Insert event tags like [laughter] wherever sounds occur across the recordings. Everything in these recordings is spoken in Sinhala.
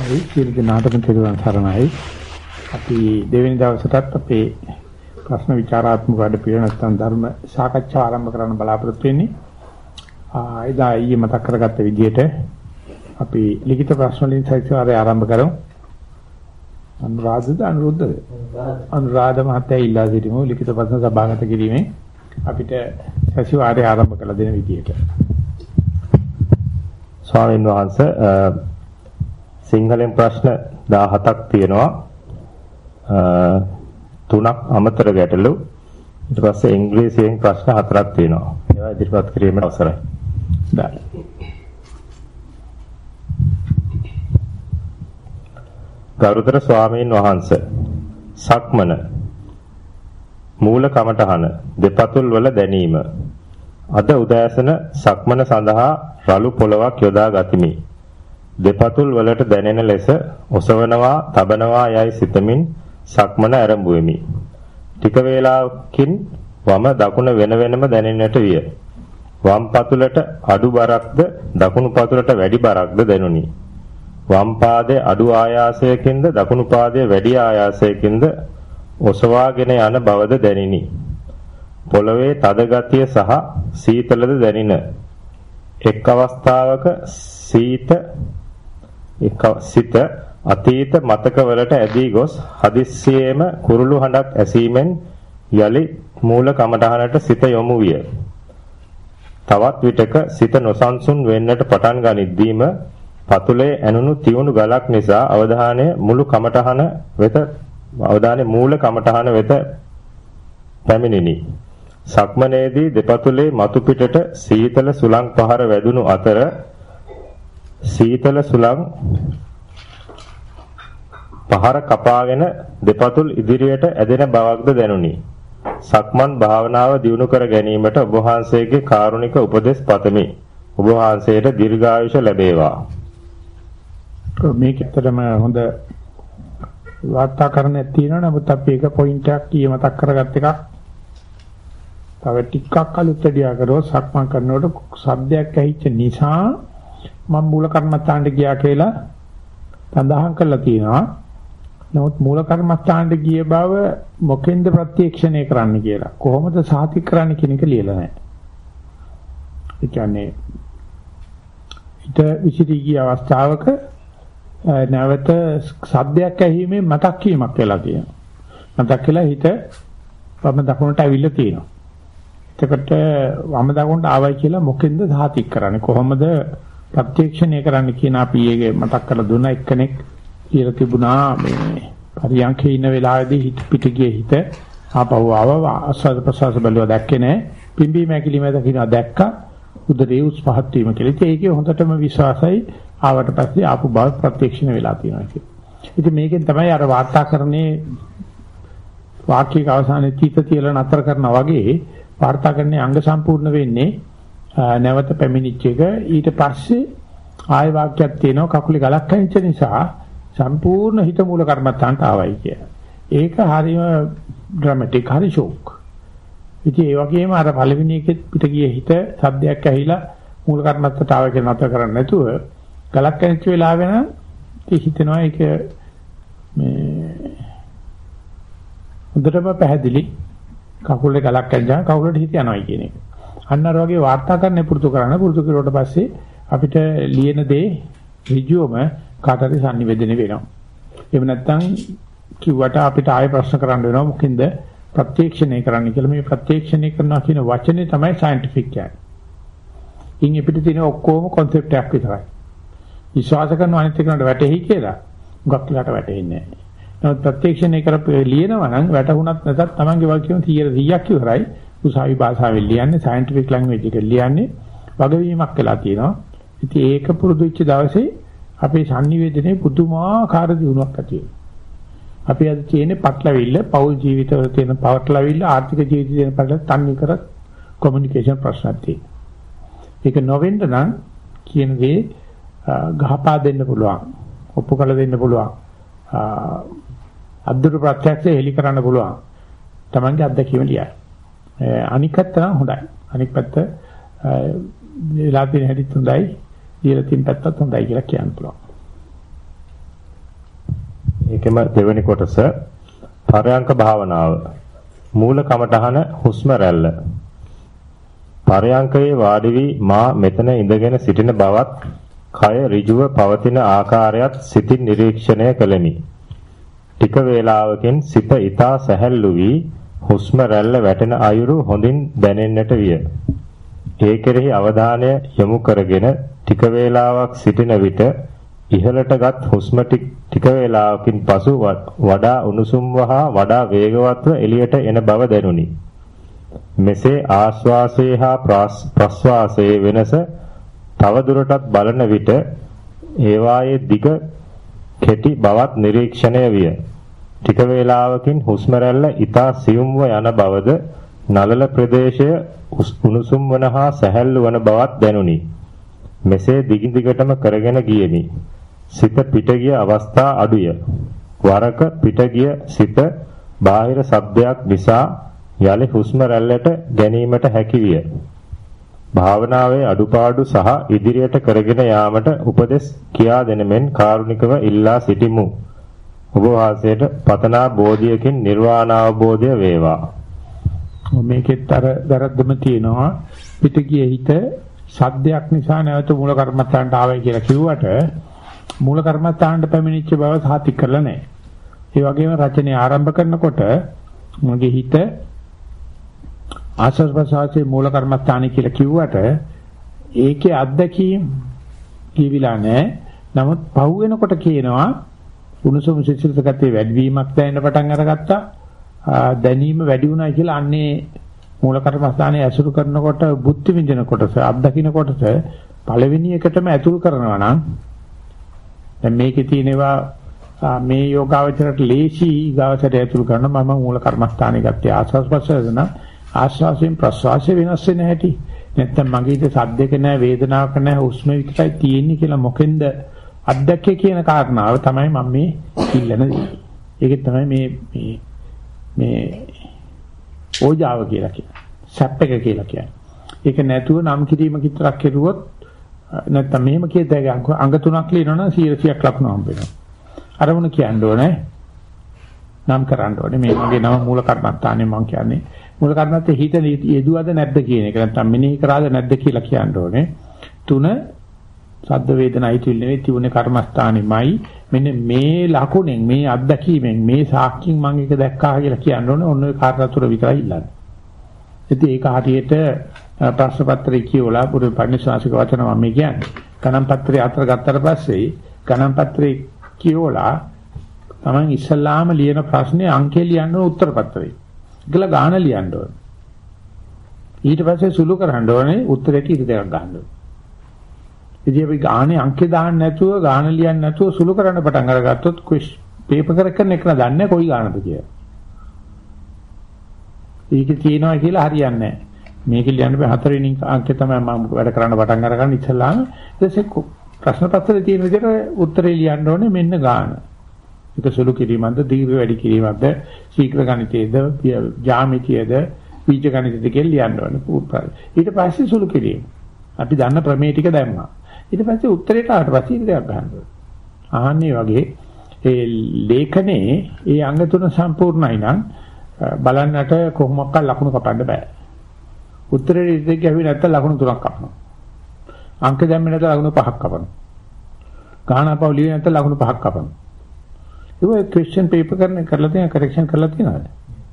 අවසරයි සියලු දෙනාටම තෙරුවන් සරණයි. අපි දෙවෙනි දවසටත් අපේ ප්‍රශ්න විචාරාත්මක වැඩ පිළිවෙල නැත්නම් ධර්ම සාකච්ඡා ආරම්භ කරන්න බලාපොරොත්තු වෙන්නේ. ආ එදා ඊයේ මතක් කරගත්ත විදිහට අපි ලිඛිත ප්‍රශ්න වලින් සැකසාරය ආරම්භ කරමු. අනුරාධද අනුරුද්ධද? අනුරාධ මහත්තයා ඉල්ලා සිටිමු ලිඛිත ප්‍රශ්න සභාගත කිරීමෙන් අපිට සැකසාරය ආරම්භ කළ දෙන විදිහට. ස්වාමීන් වහන්සේ සිංහලෙන් ප්‍රශ්න 17ක් තියෙනවා. තුනක් අමතර ගැටලු. ඊට පස්සේ ඉංග්‍රීසියෙන් ප්‍රශ්න හතරක් තියෙනවා. ඒවා ඉදිරිපත් කිරීමට අවසරයි. ගරුතර ස්වාමීන් වහන්සේ සක්මන මූල කමඨහන දෙපතුල් වල දැනීම අද උදෑසන සක්මන සඳහා රළු පොලවක් යොදා ගතිමි. දෙපතුල් වලට දැනෙන ලෙස ඔසවනවා, තබනවා යයි සිතමින් සක්මන ආරම්භුවෙමි. ටික වේලාවකින් වම දකුණ වෙන වෙනම දැනෙන්නට විය. වම් පතුලට අඩු බරක්ද දකුණු පතුලට වැඩි බරක්ද දැනුනි. වම් පාදයේ අඩු ආයාසයකින්ද දකුණු පාදයේ වැඩි ආයාසයකින්ද ඔසවාගෙන යන බවද දැනිනි. පොළවේ තද ගතිය සහ සීතලද දැනින. එක් අවස්ථාවක සීත එක් සිත අතීත මතකවලට ඇදී ගොස් හදිස්සියේම කුරුළු හඬක් ඇසීමෙන් යලි මූල කමඨහනට සිත යොමු විය. තවත් විටක සිත නොසන්සුන් වෙන්නට පටන් ගනිද්දීම පතුලේ ඇනුණු තියුණු ගලක් නිසා අවධානය මුළු කමඨහන වෙත අවධානය මූල කමඨහන වෙත පැමිණිනි. සක්මනේදී දෙපතුලේ මතු පිටට සීතල සුළං පහර වැදුණු අතර සීතල සුළං පහර කපාගෙන දෙපතුල් ඉදිරියට ඇදෙන බවක්ද දැනුනි. සක්මන් භාවනාව දියුණු කර ගැනීමට ඔබ වහන්සේගේ කාරුණික උපදෙස් පතමි. ඔබ වහන්සේට දීර්ඝායුෂ ලැබේවා. මේක ඇත්තටම හොඳ වාර්තාකරණයක් තියෙනවා නමුත් අපි එක පොයින්ට් එකක් කී මතක් කරගත් එකක් තව ටිකක් අලුත් දෙයක් කරොත් සක්මන් කරනකොට සද්දයක් ඇහිච්ච නිසා මම මූල කර්මස්ථානට ගියා කියලා සඳහන් කරලා තියෙනවා. නමුත් මූල කර්මස්ථානට ගිය බව මොකෙන්ද ප්‍රත්‍යක්ෂණය කරන්න කියලා. කොහොමද සාතික කරන්න කියන එක ලියලා නැහැ. ඒ කියන්නේ ඊට විසිරී ගිය අවස්ථාවක නැවත සද්දයක් ඇහිීමේ මතක් වීමක් වෙලා තියෙනවා. මතක් වෙලා හිත වම දකුණට ඇවිල්ලා තියෙනවා. එතකොට වම දකුණට ආවයි කියලා මොකෙන්ද සාතික කරන්නේ? කොහොමද ප්‍රත්‍යක්ෂණය කරන්න කියන අපි ඒක මතක් කරලා දුන්න එක්කෙනෙක් කියලා තිබුණා මේ පරියන්කේ ඉන්න වෙලාවේදී හිත පිට ගියේ හිත ආපහු ආව ආස්වාද ප්‍රසවාස බලුවා දැක්කේ නැහැ පිම්බි මැකිලි මැද කියනවා දැක්කා උදරේ උස් පහත් වීම කියලා. ඉතින් ඒකේ හොඳටම විශ්වාසයි ආවට පස්සේ ආපු බව ප්‍රත්‍යක්ෂණ වෙලා තියෙනවා කියන්නේ. ඉතින් මේකෙන් තමයි අර වාර්තාකරණේ වාක්‍යයක අවසානයේ තීත තියලා නතර කරනා වගේ වාර්තාකරණේ අංග සම්පූර්ණ වෙන්නේ නැවත පැමිණිච්ච එක ඊට පස්සේ ආය වාක්‍යයක් තියෙනවා කකුලේ ගලක් හැංච නිසා සම්පූර්ණ හිත මූල කර්මත්තාන්ට ආවයි කිය. ඒක හරියම ඩ්‍රමැටික් හරි ෂෝක්. ඉතින් ඒ වගේම අර පළවෙනි එකෙත් පිට ගියේ හිත සද්දයක් ඇහිලා මූල කර්මත්තට ආව කියලා නැතර කරන්නේ නැතුව ගලක් හැංච වෙලා වෙන හිතෙනවා ඒක මේ හොඳටම පැහැදිලි කකුලේ ගලක් හැංචා කකුලට හිත යනවා කියන එක. අන්න අර වගේ වාර්තාකරණය පුරුදු කරන්න පුරුදු කරුවට පස්සේ අපිට ලියන දේ ඍජුවම කාටරි sannivedana වෙනවා. එහෙම නැත්නම් කිව්වට අපිට ආයෙ ප්‍රශ්න කරන්න වෙනවා මොකින්ද ප්‍රත්‍යක්ෂණය කරන්න කියලා මේ ප්‍රත්‍යක්ෂණය කරනවා කියන වචනේ තමයි සයන්ටිෆික් කියන්නේ. ඉන් අපිට තියෙන ඔක්කොම concept එකක් විතරයි. විශ්වාස කරන අනිත් එකට වැටෙහි කියලා ගොක්ලට වැටෙන්නේ නැහැ. නමුත් ප්‍රත්‍යක්ෂණය කරපු ලියනවා නම් වැටුණත් නැතත් Tamange වාක්‍යම 100ක් ඉවරයි. උසාවි භාෂාවෙන් ලියන්නේ සයන්ටිෆික් ලැන්ග්වේජ් එකෙන් ලියන්නේ වගවීමක් වෙලා තියෙනවා. ඉතින් ඒක පුරුදු වෙච්ච දවසේ අපේ sannivedanaye පුදුමාකාර දියුණුවක් ඇති වෙනවා. අපි අද තියෙන්නේ පටලවිල්ල, පෞල් ජීවිතවල තියෙන පටලවිල්ල, ආර්ථික ජීවිතයේ තියෙන පටල තන්නේ කර කොමියුනිකේෂන් ප්‍රශ්නක් තියෙනවා. ඒක නොවෙන්න නම් කියන දේ ගහපා දෙන්න පුළුවන්. ඔප්පු කළ දෙන්න පුළුවන්. අද්දුරු ප්‍රත්‍යක්ෂ හෙලි කරන්න පුළුවන්. Tamange අත්දැකීම ලියයි. අනික් පැත්ත නම් හොඳයි. අනික් පැත්ත වෙලා තියෙන හැටිත් හොඳයි. ලියලා තියෙන පැත්තත් හොඳයි කියලා කියන්න පුළුවන්. ඒකෙම දෙවෙනි කොටස පරයන්ක භාවනාව. මූල කමඨහන හුස්ම රැල්ල. පරයන්කේ වාඩි වී මා මෙතන ඉඳගෙන සිටින බවත් කය ඍජුව පවතින ආකාරයත් සිතින් නිරීක්ෂණය කළෙමි. ටික වේලාවකින් සිත ඊතා සැහැල්ලු වී හුස්ම රැල්ල වැටෙන අයුරු හොඳින් දැනෙන්නට විය. ඒ කෙරෙහි අවධානය යොමු කරගෙන ටික වේලාවක් සිටින විට ඉහළටගත් හුස්ම ටික වේලාවකින් පසු වඩා උණුසුම්ව හා වඩා වේගවත්ව එළියට එන බව දැනුනි. මෙසේ ආශ්වාසයේ හා ප්‍රශ්වාසයේ වෙනස තව දුරටත් බලන විට ඒවායේ දිග කෙටි බවත් නිරීක්ෂණය විය. ටික වේලාවකින් හුස්ම රැල්ල ඊතා සියුම්ව යන බවද නලල ප්‍රදේශය උණුසුම් වන හා සැහැල්ලු වන බවත් දැනුනි. මෙසේ දිගින් දිගටම කරගෙන ගියෙමි. සිත පිට ගිය අවස්ථා අඩුය. වරක පිට ගිය සිත බාහිර ශබ්දයක් නිසා යලි හුස්ම රැල්ලට ගැනීමට හැකි විය. භාවනාවේ අඩුපාඩු සහ ඉදිරියට කරගෙන යාමට උපදෙස් කියා දෙන මෙන් කාරුණිකව ඉල්ලා සිටිමු. ඔබ වාසයට පතනා බෝධියකින් නිර්වාණ අවබෝධය වේවා. මේකෙත් අර වැරද්දම තියෙනවා පිටගිය හිත සද්දයක් නිසා නැවත මූල කර්මත්තාන්ට ආවයි කියලා කිව්වට මූල කර්මත්තාන්ට පැමිණිච්ච බව සාතික කරලා නැහැ. ඒ වගේම රචනය ආරම්භ කරනකොට මගේ හිත ආස්වාද ප්‍රසආසයේ මූල කර්මස්ථානයි කියලා කිව්වට ඒකේ අත්දැකීම් කියවිලා නැහැ. නමුත් පහු වෙනකොට කියනවා උණුසුම් සිසිලස ගතිය වැඩිවීමක් දැනෙන්න පටන් අරගත්තා. දැනීම වැඩි වුණා කියලා අන්නේ මූල කර්මස්ථානයේ ඇසුරු කරනකොට බුද්ධ විඳින කොටස අත්දකින්න කොටස පළවෙනි එකටම ඇතුල් කරනවා නම් දැන් මේකේ තියෙනවා මේ යෝගාවචරයට ලේසි ඊගාවචරයට ඇතුල් කරන මම මූල කර්මස්ථානයේ ගත්තේ ආස්වාස් ප්‍රසන්න ආශ්වාසයෙන් ප්‍රශ්වාසය වෙනස් වෙන හැටි නැත්තම් මගේද සද්දක නැහැ වේදනාවක් නැහැ හුස්ම විතරයි තියෙන්නේ කියලා මොකෙන්ද අත්දැකේ කියන කාරණාව තමයි මම මේ ඉල්ලන දේ. ඒක තමයි මේ මේ මේ ඕජාව කියලා කියන්නේ. සැප් එක කියලා කියන්නේ. ඒක නැතුව නම් කිරීම විතරක් කෙරුවොත් නැත්තම් මෙහෙම කියද අංග තුනක් ලියනවනම් 100ක් ලකුණු හම්බ වෙනවා. අරමුණ කියන්න ඕනේ. නම් කරන්න ඕනේ. මේ මගේ නම මූල කර්මස්ථානේ මම කියන්නේ මූල කර්මත්තේ හිත යෙදුවද නැද්ද කියන එක නැත්නම් මෙනෙහි කරාද නැද්ද කියලා කියන්න ඕනේ. තුන සද්ද වේදනා හිතුවිලි නෙවෙයි තිබුණේ කර්මස්ථානෙමයි. මෙන්න මේ ලකුණෙන් මේ අත්දැකීමෙන් මේ සාක්කියෙන් මම ඒක දැක්කා කියලා කියන්න ඕනේ. ඔන්න ඔය කාරණා තුර විතරයි ඉල්ලන්නේ. ඉතින් ඒක හරියට ප්‍රශ්න පත්‍රය කියවලා පුරු පරිණිසාසික වචන මම කියන්නේ. ගණන් පත්‍රය අතර ගත්තට පස්සේ ගණන් පත්‍රය කියවලා තමන් ඉස්සල්ලාම ලියන ප්‍රශ්නේ අංකේ ලියන්න උත්තර පත්‍රේ. ඒකලා ගාන ලියන්න ඕනේ. ඊට පස්සේ සුළු කරන්න ඕනේ උත්තරයට ඉරි දෙකක් ගන්න ඕනේ. ඉතින් අපි ගානේ අංකේ දාන්න නැතුව ගාන ලියන්න නැතුව සුළු කරන්න පටන් අරගත්තොත් ක්විස් පේපර් කරක් කරන එක දන්නේ කොයි ගානද කියලා. ඒක තියෙනවා කියලා හරියන්නේ නැහැ. මේක ලියන්න බෑ හතරවෙනි අංකේ තමයි මම වැඩ කරන්න පටන් අරගන්න ඉස්සලාම ඊට පස්සේ ප්‍රශ්න පත්‍රයේ තියෙන විදිහට උත්තරේ ලියන්න ඕනේ මෙන්න ගාන. ඒක සුළු කිරීමක්ද දීර්ඝ වැඩි කිරීමක්ද ශීඝ්‍ර ගණිතයේද ජ්‍යාමිතියේද බීජ ගණිතයේද කියලා ලියන්න ඕනේ ඊට පස්සේ සුළු කිරීම අපි දන්න ප්‍රමේය ටික දැම්මා ඊට පස්සේ උත්තරේට ආවට පස්සේ ඉතින් ගන්න ආන්නේ වගේ ඒ ලේඛනේ ඒ අංග තුන සම්පූර්ණයි නම් බලන්නට කොහොමක ලකුණු කපන්න බෑ. උත්තරේ ඉතින් ගැහුවේ නැත්නම් ලකුණු තුනක් කපනවා අංක දැම්මේ නැත්නම් ලකුණු පහක් කපනවා ගානපව ලියුවේ නැත්නම් ලකුණු පහක් කපනවා ඒක ක්වෙස්චන් පේපර් කරන කරලා තියෙන කරෙක්ෂන් කරලා තියෙනවද?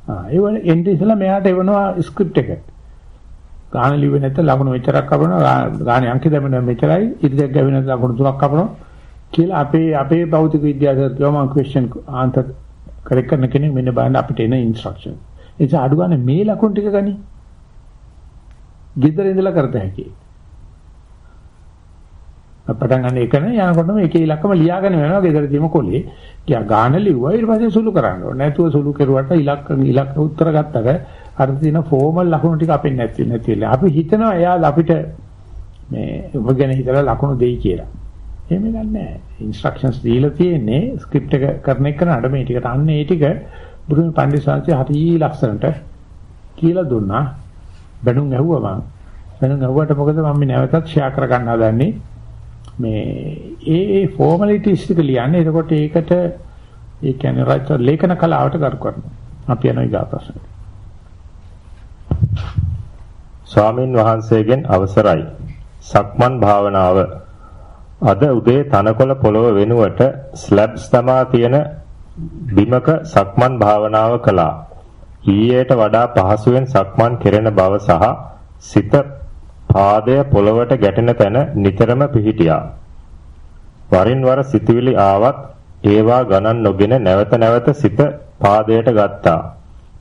ආ ඒ වල එන්ට්‍රි ඉස්සලා මෙයාට එවනවා ස්ක්‍රිප්ට් එක. ගාන ලිව්වේ නැත්නම් ලකුණු මෙච්චරක් කපනවා ගානේ අංක දෙන්න මෙච්චරයි ඉරිදක් ගැවෙන ලකුණු තුනක් කපනවා කියලා අපේ අපේ භෞතික විද්‍යාවේ කියවම ක්වෙස්චන් ආන්සර් කරෙක්ට් කරන කෙනෙක් මෙන්න බලන්න අපිට එන ඉන්ස්ට්‍රක්ෂන්. ඒ නිසා අඩු ගන්න මේ ලකුණු ටික ගනි. ගෙදර ඉඳලා කරත හැකියි. පටන් ගන්න එක නේ යනකොටම එක ඉලක්කම ලියාගෙන යනවා ගෙදරදීම කොලේ. ගියා ගාන ලිව්වා ඊට පස්සේ සුළු කරන්න ඕනේ. නැතුව සුළු කරුවට ඉලක්ක ඉලක්ක උත්තර ගත්තට අර තියෙන ෆෝමල් ලකුණු ටික අපෙන් නැති නැතිලා. අපි හිතනවා එයා අපිට මේ ඔබ ගැන හිතලා ලකුණු දෙයි කියලා. එහෙම ගන්නෑ. ඉන්ස්ට්‍රක්ෂන්ස් දීලා තියෙන්නේ ස්ක්‍රිප්ට් එක කරන එක නඩ මේ ටිකට අන්න ඒ ටික බුදුන් පඬිස්සංශය හරි ලක්ෂණට කියලා දුන්නා. බැනුම් ඇහුවා මම. බැනුම් ඇහුවට මොකද මම නැවතත් ෂෙයා කර ගන්න හදන්නේ. මේ ඒ ඒ ෆෝමැලිටිස් ටික ලියන්නේ එතකොට ඒකට ඒ කියන්නේ රච ලේඛන කලාවට කරු කරනවා. අපි යන ඊගා ප්‍රශ්නට. ස්වාමින් වහන්සේගෙන් අවසරයි. සක්මන් භාවනාව අද උදේ තනකොළ පොළව වෙනුවට ස්ලැබ්ස් තමා තියෙන බිමක සක්මන් භාවනාව කළා. ඊයේට වඩා පහසුවෙන් සක්මන් කෙරෙන බව සහ සිත පාදය පොළවට ගැටෙන තැන නිතරම පිහිටියා. වරින් වර සිතුවිලි ආවත් ඒවා ගණන් නොගෙන නැවත නැවත සිත පාදයට ගත්තා.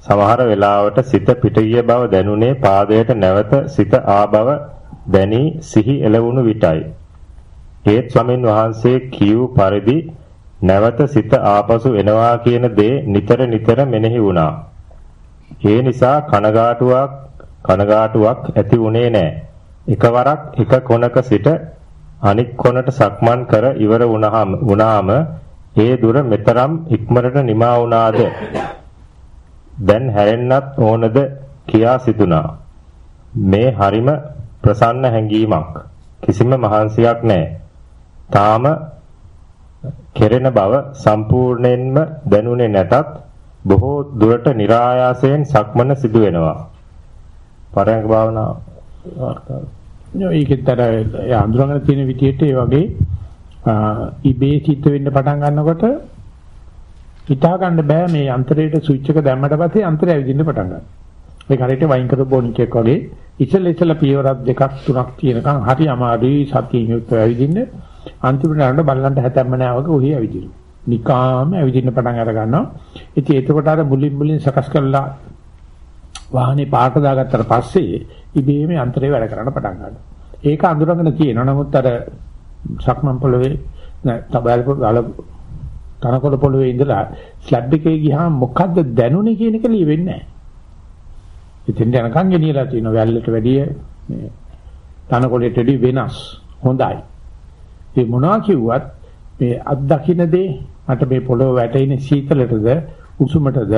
සමහර වෙලාවට සිත පිට ගිය බව දැනුනේ පාදයට නැවත සිත ආ බව දැනි සිහි එළවුණු විටයි. ඒත් ස්වාමින් වහන්සේ කියූ පරිදි නැවත සිත ආපසු එනවා කියන දේ නිතර නිතර මෙනෙහි වුණා. ඒ නිසා කනගාටුවක් කනගාටුවක් ඇති වුණේ නැහැ. එකවරක් එක කොනක සිට අනික් කොනට සක්මන් කර ඉවර වුණාම වුණාම ඒ දුර මෙතරම් ඉක්මනට නිමා වුණාද දැන් හැරෙන්නත් ඕනද කියා සිතුණා. මේ හරිම ප්‍රසන්න හැඟීමක්. කිසිම මහන්සියක් නැහැ. තාම කෙරෙන බව සම්පූර්ණයෙන්ම දැනුනේ නැතත් බොහෝ දුරට નિરાයාසයෙන් සක්මන සිදු වෙනවා. පරයන්ක භාවනාව වාර්තාව. ඒකෙතර අඳුරගෙන තියෙන විදිහට ඒ වගේ ඉබේ සිද්ධ වෙන්න පටන් ගන්නකොට හිතා ගන්න බෑ මේ යන්ත්‍රයේ ස්විච් එක දැම්මට පස්සේ යන්ත්‍රය ඇවිදින්න පටන් ගන්නවා. මේ හරියට වයින් කරපු බොනික් එකක් වගේ ඉස්සෙල්ලා ඉස්සෙල්ලා පියවරක් දෙකක් තුනක් තියෙනකන් හරි අමාරුයි සතියින් යුක්තව ඇවිදින්න අන්තිමට යනකොට බලන්න හැතැම්ම නෑ වගේ ඔහි ඇවිදිනවා. නිකාම ඇවිදින්න පටන් අර ගන්නවා. ඉතින් එතකොට අර මුලින් මුලින් සකස් කරලා වාහනේ පාට දාගත්තට පස්සේ ඉබේම යන්ත්‍රය වැඩ කරන්න පටන් ගන්නවා. ඒක අඳුරගෙන තියෙනවා. නමුත් අර සක්මන් පොළවේ තබල් ගල තනකොළ පොළවේ ඉඳලා ස්ලැබ් එකේ ගියාම මොකද්ද දැනුනේ කියන එක ලියෙන්නේ නැහැ. ඉතින් යනකම් ගෙනියලා තියෙනවා වැල්ලට වැඩිය මේ තනකොළේට වැඩි වෙනස්. හොඳයි. ඒ මොනවා කිව්වත් මේ අත් දකින්න දේ මට මේ පොළොව වැටෙන සීතලටද උසුමටද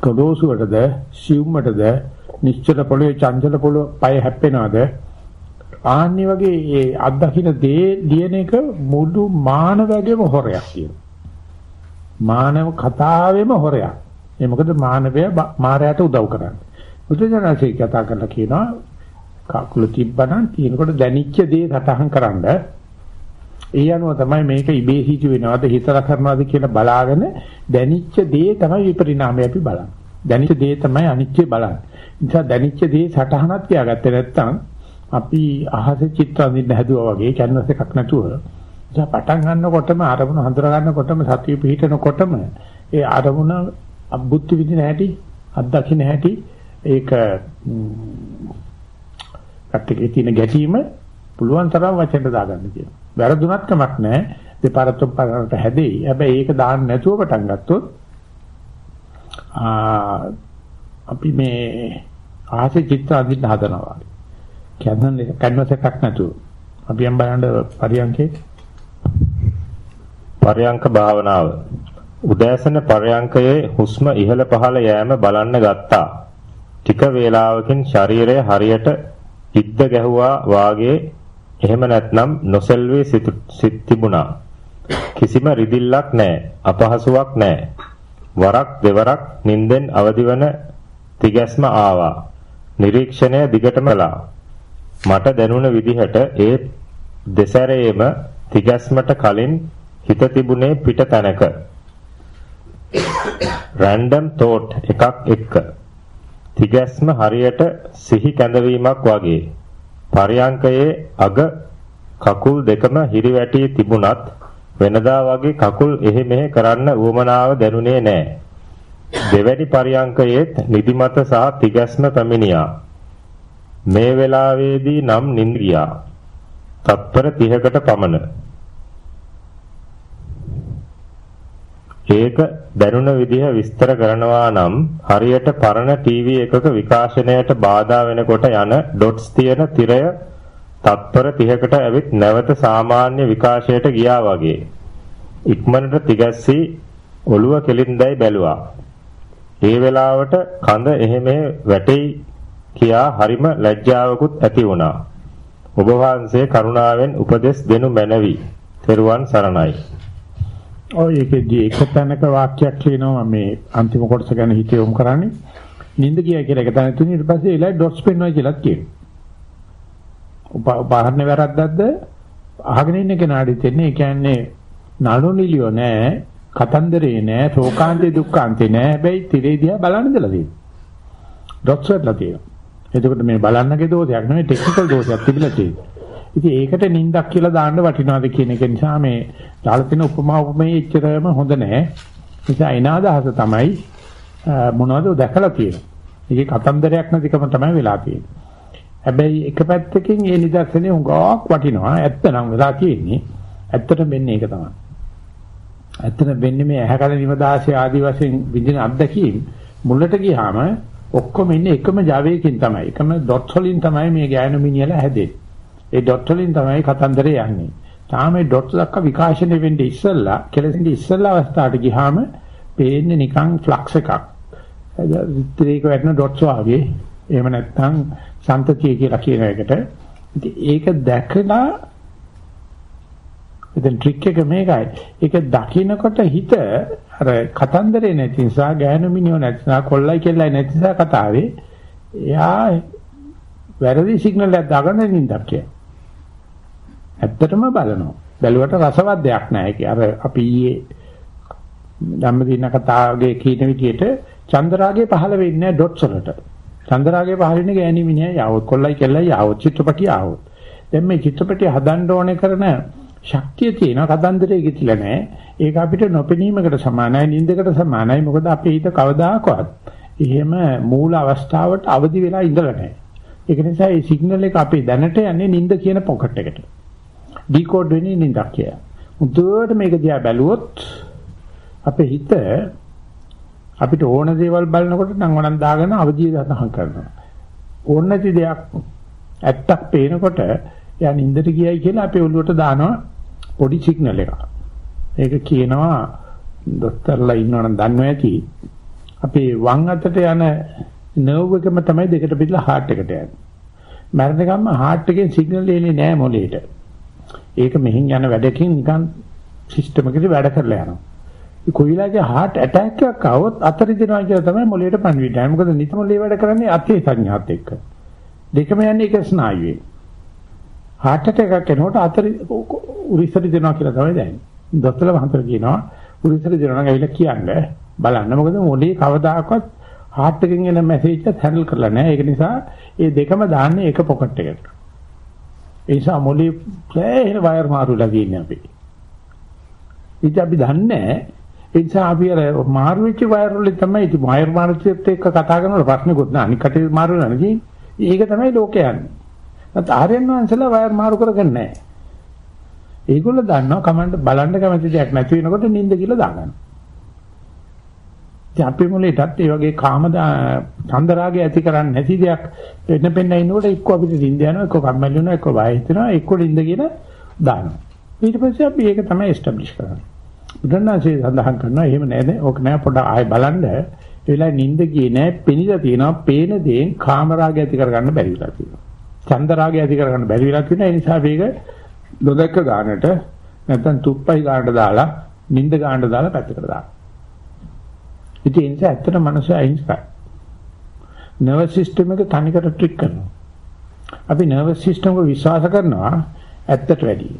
ගොඩෝසුවටද සියුම්මටද නිශ්චල පොළොවේ චංචල පොළොව පය හැප්පෙනවද ආන්නේ වගේ ඒ අත් දකින්න දේ ලියන එක මුළු මානවයගේම හොරයක් කියනවා මානව කතාවෙම හොරයක් ඒ මොකද මානවය මායයට උදව් කරන්නේ බුදුජානකසේ කතා කරලා කියනවා කකුල තිබ්බනම් තියෙනකොට දැනිච්ච දේ සටහන් කරන්නේ ඒ අනුව තමයි මේක ඉබේ සිදු වෙනවද හිතලා කරනවද කියලා බලාගෙන දැනිච්ච දේ තමයි විපරිණාමය අපි බලන්නේ. දැනිච්ච දේ තමයි අනිත්‍ය බලන්නේ. නිසා දැනිච්ච දේ සටහනක් තියාගත්තේ නැත්නම් අපි අහසේ චිත්‍ර අඳින්න හැදුවා වගේ කැන්වස් එකක් නැතුව නිසා පටන් ගන්නකොටම අරමුණ හඳුනා ගන්නකොටම සතිය පිහිටනකොටම ඒ අරමුණ අබුද්ධ විදින හැටි අත්දකින්න හැටි ඒක පැත්තකේ තියෙන ගැටීම පුළුවන් තරම් වචෙන්ට දාගන්න කියනවා. වැරදුනත් කමක් නැහැ. දෙපාරක් තුන්පාරකට හැදෙයි. හැබැයි ඒක දාන්න නැතුව පටන් ගත්තොත් අපි මේ ආසේ චිත්‍ර අඳින්න හදනවා. කියන්නේ කැන්වස් එකක් නැතුව. අපි යම් බලන්න පරියන්කේ පරයන්ක භාවනාව උදෑසන පරයන්කයේ හුස්ම ඉහළ පහළ යෑම බලන්න ගත්තා. ටික වේලාවකින් ශරීරය හරියට ඉද්ද ගැහුවා වාගේ එහෙම නැත්නම් නොසෙල්වේ සිත් තිබුණා. කිසිම රිදිල්ලක් නැහැ. අපහසුාවක් නැහැ. වරක් දෙවරක් නිින්දෙන් අවදිවන තිගැස්ම ආවා. නිරීක්ෂණය දිගටම කළා. මට දැනුණ විදිහට ඒ දෙසරේම තිගැස්මට කලින් හිත තිබුණේ පිට තැනක. රැන්ඩම් thought එකක් එක්ක. තිගැස්ම හරියට සිහි කැඳවීමක් වගේ. පරයන්කයේ අග කකුල් දෙකම හිරිවැටි තිබුණත් වෙනදා වගේ කකුල් එහෙ මෙහෙ කරන්න උවමනාව දැනුනේ නැහැ. දෙවැනි පරයන්කයේත් නිදිමත සහ තිගැස්ම පැමිණියා. මේ වෙලාවේදී නම් නිින්ද ගියා. තත්පර 30කට පමණ. ඒක දැනුණ විදිහ විස්තර කරනවා නම් හරියට පරණ ටීවී එකක විකාශනයට බාධා වෙනකොට යන ඩොට්ස් තියෙන තිරය තත්පර 30කට ඇවිත් නැවත සාමාන්‍ය විකාශයට ගියා වගේ. ඉක්මනට තිගැස්සී ඔළුව කෙලින්දයි බැලුවා. ඒ වෙලාවට කඳ එහෙම වැටෙයි කියා හරිම ලැජ්ජාවකුත් ඇති වුණා. ඔබ වහන්සේ කරුණාවෙන් උපදෙස් දෙනු මැනවි. තෙරුවන් සරණයි. ඔය ඒකෙදී එක තැනක වාක්‍යයක් කියනවා මේ අන්තිම කොටස ගැන හිත යොමු කරන්නේ. නිින්ද කියයි කියලා එක තැනක තුන ඊට පස්සේ එලයි ඩොට්ස් පෙන්වයි කියලාත් කියනවා. උපාහරණ වැරද්දක්ද අහගෙන ඉන්න කෙනාට තෙන්නේ ඒ කියන්නේ නළු නිලියෝ නෑ කතන්දරේ නෑ ශෝකාන්තේ දුක්ඛාන්තේ නෑ හැබැයි තිරේ දිහා බලන්න දෙලා තියෙනවා. ඩොට්ස් වලලා තියෙනවා. එතකොට මේ බලන්නගේ දෝෂයක් නෙවෙයි ටෙක්නිකල් දෝෂයක් තිබිලා තියෙනවා. ඉතින් ඒකට නින්දක් කියලා දාන්න වටිනවද කියන එක නිසා මේ දාලා තියෙන උපමා උපමේ එච්චරම හොඳ නෑ. නිසා එනාදහස තමයි මොනවද දැකලා තියෙන්නේ. ඒකේ කතන්දරයක් නැතිකම තමයි වෙලා තියෙන්නේ. හැබැයි එක පැත්තකින් මේ නිදර්ශනේ හුඟක් වටිනවා. ඇත්ත නම් වෙලා තියෙන්නේ. ඇත්තට වෙන්නේ ඒක තමයි. ඇත්තට වෙන්නේ මේ ඇහැකල නිවදාසය ආදි වශයෙන් විඳින අත්දැකීම් මුලට ගියාම ඔක්කොම ඉන්නේ එකම Javaකින් තමයි. එකම dot වලින් තමයි මේ ගෑනු මිනිහලා හැදෙන්නේ. ඒ dot වලින් තමයි කතන්දරේ යන්නේ. තාම මේ dot දක්වා විකාශනය වෙන්නේ ඉස්සෙල්ලා, කෙලෙසින්ද ඉස්සෙල්ලා අවස්ථාවට ගියාම පේන්නේ නිකන් ෆ්ලක්ස් එකක්. රිත්‍රේක වැටෙන dots වගේ. එහෙම නැත්නම් සම්තතිය කියලා කියන එකට. ඉතින් ඒක දැකලා ඉතින් ට්‍රික් එක මේකයි. ඒක දකින්නකොට හිත අර කතන්දරේ නැති නිසා ගෑනු මිනිහෝ නැති නිසා කොල්ලයි කෙල්ලයි නැති නිසා කතාවේ එයා වැරදි සිග්නල් එකක් දාගන්න නින්දක් කිය. ඇත්තටම බලනවා. බැලුවට රසවත් දෙයක් නැහැ. ඒක අර අපි ඊයේ ධම්මදින කතාවේ කියන විදිහට චන්ද්‍රාගේ පහළ වෙන්නේ ඩොට්ස් වලට. චන්ද්‍රාගේ පහළ වෙන්නේ ගෑණි මිනිහා යවොත් කොල්ලයි කෙල්ලයි යවොත් චිත්‍රපටිය ආවොත්. දැන් මේ චිත්‍රපටිය හදන්න ඕනේ කරන ශක්තිය තියෙනවා කතන්දරේ ගිතිලා නැහැ. ඒක අපිට නොපෙනීමකට සමානයි නින්දකට සමානයි. මොකද අපේ හිත කවදාකවත් එහෙම මූල අවස්ථාවට අවදි වෙලා ඉඳලා නැහැ. ඒක නිසා මේ සිග්නල් එක අපේ දැනට යන්නේ නින්ද කියන පොකට් එකට. ඩිකෝඩ් වෙන්නේ නින්දක් කියලා. මුදුවට මේක දිහා බැලුවොත් අපේ හිත අපිට ඕන දේවල් බලනකොට නම් වණන් දාගෙන අවදිය සඳහන් කරනවා. ඕන නැති දෙයක් ඇත්තක් පේනකොට එයා නින්දට ගියයි කියලා අපේ ඔළුවට දානවා පොඩි සිග්නල් එකක්. ඒක කියනවා දොස්තරලා ඉන්නවනම් දන්නව ඇති. අපේ වම් අතට යන නර්ව් එකම තමයි දෙකට බෙදලා හાર્ට් එකට යන්නේ. මරණ ගම්ම හાર્ට් එකෙන් සිග්නල් එන්නේ නැහැ මොළේට. ඒක මෙහින් යන වැඩකින් නිකන් සිස්ටම් එකේ වැඩ කරලා යනවා. කොයිලාගේ heart attack එකක් આવොත් අතරි දෙනවා කියලා තමයි මොළයට පණිවිඩය. මොකද නිත මොළේ වැඩ කරන්නේ අතේ සංඥාත් එක්ක. දෙකම යන්නේ එක ස්නායුවේ. heart attack එකක් එනකොට අතරි උරිසරි දෙනවා කියලා තමයි දැනෙන්නේ. දොස්තර වහන්සේ කියනවා උරිසරි දෙනවා නම් ඇවිල්ලා කියන්නේ බලන්න. මොකද මොළේ කවදාකවත් heart එකෙන් එන මැසේජ් එක හැන්ඩල් කරලා නැහැ. ඒක නිසා මේ දෙකම දාන්නේ එක පොකට් එකකට. ඒ නිසා මොළේ ප්ලේ වයර් මාරුලා තියෙන්නේ අපි. ඉතින් අපි දන්නේ ඒ නිසා අපි අර මාරු වෙච්ච වයර් වල තමයි ඉතින් වයර් මාරුච්චත් එක්ක කතා කරනකොට ප්‍රශ්නකුත් නෑ අනික කටේ මාරු වෙනවා නේ. ඒක තමයි ලෝකේ යන්නේ. නැත්නම් ආර්යයන් වහන්සේලා වයර් මාරු කරගන්නේ නෑ. ඒගොල්ලෝ දන්නවා කමන්න බලන්න කැමති දෙයක් නැති වෙනකොට නිින්ද කියලා දාගන්න. ඉතින් අපි මොලේටත් ඒ වගේ කාම චන්දරාගය ඇති කරන්නේ නැති දෙයක් වෙන පෙන්න ඉන්නකොට එක්ක අපිට නිින්ද යනවා එක්ක කම්මැලි වෙනවා එක්ක බය හිතෙනවා එක්ක නිින්ද කියලා දානවා. ඊට පස්සේ අපි ඒක තමයි එස්ටැබ්ලිෂ් කරන්නේ. බුදුන්වහන්සේ සඳහන් කරනවා එහෙම නෑනේ. ඕක නෑ පොඩ්ඩක් ආයෙ බලන්න. ඒ වෙලාවේ නිින්ද ගියේ නෑ. පෙනිලා තියෙනවා. පේන දේෙන් කාමරාගය ඇති කරගන්න බැරි වෙලා තියෙනවා. චන්දරාගය ඇති කරගන්න බැරි වෙලා තියෙනවා. ඒ නිසා මේක නොදැක්ක ගානට නැත්නම් තුප්පයි ගානට දාලා නිින්ද ගානට දාලා පැත්තකට දානවා. ඉතින් ඒ නිසා ඇත්තට මනස අහිංසකයි. නර්වස් සිස්ටම් එක තනිකර ට්‍රික් කරනවා. අපි නර්වස් සිස්ටම් එක විශ්වාස කරනවා ඇත්තට වැඩි.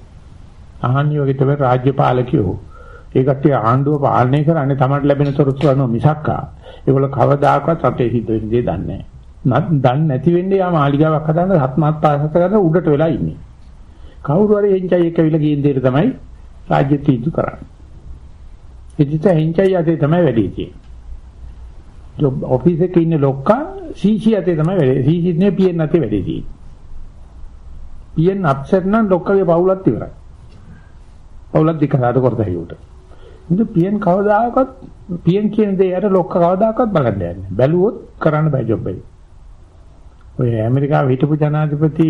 අහන්නේ වගේ තමයි රාජ්‍ය පාලකයෝ ඒ කට්ටිය ආණ්ඩුව පාලනය කරන්නේ තමයි ලැබෙන තොරතුරු අනුව මිසක්කා. ඒගොල්ලෝ කවදාකවත් රටේ හිත වෙන දේ දන්නේ නැහැ. දන්නේ නැති වෙන්නේ යා මාලිගාවක් හදන්න හත්මාත් පාසත කරන උඩට වෙලා ඉන්නේ. කවුරු හරි එන්ජයි එක විල ගියන් දෙයට තමයි රාජ්‍ය තීන්දුව කරන්නේ. ඉතින් එන්ජයි අතේ තමයි වැඩි තියෙන්නේ. ඔෆිස් එකේ ඉන්න ලොක්කා සීසී අතේ තමයි වැඩි. සීසී නේ පියන් අතේ වැඩි තියෙන්නේ. පියන් අප්සෙට් නම් ලොක්කගේ පවුලත් ඉවරයි. පවුලත් දෙක හදාට කරතයි උට. ඉතින් පියන් කවදාකවත් පියන් කියන දේ යට ලොක්ක කවදාකවත් බලන්න යන්නේ. බැලුවොත් කරන්න බෑ ජොබ් එක. ඔය ඇමරිකාවේ හිටපු ජනාධිපති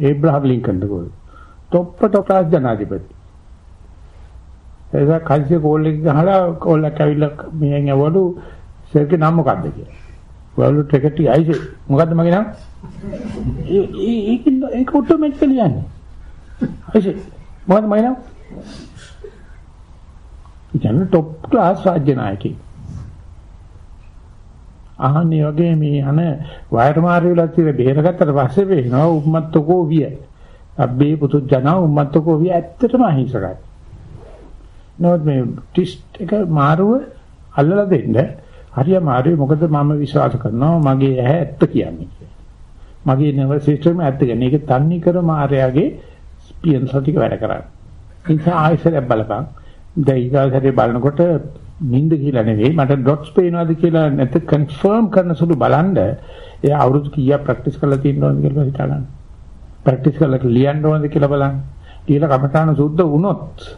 ඒබ්‍රහම් ලින්කන් දකෝ. টොප්ප ටොප්ලාස් ජනාධිපති. ඒක කල්සිය කෝල් එක ගහලා කෝල් එක ඇවිල්ලා මෙහෙන් යවලු සර්ගේ නම මොකද්ද කියලා. වලු ටිකට් අයිසේ මොකද්ද මගේ නම? ඒ ඒක ඒක ඔටෝමැටිකලි යන්නේ. අයිසේ මොකද්ද මගේ නම? යන টොප් ක්ලාස් රාජ්‍ය නායකයෙක්. අහන්නේ වගේ මේ අන වයර් මාර්ගය වල තියෙන බේරගත්තට පස්සේ වෙනවා උම්මත්තකෝ විය. අබ්බේ පුතුජන උම්මත්තකෝ විය ඇත්තටම අහිංසකයි. නමුත් මේ ටිස්ට් එක මාරුව අල්ලලා දෙන්න හරිය මාරුවේ මොකද මම විශ්වාස කරනවා මගේ ඇහැ ඇත්ත කියන්නේ. මගේ නර්වස් සිස්ටම් ඇත්ත කියන්නේ. ඒක තන්නේ කර මාර්යාගේ ස්පියන් සතික වැඩ කරන්නේ. ඒ නිසා ආයෙසරක් බලපන්. දැන් ඊගාසරේ බලනකොට නිින්ද කියලා නෙවෙයි මට ඩොට්ස් පේනවාද කියලා නැත්නම් කන්ෆර්ම් කරන සුළු බලන්න එයා අවුරුදු කීයක් ප්‍රැක්ටිස් කරලා තියෙනවද කියලා හිතා ගන්න. ප්‍රැක්ටිස් කරලා ලියන්න ඕනද කියලා බලන්න. කියලා කමඨාන සුද්ධ වුණොත්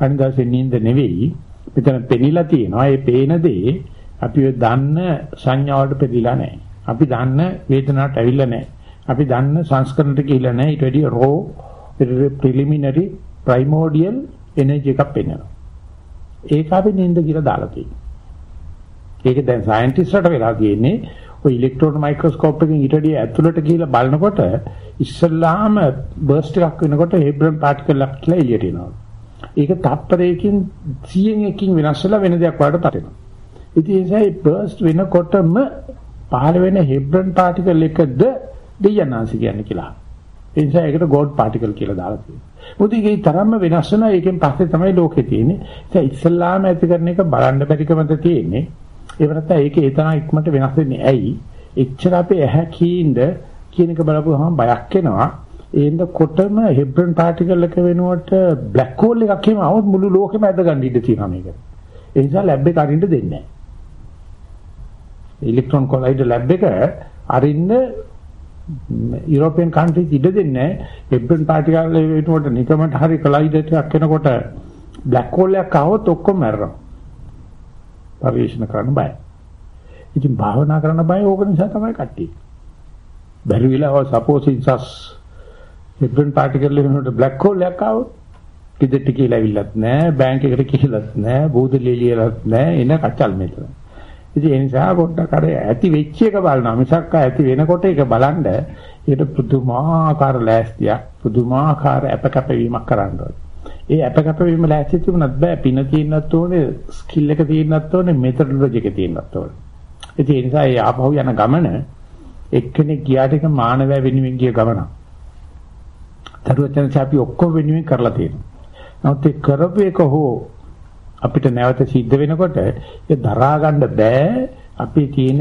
අනිදාසේ නිින්ද නෙවෙයි මෙතන පෙනිලා තියෙනවා. ඒ පේන දේ අපි දන්න සංඥාවට පෙරිලා නැහැ. අපි දන්න වේදනාවට ඇවිල්ලා නැහැ. අපි දන්න සංස්කරණයට ගිහිල්ලා නැහැ. ඊට වැඩිය රෝ preliminary primordial energy එකක් පෙන්වනවා. ඒක අපි නින්ද කියලා දාලා තියෙනවා. ඒක දැන් සයන්ටිස්ට්ලට වෙලා තියෙන්නේ ඔය ඉලෙක්ට්‍රෝන මයික්‍රොස්කෝප් එකකින් ඊටදී ඇතුළට ගිහිල්ලා බලනකොට ඉස්සල්ලාම බර්ස්ට් එකක් වෙනකොට හේබ්‍රන් පාටිකල් එකක් කියලා එළියට එනවා. ඒක තප්පරයකින් 100න් එකකින් වෙනස් වෙලා වෙන දෙයක් වඩට පටවෙනවා. ඉතින් ඒ නිසා බර්ස්ට් වෙනකොටම පහළ වෙන හේබ්‍රන් පාටිකල් එකද දෙයනාසි කියන්නේ කියලා. ඒ නිසා ඒකට ගෝඩ් පාටිකල් කියලා දාලා තියෙනවා. මොකද ඒකේ තරම්ම වෙනස් වෙනවා. ඒකෙන් පස්සේ තමයි ලෝකේ තියෙන්නේ. ඒ ඉස්ලාම ඇති කරන එක බලන්න බැරිකමද තියෙන්නේ. ඒ වරත් ඒකේ ඒ තරම් ඉක්මනට වෙනස් වෙන්නේ ඇයි? එච්චර අපේ ඇහැ කීඳ කියන එක බලපුවහම බයක් එනවා. ඒඳ කොටම හෙබ්‍රන් පාටිකල් එක වෙනුවට බ්ලැක් හෝල් එකක් එහෙම આવොත් මුළු ලෝකෙම ඇද ගන්න ඉඩ තියෙනවා මේක. ඒ නිසා ලැබ් එක අරින්න දෙන්නේ නැහැ. ඉලෙක්ට්‍රෝන කොලයිඩර් ලැබ් එක අරින්න යුරෝපියන් කන්ට්‍රීස් ඉඩ දෙන්නේ එබ්බන් පාටිකල් වෙනුවට නිකමට හරි කොලයිඩර් එකක් වෙනකොට බ්ලැක් හෝල් එකක් આવොත් ඔක්කොම මැරෙනවා. පරිශන කරන්න බෑ. ඉතින් භාවනා කරන්න බෑ ඕක නිසා තමයි කට්ටිය. බැරි විලාව සපෝස් ඉන්සස් එබ්බන් පාටිකල් වෙනුවට බ්ලැක් හෝල් එකක් આવොත් කිදෙට්ටි කියලා ඇවිල්ලත් නෑ බැංක් එකට කියලාත් නෑ බෝධ ලියලියලත් නෑ එන කචල් මෙතන. ඉතින් ඒ නිසා පොඩ්ඩක් අර ඇති වෙච්ච එක බලනවා මිසක් ඇති වෙනකොට ඒක බලන්න ඒකට පුදුමාකාර ලෑස්තියක් පුදුමාකාර අපකපවීමක් කරන්න ඒ අපකපවීම ලෑස්ති තිබුණත් බෑ පින තියෙන්නත් ඕනේ ස්කිල් එක තියෙන්නත් ඕනේ මෙතඩොලොජි එක තියෙන්නත් ඕනේ. ඉතින් ඒ නිසා ඒ ආපහු යන ගමන එක්කෙනෙක් ගියාට එක මානවය වෙනුවෙන් ගිය ගමනක්. තරුවචන අපි ඔක්කොම වෙනුවෙන් කරලා තියෙනවා. නමුත් ඒ කරපු එක හෝ අපිට නැවත සිද්ධ වෙනකොට ඒ දරා ගන්න බෑ අපේ තියෙන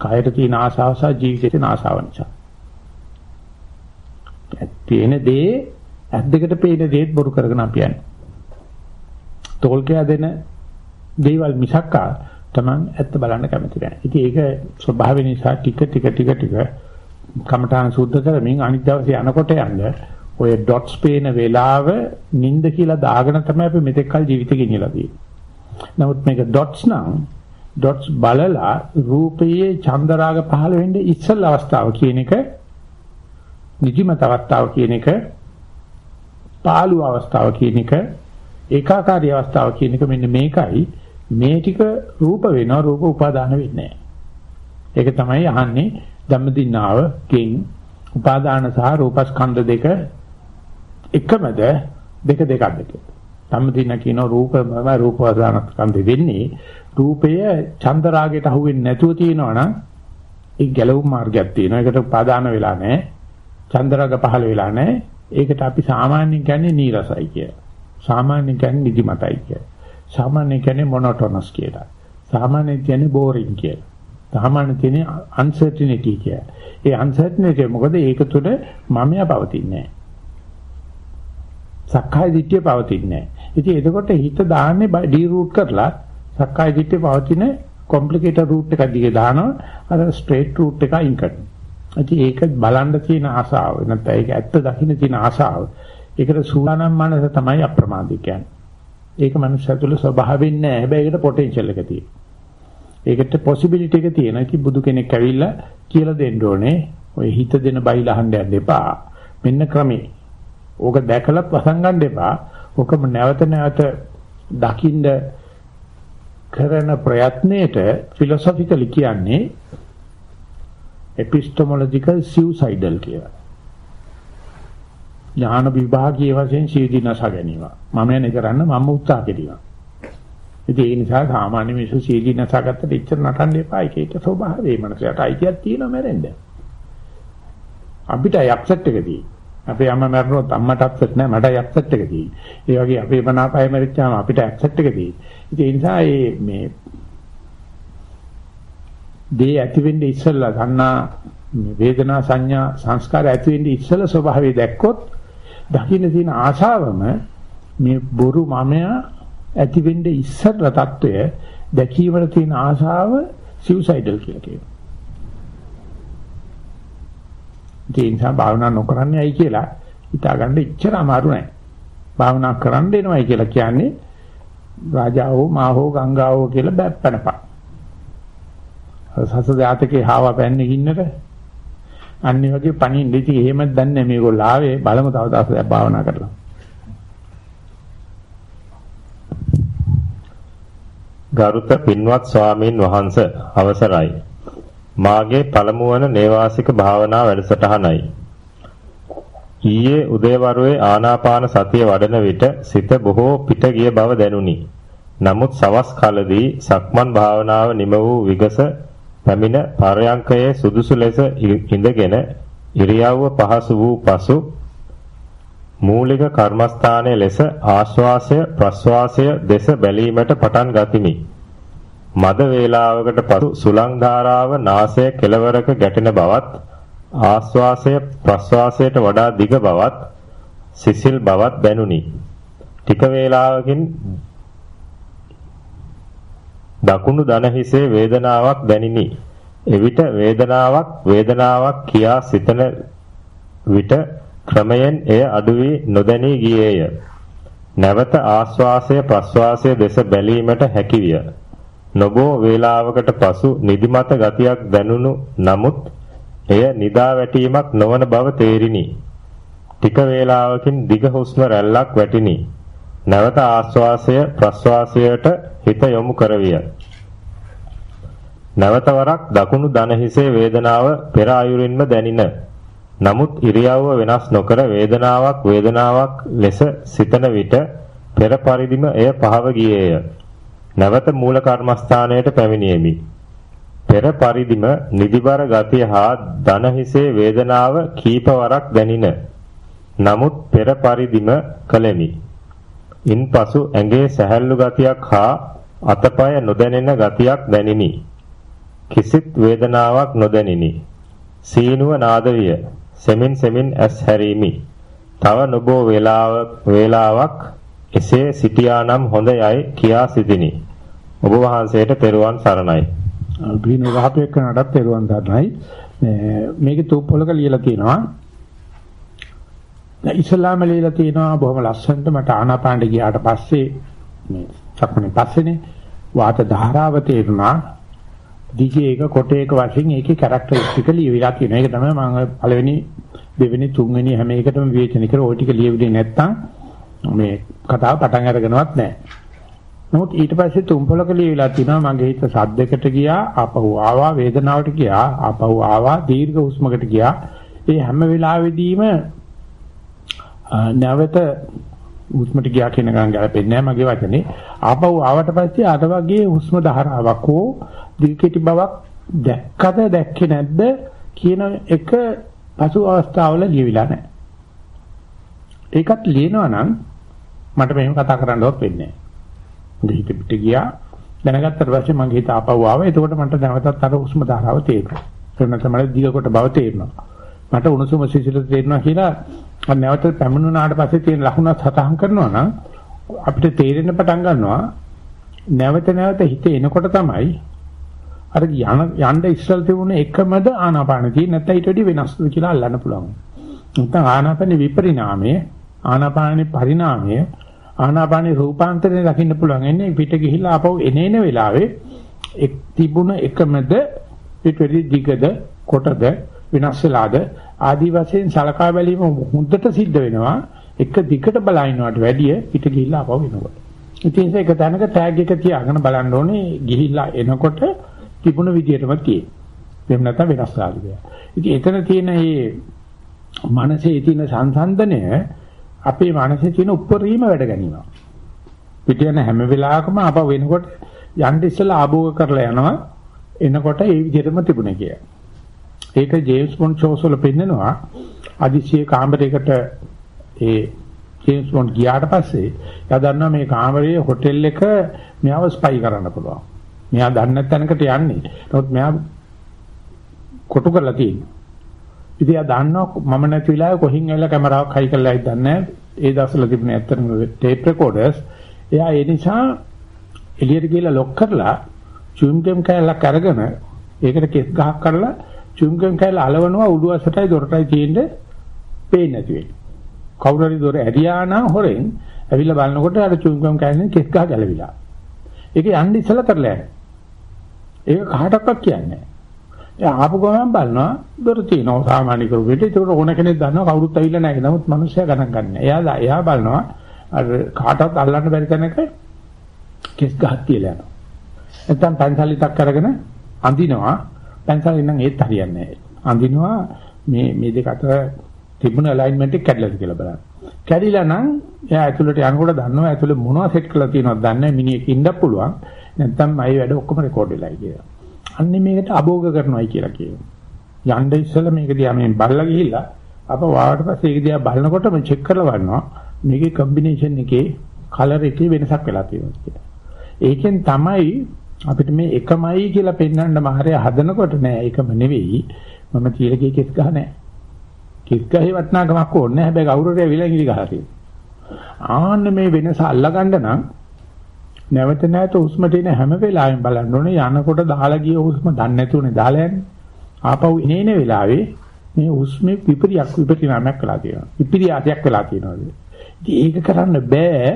කයට තියෙන ආශාව සහ ජීවිතේ තියෙන ආශාව නිසා. තියෙන දේ ඇස් දෙකට පේන දේත් බොරු කරගෙන අපි යන්නේ. තෝල්කයා දෙන දේවල් මිසක්කා Taman ඇත්ත බලන්න කැමති නැහැ. ඉතින් ඒක ස්වභාවය නිසා ටික ටික ටික ටික කමඨාන සුද්ධ කරමින් අනිත් දවසේ යනකොට යන්නේ ඔය ඩොට්ස් පේන වෙලාව නිින්ද කියලා දාගෙන තමයි අපි මෙතෙක් කල ජීවිතේ ගෙනියලා තියෙන්නේ. නමුත් මේක ඩොට්ස් නම් ඩොට්ස් බලලා රූපයේ චන්දරාග පහළ වෙන්නේ ඉස්සල් අවස්ථාව කියන එක නිදිමත අවස්ථාව කියන එක පාළු අවස්ථාව කියන එක ඒකාකාරී අවස්ථාව කියන එක මෙන්න මේකයි මේ ටික රූප වෙනවා රූප උපාදාන වෙන්නේ ඒක තමයි අහන්නේ ධම්මදිනාව ගෙන් උපාදාන සහ රූපස්කන්ධ දෙක එකමද දෙක දෙකක්ද කියලා. සම්මදින කියන රූපම රූප වදානස්කන්ධ වෙන්නේ රූපය චන්ද රාගයට අහු වෙන්නේ නැතුව තියෙනවා නම් ඒ ගැලවුම් මාර්ගයක් තියෙනවා. ඒකට පාදාන වෙලා නැහැ. චන්ද රාග පහළ වෙලා නැහැ. ඒකට අපි සාමාන්‍යයෙන් කියන්නේ නීරසයි කියලා. සාමාන්‍යයෙන් කියන්නේ නිදිමතයි කියලා. සාමාන්‍යයෙන් කියන්නේ මොනොටොනස් කියලා. සාමාන්‍යයෙන් කියන්නේ බෝරින් කියලා. සාමාන්‍යයෙන් කියන්නේ අන්සර්ටිනිටි කියලා. ඒ අන්සර්ටිනිටි මොකද ඒක තුළ මමයා පවතින්නේ නැහැ. සක්කාය දිට්ඨිය පවතින්නේ නැහැ. ඉතින් එතකොට හිත දාන්නේ ඩී රූට් කරලා සක්කාය දිට්ඨිය පවතින කොම්ප්ලිකේටඩ් රූට් එකක් දිගේ දානවා. අර ස්ට්‍රේට් රූට් එක අයින් කරනවා. ඉතින් ඒක බලන්න තියෙන ආසාව නැත්නම් ඒක ඇත්ත දකින්න තියෙන ආසාව. ඒකට සූදානම් මනස තමයි අප්‍රමාදී කියන්නේ. ඒක මනුෂ්‍ය තුළ ස්වභාවයෙන් නෑ. හැබැයි ඒකට පොටෙන්ෂල් එක තියෙනවා. ඒකට පොසිබිලිටි එක තියෙනවා. කි බුදු කෙනෙක් ඇවිල්ලා කියලා දෙන්න ඕනේ. ඔය හිත දෙන බයිල අහන්න යන්න එපා. මෙන්න ක්‍රමේ. ඕක දැකලත් වසංගන්න එපා. ඕකම නැවත නැවත දකින්න කරන ප්‍රයත්නයේට ෆිලොසොෆිකලි කියන්නේ epistemological suicidal කියලා. ඥාන විභාගීය වශයෙන් සීදීනස ගැනීම. මම යන්නේ කරන්න මම උත්සාහ කෙරීම. ඉතින් ඒ නිසා සාමාන්‍ය මිනිස්සු සීදී නැසගත්තට ඉච්චර නටන්න එපා. ඒක ඒක ස්වභාවයේ මනසට අයිතියක් තියෙනවා මැරෙන්න. අපිට යක්සට් එකදී අපේ අම්මා මැරුණොත් අම්මට අප්සෙට් නෑ මටයි අප්සෙට් එක තියෙන්නේ. ඒ වගේ අපේ මනාපය මැරිච්චාම අපිට අප්සෙට් එක තියෙන්නේ. ඒ නිසා මේ මේ දේ ඇති වෙන්නේ ඉස්සෙල්ලා ගන්නා වේදනා සංඥා සංස්කාර ඇති වෙන්නේ ඉස්සෙල්ලා ස්වභාවය දැක්කොත් දකින්න තියෙන ආශාවම මේ බොරු මමයා ඇති වෙන්නේ ඉස්සර තත්වය දැකීමට තියෙන ආශාව සිව්සයිඩල් කියලා කියනවා. ඒ නිසා භාවනා නොකරන්නේ ඇයි කියලා හිතාගන්න ඉච්චර අමාරු නෑ. භාවනා කරන්න එනවයි කියලා කියන්නේ රාජාවෝ මාහෝ ගංගාවෝ කියලා බැප්පනපා. සස ජාතකේ හාව පැන්නේ ඉන්නට අන්නේ වගේ පණින් දෙති එහෙමත් දන්නේ මේගොල්ලෝ ආවේ බලමු තව දවසක් භාවනා කරලා. ගරුත පින්වත් ස්වාමීන් වහන්ස අවසරයි. මාගේ පළමු වන නේවාසික භාවනා වැඩසටහනයි. ඊයේ උදේවරුේ ආනාපාන සතිය වඩන විට සිත බොහෝ පිට ගිය බව දැනුනි. නමුත් සවස් කලදී සක්මන් භාවනාව නිම වූ විගස පැමිණ පරයන්කයේ සුදුසු ලෙස ඉඳගෙන ඉරියව්ව පහසු වූ පසු මූලික කර්මස්ථානයේ ලෙස ආශ්වාසය ප්‍රශ්වාසය දෙස බැලීමට පටන් ගතිමි. මද වේලාවකට පසු සුලං ධාරාව නාසය කෙළවරක ගැටෙන බවත් ආශ්වාසය ප්‍රශ්වාසයට වඩා දිග බවත් සිසිල් බවත් දැනුනි. ටික වේලාවකින් දකුණු දන හිසේ වේදනාවක් දැනිනි. එවිට වේදනාවක් වේදනාවක් කියා සිතන විට ක්‍රමයෙන් එය අඩු වී නොදැනී ගියේය. නැවත ආශ්වාසය ප්‍රශ්වාසය දෙස බැලීමට හැකිවිය. නොබෝ වේලාවකට පසු නිදිමත ගතියක් දැනුණු නමුත් එය නිදා වැටීමක් නොවන බව තේරිනි. ටික වේලාවකින් දිග හුස්ම රැල්ලක් වැටිනි. නැවත ආශ්වාසය ප්‍රශ්වාසයට හිත යොමු කරවිය. නැවත වරක් දකුණු දන හිසේ වේදනාව පෙර ආයුරින්ම දැනින නමුත් ඉරියව්ව වෙනස් නොකර වේදනාවක් වේදනාවක් ලෙස සිතන විට පෙර පරිදිම එය පහව ගියේය. නැවත මූල කර්මස්ථානයට පැමිණියෙමි. පෙර පරිදිම නිදිබර ගතිය හා දන හිසේ වේදනාව කීපවරක් දැනින. නමුත් පෙර පරිදිම කළෙමි. ඉන්පසු ඇඟේ සැහැල්ලු ගතියක් හා අතපය නොදැනෙන ගතියක් දැනිනි. කිසිත් වේදනාවක් නොදැනිනි. සීනුව නාද විය. සෙමින් සෙමින් ඇස් හැරීමි. තව නොබෝ වේලාවක් වේලාවක් එසේ සිටියානම් හොඳයයි කියා සිටිනි. ඔබ වහන්සේට තෙරුවන් සරණයි. බින රහතෙක් කනටත් තෙරුවන් සරණයි. මේකේ තූප්පලක ලියලා තියෙනවා. දැන් ඉස්ලාම ලියලා තියෙනවා බොහොම ලස්සනට මට ආනාපානට ගියාට පස්සේ මේ සක්මනේ පස්සේනේ වාත ධාරාව තේරුණා දිගේ එක කොට එක වශයෙන් ඒකේ කැරක්ටරිස්ටික ලියවිලා තියෙනවා. ඒක තමයි මම පළවෙනි දෙවෙනි තුන්වෙනි හැම එකටම විවේචන කර ওই ටික ලියවිලි නැත්තම් මේ කතාව පටන් අරගෙනවත් නැහැ. නමුත් ඊට පස්සේ තුම්පලක ලියවිලා තිනවා මගේ හිත සද්දයකට ගියා ආපහු ආවා වේදනාවට ගියා ආපහු ආවා දීර්ඝ හුස්මකට ගියා. ඒ හැම වෙලාවෙදීම නැවත හුස්මට ගියා කියන ගමන් ගැලපෙන්නේ නැහැ මගේ වචනේ. ආපහු ආවට පස්සේ අර වගේ හුස්ම ධාරාවක් හෝ දිග්කෙටි බවක් දැක්කද දැක්කේ නැද්ද කියන එක පසු අවස්ථාවල ලියවිලා නැහැ. ඒකත් ලියනවා නම් මට මෙහෙම කතා කරන්නවත් වෙන්නේ නැහැ. මගේ හිත පිට ගියා දැනගත්තට පස්සේ මගේ හිත ආපහු ආවා. එතකොට මට නැවතත් අර හුස්ම ධාරාව තේරෙනවා. ඒක නැත්නම් මට දිග කොට බව තේරෙනවා. මට උණුසුම සිසිල තේරෙනවා කියලා නැවත පැමිණුණාට පස්සේ තියෙන ලකුණත් සතහන් කරනවා නම් අපිට තේරෙන්න පටන් ගන්නවා නැවත නැවත හිත එනකොට තමයි අර යන යන්න ඉස්සල් තිබුණ එකමද ආනාපාන තියෙන්නේ නැත්නම් ඊට වඩා වෙනස්ද කියලා අල්ලන්න පුළුවන්. නැත්නම් ආනාපානේ විපරිණාමය ආනාපානේ පරිණාමය ආනාපානේ රූපාන්තරය දකින්න පුළුවන්. එන්නේ පිට ගිහිල්ලා ආපහු එනේන වෙලාවේ එක් තිබුණ එකමද ඊට වඩා දිගද කොටද වෙනස් වෙලාද ආදි වශයෙන් සලකා බැලීම හොඳට සිද්ධ වෙනවා එක දිගට බලනවට වැඩිය පිට ගිහිල්ලා ආපහු එනකොට. ඉතින් ඒක තැනක ටැග් එක තියාගෙන බලන්න ඕනේ ගිහිල්ලා එනකොට තිබුණ විදියටම තියෙන. එහෙම නැත්නම් වෙනස් ආකාරය. ඉතින් එතන තියෙන මේ මනසේ තියෙන සංසන්දනය අපේ මනසේ තියෙන උප්පරීම වැඩ ගැනීම. පිට යන හැම වෙලාවකම ආපහු වෙනකොට යන්න ඉස්සලා ආභෝග කරලා යනවා. එනකොට ඒ විදිහටම තිබුණේ කියලා. ඒක ජේම්ස් බොන්ඩ් ෂෝස් වල පෙන්නනවා. අදිසිය කාමරයකට ඒ ජේම්ස් බොන්ඩ් ගියාට පස්සේ එයා දන්නවා මේ කාමරයේ හොටෙල් එක මෙයාව ස්පයි කරන්න පුළුවන්. මෙයා දන්නේ නැත්නම්කට යන්නේ. නමුත් මෙයා කොටු කරලා තියෙනවා. ඉතින් එයා දන්නවා මම නැති වෙලාවේ කොහින් ඇවිල්ලා කැමරාවක් හයි කරලා ඉදන්නේ නැහැ. ඒ දවස්වල තිබුණේ ඇත්තටම ටේප් රෙකෝඩර්ස්. එයා ඒ නිසා එළියට ගිහලා ලොක් කරලා චුම් ගම් කෑල්ලක් අරගෙන ඒකට කෙස් ගහක් කරලා චුම් ගම් කෑල්ල අලවනවා උඩුවසටයි දොරටයි තියෙන්නේ පේන්නේ නැති වෙන්නේ. කවුරු හරි දොර ඇරියා නම් හොරෙන් ඇවිල්ලා බලනකොට අර චුම් ගම් කෑල්ලෙන් කෙස් ගහ ගැලවිලා. ඒක යන්න ඉස්සලා කරලා යන්නේ. ඒක කාටවත් කියන්නේ නැහැ. එයා ආපු ගමන් බලනවා දොර තියෙනවා සාමාන්‍ය කරුවෙට. ඒකට ඕන කෙනෙක් දන්නවා කවුරුත් ඇවිල්ලා නැහැ. නමුත් මිනිස්සයා ගණන් ගන්න. එයා එයා බලනවා අර කාටවත් අල්ලන්න බැරි තැනක කෙස් ගහක් තියලා යනවා. නැත්තම් පැන්සලිතක් අරගෙන අඳිනවා. පැන්සලින් නම් ඒත් හරියන්නේ නැහැ. අඳිනවා මේ මේ දෙක අතර තිබුණ ඇලයින්මන්ට් එක කැඩලාද කියලා බලන්න. කැඩිලා නම් එයා ඇතුළට යනකොට දන්නවා ඇතුළේ මොනවද සෙට් කරලා තියෙනවද දන්නේ නැහැ මිනිහෙක් ඉන්න පුළුවන්. නැත්තම් අය වැඩ ඔක්කොම රෙකෝඩ් වෙලා කියලා. අන්නේ මේකට අභෝග කරනවායි කියලා කියනවා. යන්න ඉස්සෙල්ලා මේක දිහා මේ බලලා ගිහිල්ලා අප වාවට පස්සේ ඒක දිහා බලනකොටම චෙක් කරලා බලනවා මේකේ කම්බිනේෂන් එකේ කලර් එකේ වෙනසක් වෙලා තියෙනවා කියලා. ඒකෙන් තමයි අපිට මේ එකමයි කියලා පෙන්වන්න මාහරය හදනකොට නෑ ඒකම නෙවෙයි මම තියලගේ කෙස් ගහ නෑ. කෙස් ගහේ වටනාකමක් ඕනේ නෑ හැබැයි කවුරුරේ විලංගිලි ගහලා තියෙනවා. ආන්න මේ වෙනස අල්ලගන්න නම් නැවත නැවත හුස්ම දෙන හැම වෙලාවෙම බලන්න ඕනේ යනකොට දාලා ගිය හුස්ම දන්නේ නැතුනේ දාලා යන්නේ. ආපහු එනේන වෙලාවේ මේ හුස්මේ විපරියක් විපරිණාමයක් වෙලා තියෙනවා. විපරියාසයක් වෙලා තියෙනවා. ඉතින් ඒක කරන්න බෑ.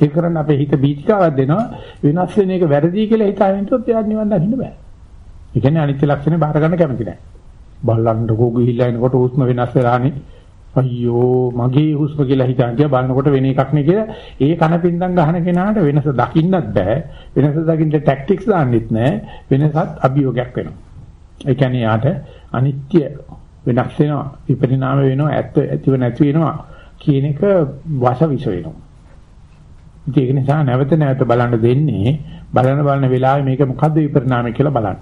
ඒක කරන්න අපේ හිත බීතිකාවක් දෙනවා. වෙනස් වෙන එක වැරදි කියලා හිතාගෙන ඉන්නොත් එයා නිවන් දකින්න බෑ. ඒ කියන්නේ අනිත්‍ය ලක්ෂණය බාර ගන්න කැමති නැහැ. බලන්නකෝ ගිහිල්ලා එනකොට හුස්ම වෙනස් වෙලානේ. අයියෝ මගේ හුස්ම කියලා හිතන්නේ බලනකොට වෙන එකක් නේ කියලා. ඒ කන පින්දම් ගහන කෙනාට වෙනස දකින්නත් බෑ. වෙනස දකින්න ටැක්ටික්ස් දාන්නෙත් නෑ. වෙනසත් අභියෝගයක් වෙනවා. ඒ කියන්නේ යාට අනිත්‍ය වෙනස් වෙනවා විපරිණාම වෙනවා ඇත්ත ඇතිව නැති වෙනවා කියන එක වශවිෂ වෙනවා. ඒක නිසා නැවත නැවත බලන්න දෙන්නේ බලන බලන වෙලාවේ මේක මොකද්ද විපරිණාමය කියලා බලන්න.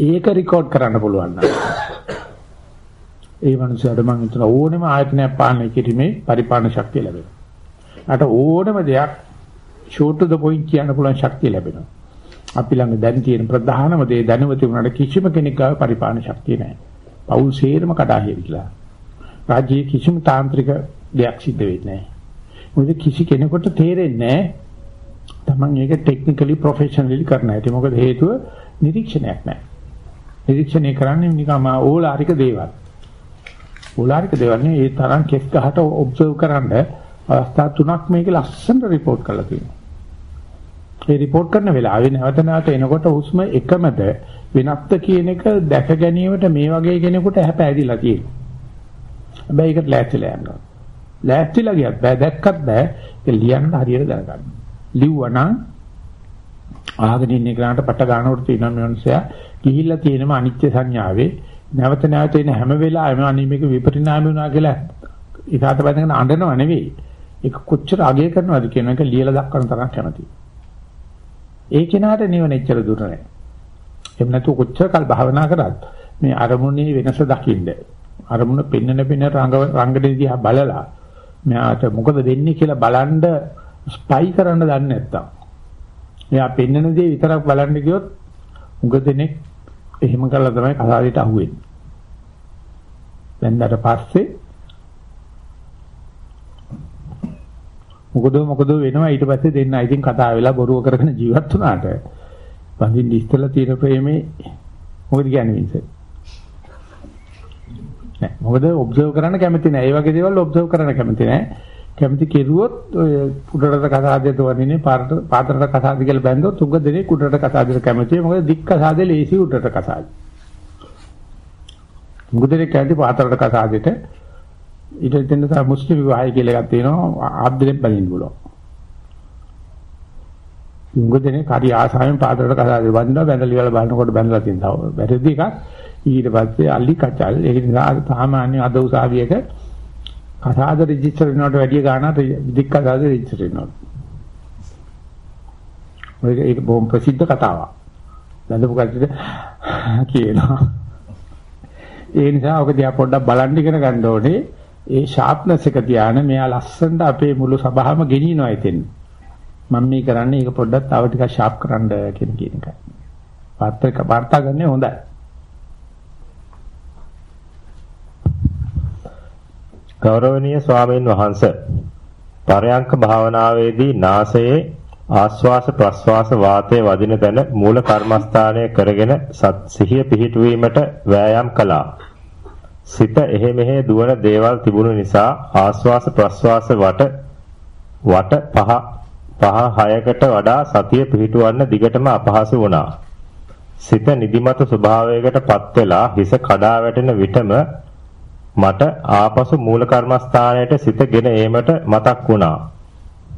ඒක රෙකෝඩ් කරන්න පුළුවන් නේද ඒ මනුස්සයාට මම හිතන ඕනෙම ආයතනයක් පාලනය කිරීමේ පරිපාලන ශක්තිය ලැබෙනවා. අට ඕනෙම දෙයක් short to the point කියන්න පුළුවන් ශක්තිය ලැබෙනවා. අපි ළඟ දැන් තියෙන ප්‍රධානම දේ දැනුවති වුණාට කිසිම කෙනෙක් ගාව පරිපාලන ශක්තිය නැහැ. පෞල් සේරම කඩාහිරිලා. රාජ්‍යයේ කිසිම තාන්ත්‍රික දෙයක් සිද්ධ වෙන්නේ නැහැ. මොකද කිසි කෙනෙකුට තේරෙන්නේ නැහැ. Taman ඒක ටෙක්නිකලි ප්‍රොෆෙෂනලි කරන්න ඇති. මොකද හේතුව නිරීක්ෂණයක් නැහැ. නිරීක්ෂණය කරන්නේ නිකම්ම ඕලාරික දේවල්. ඕලාරික දේවල් නෙවෙයි ඒ තරම් කෙස් ගහට ඔබ්සර්ව් කරන්න අවස්ථා තුනක් මේක ලස්සනට report කරලා තියෙනවා. ඒ report කරන වෙලාවේ නැවත නැවත එනකොට හුස්ම එකමද වෙනස්ද කියන එක දැක ගැනීමට මේ වගේ කෙනෙකුට හැපැදිලා තියෙනවා. හැබැයි ඒකට ලෑස්තිලා යනවා. ලෑස්තිලා ගියත් බෑ දැක්කත් බෑ ඒක ලියන්න හරියට දැනගන්න. ලිව්වනම් ආගෙන ඉන්න කෙනාට පට ගන්නකොට තියෙන මිනිස්සයා ගිහිල්ලා තියෙනම අනිත්‍ය සංඥාවේ නැවත නැවත එන හැම වෙලාවෙම අනේ මේක විපරිණාම වුණා කියලා ඉතාලට බඳගෙන අඬනව නෙවෙයි. ඒක කොච්චර අගය කරනවද කියන එක ලියලා දක්වන තරම් කැමතියි. ඒ කෙනාට නිවන එච්චර දුර නැහැ. එහෙම නැතු කොච්චර කල් භාවනා කරත් මේ අරමුණේ වෙනස දකින්න අරමුණ පෙන්නන පෙන්න රංග රංගනේ දිහා බලලා මෙයාට මොකද වෙන්නේ කියලා බලන්න ස්පයි කරන්න දන්නේ නැත්තම් එයා පෙන්නන දේ විතරක් බලන්න ගියොත් උග දෙනෙක් එහෙම කරලා තමයි කසාදෙට අහුවෙන්නේ. දැන්දට පස්සේ මොකද මොකද වෙනවා? ඊට පස්සේ දෙන්න ඉතින් කතා වෙලා බොරුව කරගෙන ජීවත් වුණාට බඳින්න ඉස්සලා තියෙන ප්‍රේමේ මොකද කියන්නේ වින්සර් නෑ. මොකද ඔබ්සර්ව් කරන්න කැමති නෑ. ඒ වගේ දේවල් ඔබ්සර්ව් කරන්න කැමති නෑ. කැමති කෙරුවොත් ඔය උඩරට කසාදේ තවන්නේ පාරට පාතරට කසාදේ කියලා බැන්දොත් උග දෙනේ උඩරට කසාදේට කැමතියි මොකද දික් කසාදේ ලේසි උඩරට කසාදේ. මුගදේ කැමති පාතරට කසාදේට. ඊට දෙන්න තමයි මුස්ලිම් විවාහය කියලා එකක් තියෙනවා. ආද්දලෙන් බලින්න පුළුවන්. මුගදේ කාරි ආසාවෙන් පාතරට කසාදේ බඳිනවා. බැඳලි වල බලනකොට බැඳලා තියෙනවා වැරදි එකක්. ඊට පස්සේ අලි කචල්. ඒක නිසා සාමාන්‍ය අද උසාවියක කතාද රෙජිස්ටර් වෙනවට වැඩිය ගාණක් විදික් කතාද රෙජිස්ටර් වෙනවා. ඒක බොහොම ප්‍රසිද්ධ කතාවක්. බඳපු කට්ටියට කියනවා. ඒ නිසා ඔක දිහා පොඩ්ඩක් බලන්න ඉගෙන ගන්න ඕනේ. ඒ ෂාප්නස් එක තියාන මෙයා ලස්සනට අපේ මුළු සභාවම ගෙනියනවා ඉතින්. මම මේ කරන්නේ ඒක පොඩ්ඩක් තව ටිකක් ෂාප් කරන්න කියන කියන එකයි. වාර්තාක වාර්තා ගන්නේ හොඳයි. ගෞරවනීය ස්වාමීන් වහන්ස පරයන්ක භාවනාවේදී නාසයේ ආශ්වාස ප්‍රශ්වාස වාතයේ වදින තැන මූල කර්මස්ථානය කරගෙන සිහිය පිහිටුවීමට වෑයම් කළා. සිත එහෙ මෙහෙ දුවන දේවල් තිබුණු නිසා ආශ්වාස ප්‍රශ්වාස වට වට පහ පහ හයකට වඩා සතිය පිහිටුවන්න දිගටම අපහසු වුණා. සිත නිදිමත ස්වභාවයකටපත් වෙලා හිස කඩා වැටෙන විටම මට ආපසු මූල කර්මස්ථානයට සිතගෙන ඒමට මතක් වුණා.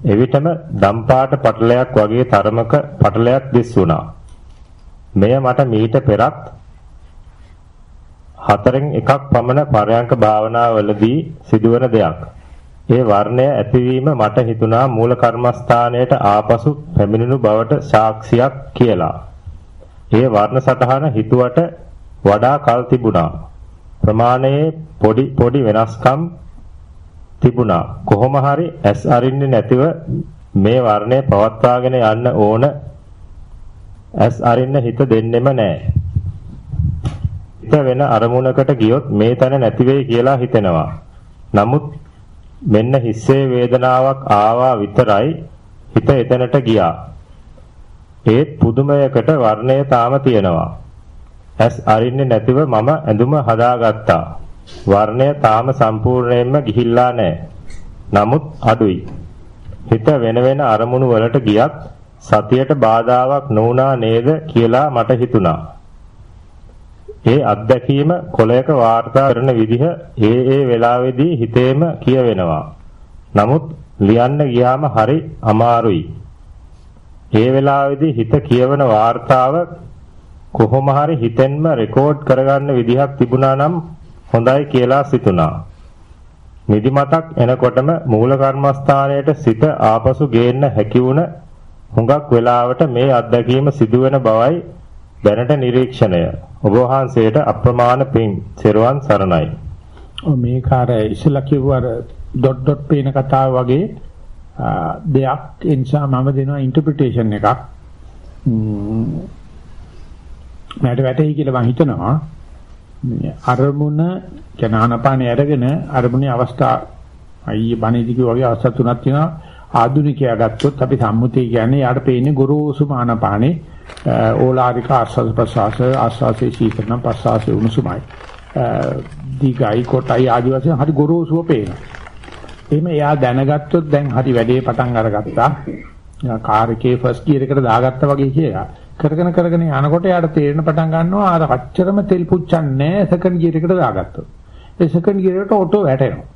එවිටම දම්පාට පටලයක් වගේ තරමක පටලයක් දිස් වුණා. මෙය මට මීට පෙරත් හතරෙන් එකක් පමණ පරයන්ක භාවනාවලදී සිදුවන දෙයක්. ඒ වර්ණය ඇතිවීම මට හිතුණා මූල කර්මස්ථානයට ආපසු පැමිණෙනු බවට සාක්ෂියක් කියලා. ඒ වර්ණ සටහන හිතුවට වඩා කල් තිබුණා. ප්‍රමාණයේ පොඩි පොඩි වෙනස්කම් තිබුණා. කොහොම හරි ඇස් අරින්නේ නැතිව මේ වර්ණය පවත්වාගෙන යන්න ඕන. ඇස් අරින්න හිත දෙන්නෙම නැහැ. හිත වෙන අරමුණකට ගියොත් මේ තැන නැති වෙයි කියලා හිතෙනවා. නමුත් මෙන්න හිස්සේ වේදනාවක් ආවා විතරයි හිත එතනට ගියා. ඒත් පුදුමයකට වර්ණය තාම තියෙනවා. ඇස් අරින්නේ නැතිව මම ඇඳුම හදාගත්තා. වර්ණය තාම සම්පූර්ණයෙන්ම ගිහිල්ලා නැහැ. නමුත් අඩුයි. හිත වෙන වෙන අරමුණු වලට ගියත් සතියට බාධාවක් නොවුනා නේද කියලා මට හිතුණා. ඒ අත්දැකීම කොලයක වාර්තා කරන විදිහ ඒ ඒ වෙලාවේදී හිතේම කියවෙනවා. නමුත් ලියන්න ගියාම හරි අමාරුයි. ඒ වෙලාවේදී හිත කියවන වාර්තාව කොහොම හරි හිතෙන්ම රෙකෝඩ් කරගන්න විදිහක් තිබුණා නම් හොඳයි කියලා සිතුණා. නිදිමතක් එනකොටම මූල කර්මස්ථානයට සිත ආපසු ගේන්න හැකි වුණ හුඟක් වෙලාවට මේ අත්දැකීම සිදුවෙන බවයි දැනට නිරීක්ෂණය. ඔබ වහන්සේට අප්‍රමාණ පිං සිරුවන් සරණයි. මේක අර ඉස්සලා කිව්වර ඩොට් ඩොට් පේන කතාව වගේ දෙයක් ඒ නිසා මම දෙනවා ඉන්ටර්ප්‍රිටේෂන් එකක්. මට වැටෙයි කියලා මම හිතනවා. අරමුණ ජනානපානේ අරගෙන අරමුණේ අවස්ථා අයියේ බණේදී වගේ අවස්ථා තුනක් තියෙනවා. ආධුනිකයා ගත්තොත් අපි සම්මුතිය කියන්නේ යාට පේන්නේ ගොරෝසු මානපානේ ඕලාරික ආස්වාද ප්‍රසආස ආස්වාසේ සීකරණ ප්‍රසආසේ උණුසුමයි. දීගයි කොටයි ආදි වශයෙන් හරි ගොරෝසුව පේනවා. එහෙම එයා දැනගත්තොත් දැන් හරි වැඩේ පටන් අරගත්තා. කාර් එකේ ෆස්ට් ගියර් එකට දාගත්තා වගේ කියලා. කරගෙන කරගෙන යනකොට යාට තේරෙන පටන් ගන්නවා අර අච්චරම තෙල් පුච්චන්නේ සෙකන්ඩ් ගියර් එකට දාගත්තොත්. ඒ සෙකන්ඩ් ගියර් එකට ඔටෝ වැටෙනවා.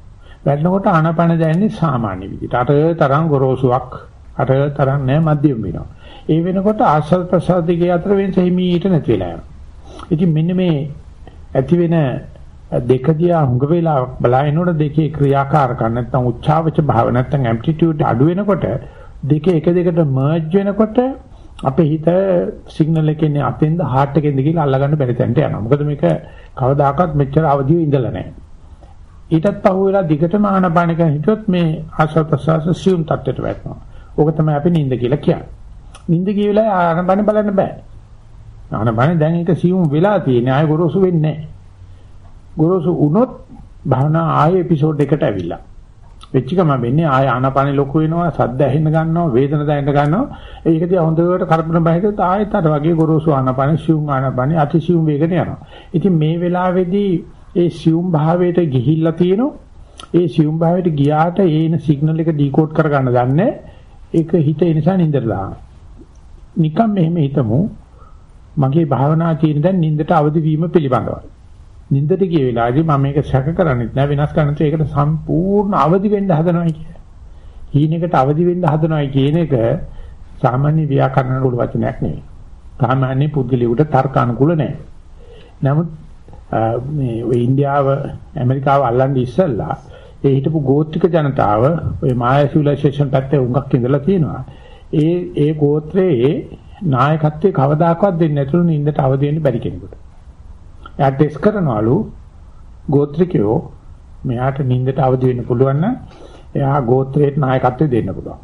වැටෙනකොට ආනපන දැනෙන්නේ සාමාන්‍ය විදිහට. අර තරම් ගොරෝසුවක් අර තරම් නෑ මධ්‍යම වෙනවා. ඒ වෙනකොට ආශ්වාස ප්‍රශ්වාසයේ අතර වෙනස හිමීට නැති වෙලා යනවා. ඉතින් මෙන්න මේ ඇති වෙන දෙක දිහා හුඟ වෙලා බලනකොට දෙකේ ක්‍රියාකාරකම් නැත්නම් උච්චාවච භාව නැත්නම් ඇම්ප්ලිටියුඩ් අඩු වෙනකොට දෙක එක දෙකට මර්ජ් වෙනකොට අපේ හිත සිග්නල් එකේ අතෙන්ද හાર્ට් එකෙන්ද කියලා අල්ලගන්න බැරි තැනට යනවා. මොකද මේක කවදාකවත් මෙච්චර අවදිව ඉඳලා නැහැ. ඊටත් පහුවෙලා දිගටම ආනපානික හිටියොත් මේ ආස්වාද ප්‍රසවාස සියුම් තත්ත්වයට වැටෙනවා. ඕක තමයි අපි නිින්ද කියලා කියන්නේ. නිින්ද ගිය වෙලාවේ ආනපාන බලන්න බෑ. ආනපාන දැන් ඒක සියුම් වෙලා තියෙන්නේ ආය ගොරෝසු වෙන්නේ නැහැ. ගොරෝසු වුණොත් භාවනා ආයේ එපිසෝඩ් එකට ඇවිල්ලා. වෙච්ච ගම වෙන්නේ ආය ආනාපානෙ ලොකු වෙනවා සද්ද ඇහෙන්න ගන්නවා වේදන දැනෙන්න ගන්නවා. ඒක දිහා හොඳට කල්පනා බහිද්දී ආයෙත් අර වගේ ගොරෝසු ආනාපානෙ සියුම් ආනාපානෙ අති සියුම් වේගන යනවා. ඉතින් මේ වෙලාවේදී ඒ සියුම් භාවයට ගිහිල්ලා තියෙනවා. ඒ සියුම් භාවයට ගියාට ඒන සිග්නල් එක ඩිකෝඩ් කරගන්න දන්නේ ඒක හිත ඒ නිසා නින්දට දානවා. නිකම් මෙහෙම හිතමු. මගේ භාවනා තියෙන දැන් නින්දට අවදි වීම පිළිබඳවයි නින්දට ගිය වෙලාවේදී මම මේක සැක කරන්නේත් නෑ වෙනස් කරන්නත් ඒකට සම්පූර්ණ අවදි වෙන්න හදනවා කිය. හීනෙකට අවදි වෙන්න හදනවා කියන එක සාමාන්‍ය ව්‍යාකරණ වල වචනයක් නෙවෙයි. සාමාන්‍ය පුද්ගලයාට තර්කානුකූල නෑ. නමුත් මේ ඔය ඉන්දියාව ඇමරිකාව අල්ලන්නේ ඉස්සෙල්ලා ඒ හිටපු ගෝත්‍රික ජනතාව ওই මායා සිවිලයිසේෂන් පැත්තේ උඟක් ඉඳලා තියෙනවා. ඒ ඒ ගෝත්‍රයේ නායකත්වයේ කවදාකවත් දෙන්නේ නැතුළු නින්දට අවදි වෙන්න බැරි කෙනෙකුට. එයා ටෙස්ට් කරනවලු ගෝත්‍රිකයෝ මෙයාට නින්දට අවදි වෙන්න පුළුවන් නම් එයා ගෝත්‍රයට නායකත්වය දෙන්න පුළුවන්.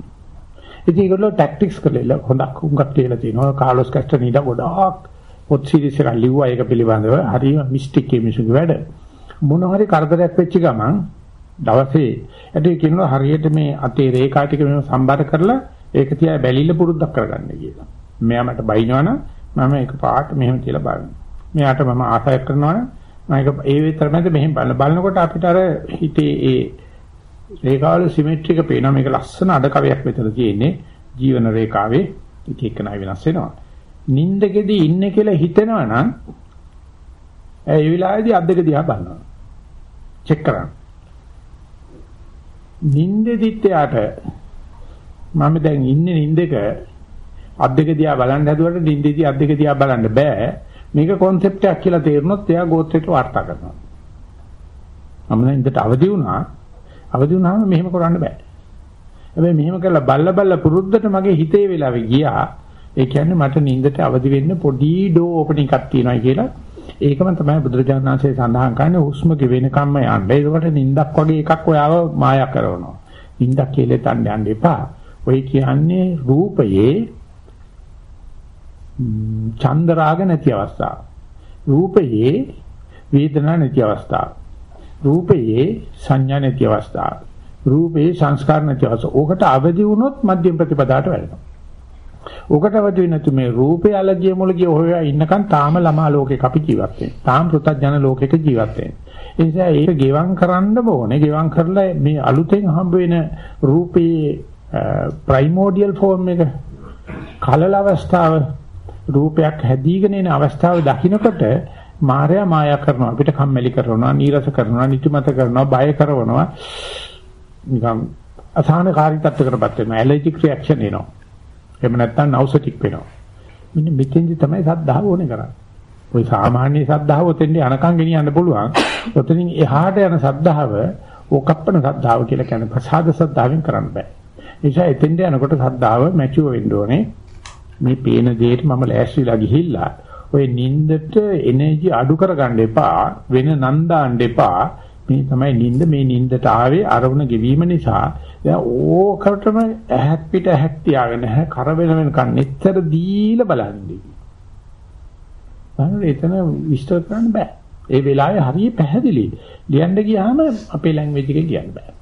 ඉතින් ඒගොල්ලෝ ටැක්ටික්ස් කරලා හොඳක් උඟක් කියලා තියෙනවා. කාලොස් කැස්ටනීඩා ගොඩාක් පොත් සීරීස් එකක් ලිව්වා ඒක පිළිබඳව. හරිම මිස්ටික් කෙමිසුගේ වැඩ. මොන හරි කරදරයක් වෙච්ච ගමන් දවසේ ඇටි කියනවා හරියට මේ අතේ රේඛා ටික මෙහෙම සම්බර කරලා ඒක තියා බැලිලා පුරුද්දක් කරගන්න කියලා. මෙයා මට බයිනවනම් මම ඒක පාට මෙහෙම කියලා බලනවා. මෙයාට මම ආසය කරනවනම් මම ඒක ඒ විතරමද මෙහෙම බලන බලනකොට අපිට අර හිතේ ඒ රේඛාවල සිමෙට්‍රික පේනවා මේක ලස්සන අඩකවයක් මෙතන තියෙන්නේ ජීවන රේඛාවේ එක එක නයි වෙනස් වෙනවා. නින්දකෙදී ඉන්නේ කියලා හිතෙනවා නම් ඒ විලායේදී අද්දක දිහා බලනවා. චෙක් කරන්න. නින්දෙදිත් යාට මම දැන් ඉන්නේ නින්දක අද්දක දිහා බලන්න හැදුවට නින්දෙදි අද්දක දිහා බලන්න බෑ. මේක concept එකක් කියලා තේරුනොත් එයා ගෝත්‍රයට වාර්තා කරනවා. මම දැන් ඉඳට අවදි වුණා. අවදි වුණාම මෙහෙම කරන්න බෑ. හැබැයි මෙහෙම කරලා බල්ල බල්ල පුරුද්දට මගේ හිතේ වෙලාවෙ ගියා. ඒ කියන්නේ මට නිින්දට අවදි වෙන්න පොඩි ඩෝ ඕපනින් එකක් තියෙනවා කියලා. ඒකම තමයි බුදුරජාණන් වහන්සේ සඳහන් කරන්නේ හුස්ම ගෙවෙනකම්ම යන්න. ඒකට නිින්දක් වගේ එකක් ඔයාව මායා කරනවා. නිින්දක් කියලා තන්න යන්න එපා. ඔය කියන්නේ රූපයේ ඡන්ද රාග නැති අවස්ථාව. රූපයේ වේදනා නැති අවස්ථාව. රූපයේ සංඥා නැති අවස්ථාව. රූපේ සංස්කාර නැති අවස්ථාව. ඕකට අවදි වුණොත් මධ්‍යම ප්‍රතිපදාට වැටෙනවා. ඕකට අවදි වෙනතු මේ රූපේ අලගිය මුලගිය හොයා ඉන්නකන් තාම ළමා ලෝකයක අපි ජීවත් වෙන්නේ. තාම පෘථග්ජන ලෝකයක ජීවත් වෙන්නේ. ඒ නිසා ඒක ගෙවම් කරන්න ඕනේ. ගෙවම් කරලා මේ අලුතෙන් හම්බ වෙන රූපේ ප්‍රයිමෝඩියල් ෆෝම් එක කලල අවස්ථාව රූපයක් හැදීගෙන එන අවස්ථාව දකින්නකොට මායя මායා කරනවා අපිට කම්මැලි කරනවා නීරස කරනවා නිදිමත කරනවා බය කරනවා. නිකන් අසහනකාරී තත්ත්වයකටපත් වෙනවා ඇලර්ජික් රියැක්ෂන් එනවා. එහෙම නැත්නම් නවුසටික් වෙනවා. මෙන්න මෙතෙන්දි තමයි සද්ධාව ඕනේ කරන්නේ. ඔය සාමාන්‍ය සද්ධාව ඔතෙන්දී අනකම් ගෙනියන්න පුළුවන්. ඔතනින් එහාට යන සද්ධාව ඕකප්පන සද්ධාව කියලා කියන්නේ ප්‍රසාද සද්ධාවෙන් කරන්න බෑ. ඒ නිසා එතෙන්දී යනකොට සද්ධාව මැචුව වෙන්න ඕනේ. මේ පේන දෙයට මම ලෑස්තිලා ගිහිල්ලා ඔය නින්දට එනර්ජි අඩු කරගන්න එපා වෙන නන්දාන්න එපා. මේ තමයි නින්ද මේ නින්දට ආවේ අරමුණ ගෙවීම නිසා. දැන් ඕකටම ඇහක් පිට ඇහක් තියාගෙන ඇහ කර වෙන වෙනකන් එච්චර දීලා බලන්නේ. බලන්න එතන විස්තර කරන්න බෑ. ඒ වෙලාවේ හරිය පැහැදිලි. ලියන්න ගියාම අපේ ලැන්ග්වේජ් එකේ කියන්න බෑ.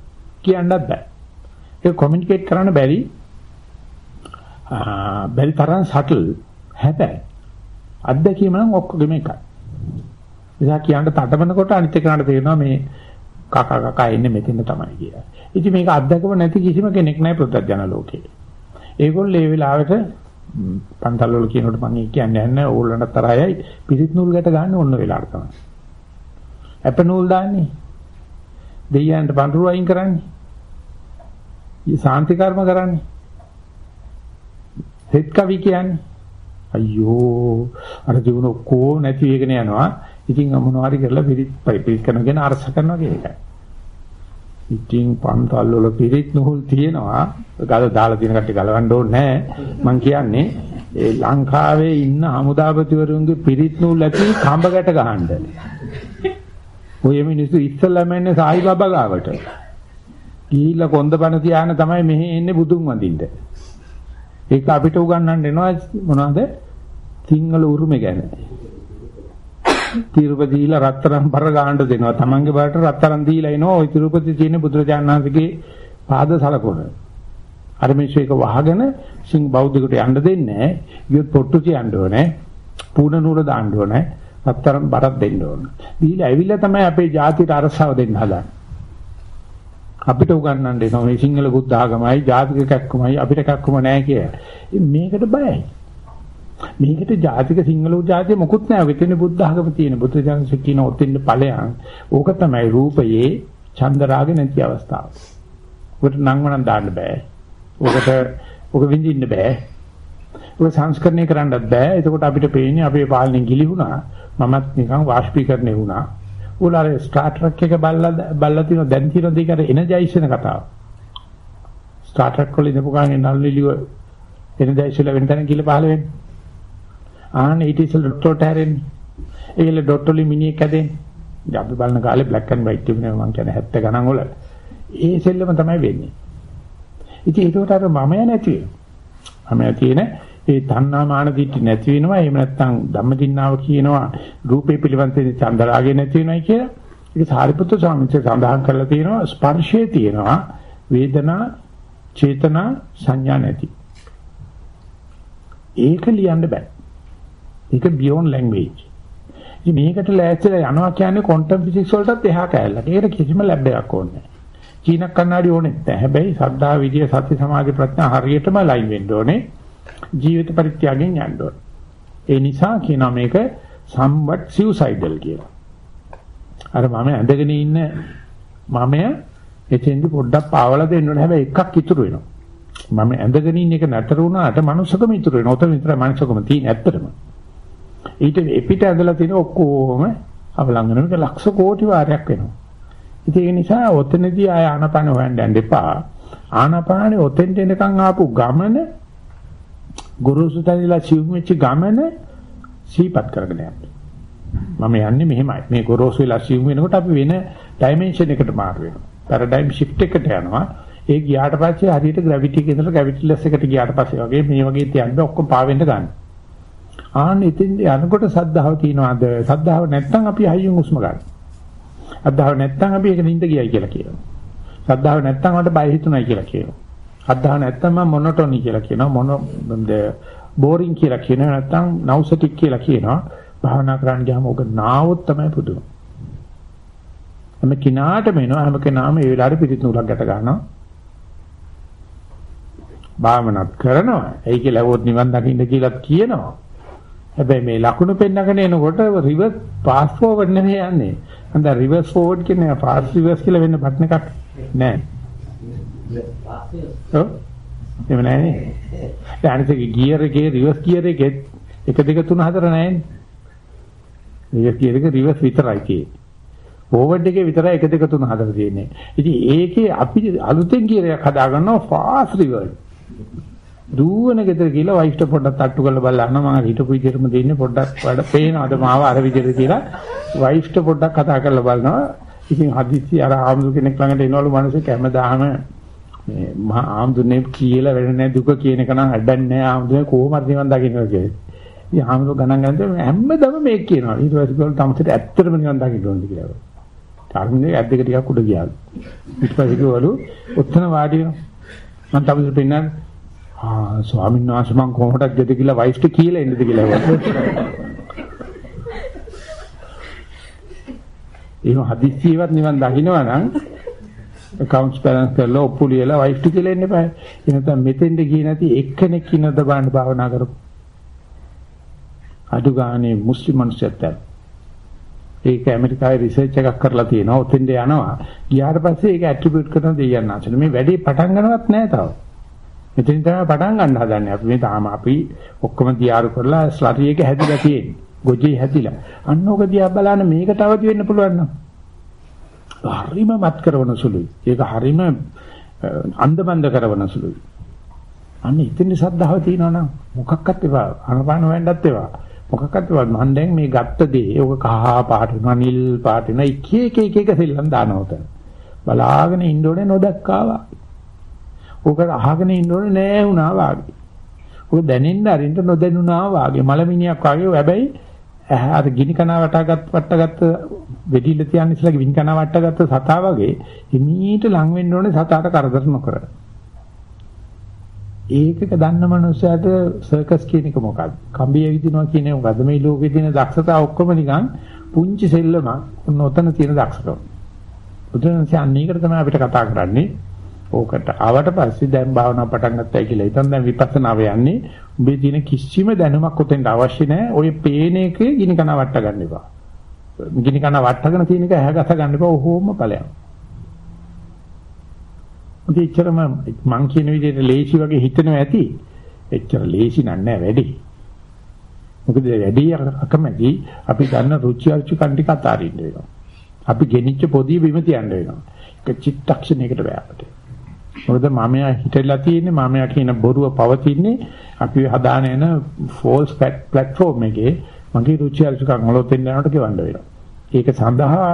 කියන්නත් බෑ. ඒක කොමියුනිකේට් කරන්න බැරි. බැරි තරම් සටල් හැබැයි අත්දැකීම නම් ඔක්කොගෙම එකයි. එදා කියන්න තටමනකොට අනිත් එකනට තේරෙනවා මේ කකා කකා ඉන්නේ මෙතන තමයි කියලා. ඉතින් මේක අත්දැකම නැති කිසිම කෙනෙක් නැහැ පෘථග්ජන ලෝකේ. ඒගොල්ලෝ ඒ වෙලාවට පන්තල් වල කියනකොට මම කියන්නේ නැහැ ඕගොල්ලන්ට තරහයයි පිරිත් නූල් ගැට ගන්න ඕන වෙලාවට තමයි. අප නූල් දාන්නේ. දෙයයන්ට පඳුරු අයින් කරන්නේ. ඊ සාන්ති කර්ම කරන්නේ. සෙත් කවි කියන්නේ අයියෝ අර ජීවන ඔක්කොම නැති වෙගෙන යනවා. ඉතින් මොනවා හරි කරලා පිරිත් පිරිත් කරනගෙන අරස කරනවා කියන එකයි. ඉතින් පන්තල් වල පිරිත් නුහුල් තියෙනවා. ගල දාලා තියෙන කට්ටිය ගලවන්න ඕනේ නැහැ. මං කියන්නේ ඒ ලංකාවේ ඉන්න හමුදාපතිවරුන්ගේ පිරිත් නූල් ඇති කඹ ගැට ගහන්න. ඔය මිනිස්සු ඉස්සල්ලාම එන්නේ සායි බබා ගාවට. ගිහිල්ලා කොන්දපණ තියාන තමයි මෙහි එන්නේ බුදුන් වඳින්න. ඒක අපිට උගන්වන්න එනවා මොනවද? සිංහල උරුමය ගැන. තිරුපති දීලා රත්තරන් බර ගන්න දෙනවා. Tamange බරට රත්තරන් දීලා එනවා. ওই තිරුපති තියෙන බුදුරජාණන් වහන්සේගේ පාද සලකුණ. අර මිනිස්සු එක වහගෙන සිං බෞද්ධකට යන්න දෙන්නේ නැහැ. ඊයොත් පොට්ටු තියන්න ඕනේ. පූර්ණ නූල දාන්න ඕනේ. රත්තරන් බරක් දෙන්න ඕනේ. දීලා ඇවිල්ලා තමයි අපේ ජාතියට අරසාව දෙන්න හදන්නේ. අපිට උගන්වන්න එනවා මේ සිංහල බුද්ධ ආගමයි ජාතික කැක්කමයි අපිට කැක්කම නැහැ කිය. මේකට බයයි. මේකට ජාතික සිංහල ජාතිය මොකුත් නැහැ. ඔක තියෙන බුද්ධ ආගම තියෙන බුද්ධ ජාතික කියන ඔතෙන් ඵලයන්. ඕක තමයි රූපයේ චන්ද රාග නැති අවස්ථාව. ඔකට නංවනම් දාන්න බෑ. ඔකට ඔක විඳින්න බෑ. ඔක සංස්කරණය කරන්නත් බෑ. එතකොට අපිට පේන්නේ අපේ පාලනය ගිලිහුණා. මමත් නිකන් වාෂ්පීකරණය වුණා. උලාරේ ස්ටාර් ට්‍රක් එක බල්ලා බල්ලා තියෙන දැන් තියෙන දෙක අර එනර්ජයිස් වෙන කතාව. ස්ටාර් ට්‍රක් වල ඉඳපු ගානේ නළුලිලිව එනර්ජයිස් වෙලා වෙන තැන කියලා පහළ වෙන්නේ. ආන්න ඊට ඉස්සෙල් ඩොක්ටර්ට හැරෙන්නේ. ඒකල ඩොක්ටර් ලි මිනිහෙක් හැදෙන්නේ. ඉතින් අපි බලන කාලේ බ්ලැක් ඇන්ඩ් වයිට් තිබුණේ මම කියන්නේ 70 ගණන් වල. ඒ සෙල්ලම තමයි වෙන්නේ. ඉතින් ඒකට අර මමය නැති වෙනවා. මමය තියෙන ඒ තණ්හා මාන දිට්ඨි නැති වෙනවා. එහෙම නැත්නම් ධම්මදින්නාව කියනවා රූපේ පිළිබඳ චන්දරාගේ නැති වෙනයි කියලා. ඒක සාරිපුත්‍ර ස්වාමීන් වහන්සේ සඳහන් කරලා තියෙනවා ස්පර්ශයේ තියෙනවා වේදනා චේතනා සංඥා නැති. ඒක ලියන්න බෑ. ඒක beyond language. ඉතින් මේකට ලෑස්තිලා යනවා කියන්නේ ක්වොන්ටම් ෆිසික්ස් වලටත් එහා කැලලක්. ඒකට කිසිම ලැබ් එකක් ඕනේ නැහැ. චීන කන්නාඩි ඕනේ නැහැ. හැබැයි සද්ධා විද්‍ය සති සමාධි ප්‍රඥා හරියටම ලයින් වෙන්න ඕනේ. ජීවිත පරිත්‍යාගයෙන් යන්න ඕනේ. ඒ නිසා කියනවා මේක somewhat suicidal කියලා. අර මම ඇඳගෙන ඉන්න මමය එතෙන්දි පොඩ්ඩක් පාවලා දෙන්න ඕනේ. හැබැයි එකක් ඉතුරු වෙනවා. මම ඇඳගෙන ඉන්න එක නැතර වුණාට මනුස්සකම ඉතුරු වෙනවා. උතන විතරයි මනුස්සකම තියෙන්නේ ඇත්තටම. ඊට පිට ඇඳලා තියෙන ඔක්කොම අවලංගන එක ලක්ෂ කෝටි වාරයක් වෙනවා. ඉතින් ඒ නිසා ඔතනදී ආය ආනපාන හොයන්න යන්න එපා. ආනපානේ ඔතෙන්ට එනකන් ආපු ගමන ගුරුසු තැනිලා සිවුම් වෙච්ච ගමන සීපත් කරගෙන යන්න. මම යන්නේ මෙහෙමයි. මේ ගොරෝසු වෙලා සිවුම් වෙනකොට අපි වෙන ඩයිමන්ෂන් එකට මාරු වෙනවා. පැරඩයිම් shift එකට යනවා. ඒ ගියාට පස්සේ හරියට ග්‍රැවිටි එක ඉඳලා ග්‍රැවිටිලස් එකට ගියාට පස්සේ වගේ මේ වගේ තියන්න ඔක්කොම පාවෙන්න ගන්න. ආන්න ඉතින් යනකොට සද්ධාව තියනවාද? සද්ධාව නැත්නම් අපි හයියෙන් උස්ම ගන්න. සද්ධාව නැත්නම් අපි ඒක නිින්ද ගියයි කියලා කියනවා. සද්ධාව නැත්නම් මට බය හිතුණයි කියලා කියනවා. සද්ධාව නැත්නම් මම මොනොටොනි කියලා කියනවා. මොන බෝරින් කියලා කියනවා. නැත්නම් නවුසටික් කියලා කියනවා. භාවනා කරන්න ගියාම ඔක නාවොත් තමයි පුදුම. හැම කිනාටම එනවා හැම කෙනාම ඒ වෙලාවට පිටිත් නූලක් ගැට ගන්නවා. භාවනාත් කරනවා. ඒ කියලා වොත් නිවන් දකින්න කියලාත් කියනවා. හැබැයි මේ ලකුණු පෙන්නගෙන එනකොට රිවර්ස් පාස් ෆෝවර්ඩ් නෙමෙයි යන්නේ. අන්ද රිවර්ස් ෆෝවර්ඩ් කියන්නේ පාස් රිවර්ස් කියලා වෙන්න බටන් එකක් නෑ. ඔව්. එහෙම නෑනේ. [laughs] ඒ අනිත් ගියර් එකේ රිවර්ස් ගියර් එකේ 1 2 3 4 නෑනේ. රිවර්ස් ගියර් එක රිවර්ස් විතරයි තියෙන්නේ. ෆෝවර්ඩ් එකේ විතරයි 1 2 3 4 තියෙන්නේ. ඉතින් ඒකේ අපි අලුතෙන් ගියර් එකක් හදාගන්නවා ෆාස්ට් රිවර්ස්. දුවන ගෙදර ගිහලා වයිෆ්ට පොඩ්ඩක් තට්ටු කරලා බලන්න මම හිතපු විදිහටම දෙන්නේ පොඩ්ඩක් වැඩ පේනවද මාව අර විදිහට කියලා වයිෆ්ට පොඩ්ඩක් කතා කරලා බලනවා ඉතින් හදිස්සි අර ආම්දු කෙනෙක් ළඟට එනවලු මිනිස්සු කැමදාම මේ මහා ආම්දුනේ කියලා වැඩ නැහැ දුක කියන එක නම් අඩන්නේ නැහැ ආම්දුනේ කොහොමද නිවන් දකින්නවා කියලා. ඉතින් ආම්දු ගණන් ගන්න හැමදම මේක කියනවා. ඊට පස්සේ ගෝල් තමසට ඇත්තටම නිවන් දකින්න ඕනද කියලා. ටර්මිනේ ඇද්දක ටිකක් උඩ ගියාලු. ඊට පස්සේ කිව්වලු ඔත්තන වාඩි වෙනවා. මම තමසට පෙන්නන්නේ ආ ස්වාමීන් වහන්සේ මම කොහොමද ගෙද කියලා වයිෆ්ට කියලා එන්නද කියලා වුණා. [laughs] එහෙනම් හදිස්සියවත් නිවන් දකින්නවා නම් accounts balance කරලා ඔප්පු ලියලා වයිෆ්ට කියලා එන්න එපා. එහෙනම් මෙතෙන්ද ගියේ නැති එක්කෙනෙක් ඉන්නද බාන්න භාවනා කරපො. අඩු ගානේ මුස්ලිම් මිනිස්සුත් ඒක ඇමරිකාවේ රිසර්ච් එකක් කරලා තියෙනවා. ඔතෙන්ද යනවා. ගියාට පස්සේ ඒක ඇට්‍රිබියුට් කරන දෙයයන් ආසන. මේ වැඩි පටන් ගන්නවත් නැහැ තාම. මෙතනින් තමයි පටන් ගන්න හදන්නේ. අපි මේ තාම අපි ඔක්කොම දියාරු කරලා ස්ලරි එක හැදිලා තියෙන්නේ. ගොජේ හැදිලා. අන්න ඕක දිහා බලන මේකට අවදි වෙන්න පුළුවන් නම්. හරිම මත් කරන සුළුයි. ඒක හරිම අන්දබන්ද කරන සුළුයි. අන්න ඉතින් සද්ධාව තියෙනවා නම් මොකක්වත් එපා. අනපාන වෙන්නත් එපා. මොකක්වත් එපා. මම දැන් මේ ගත්ත දේ ඕක කහ පාට වෙනවා නිල් පාට වෙනවා එක එක එක එක සෙල්ලම් දානවා. බලාගෙන ඉන්න ඕනේ නොදක්කාවා. ඕකට අහගෙන ඉන්න ඕනේ නෑ වුණා වාගේ. ඔක දැනෙන්න අරින්ට නොදැනුණා වාගේ මලමිනියක් වාගේ හැබැයි අර ගිනි කන වටාගත් වට්ටගත් වෙඩිල්ල තියන්න ඉස්සලා ගිනි කන වට්ටගත් සතා වගේ හිමීට ලං වෙන්න ඕනේ සතාට කරදර නොකර. ඒකක දන්න මනුස්සයාට සර්කස් කියන එක මොකක්ද? කම්බිය විදිනවා කියන්නේ මොකද්ද? මේ ලෝකේ තියෙන දක්ෂතා ඔක්කොම නිකන් පුංචි සෙල්ලමක්. ඔන්න ඔතන තියෙන දක්ෂකම. බුදුරජාණන් අන්නේකට තමයි අපිට කතා කරන්නේ. ඕකට ආවට පස්සේ දැන් භාවනා පටන් ගත්තයි කියලා. ඉතින් දැන් විපස්සනාව යන්නේ. උඹේ තියෙන කිසිම දැනුමක් උතෙන්ට අවශ්‍ය නැහැ. ඔය පේන එකේ ගිනි කන වට ගන්න එපා. ගිනි කන වටගෙන තියෙන එක ඇහැගස ගන්න එපා. ඔහොම ඵලයක්. ඉතින්චරම මං කියන විදිහට ලේසි වගේ හිතනවා ඇති. එච්චර ලේසි නෑ වැඩි. මොකද වැඩි අකමැති අපි ගන්න රුචි අරුචි කන්ටි කතාරින්න වෙනවා. අපි ගෙනිච්ච පොදිය බිම තියන්න වෙනවා. ඒක චිත්තක්ෂණයකට බෑපට. මොකද මමයා හිටලා තියෙන්නේ මමයා කියන බොරුව පවතින්නේ අපි හදාන යන false platform එකේ මගේ රුචි අරුචිකම් වලත් යනකොට ගෙවන්න වෙනවා. ඒක සඳහා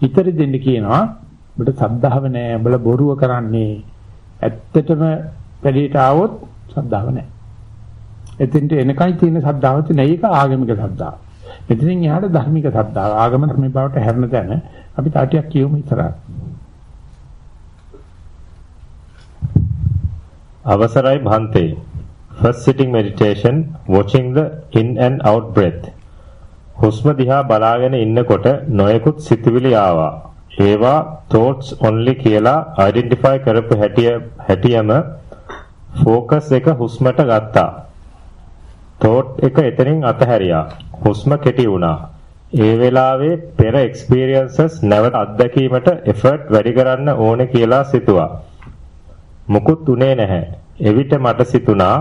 ඉතර දෙන්න කියනවා ඔබට සද්ධාව නැහැ. ඔබලා බොරුව කරන්නේ. ඇත්තටම වැඩේට ආවොත් සද්ධාව නැහැ. එතෙන්ට එනකයි තියෙන සද්ධාව තියෙන ඒක ආගමික සද්ධාව. මෙතනින් එහාට ධර්මික සද්ධාව. ආගම ධර්මේ බවට හැරෙන තැන අපි තාටියක් කියමු ඉතරයි. අවසරයි භන්තේ first sitting meditation watching the in and out breath හුස්ම දිහා බලාගෙන ඉන්නකොට නොයෙකුත් සිතුවිලි ආවා. ඒවා thoughts only කියලා identify කරපු හැටිය හැටියම focus එක හුස්මට ගත්තා. thought එක එතනින් අතහැරියා. හුස්ම කෙටි වුණා. ඒ වෙලාවේ පෙර experiences නැවත අත්දැකීමට effort වැඩි කරන්න ඕනේ කියලා සිතුවා. මුකුත් උනේ නැහැ. එවිට මට සිතුණා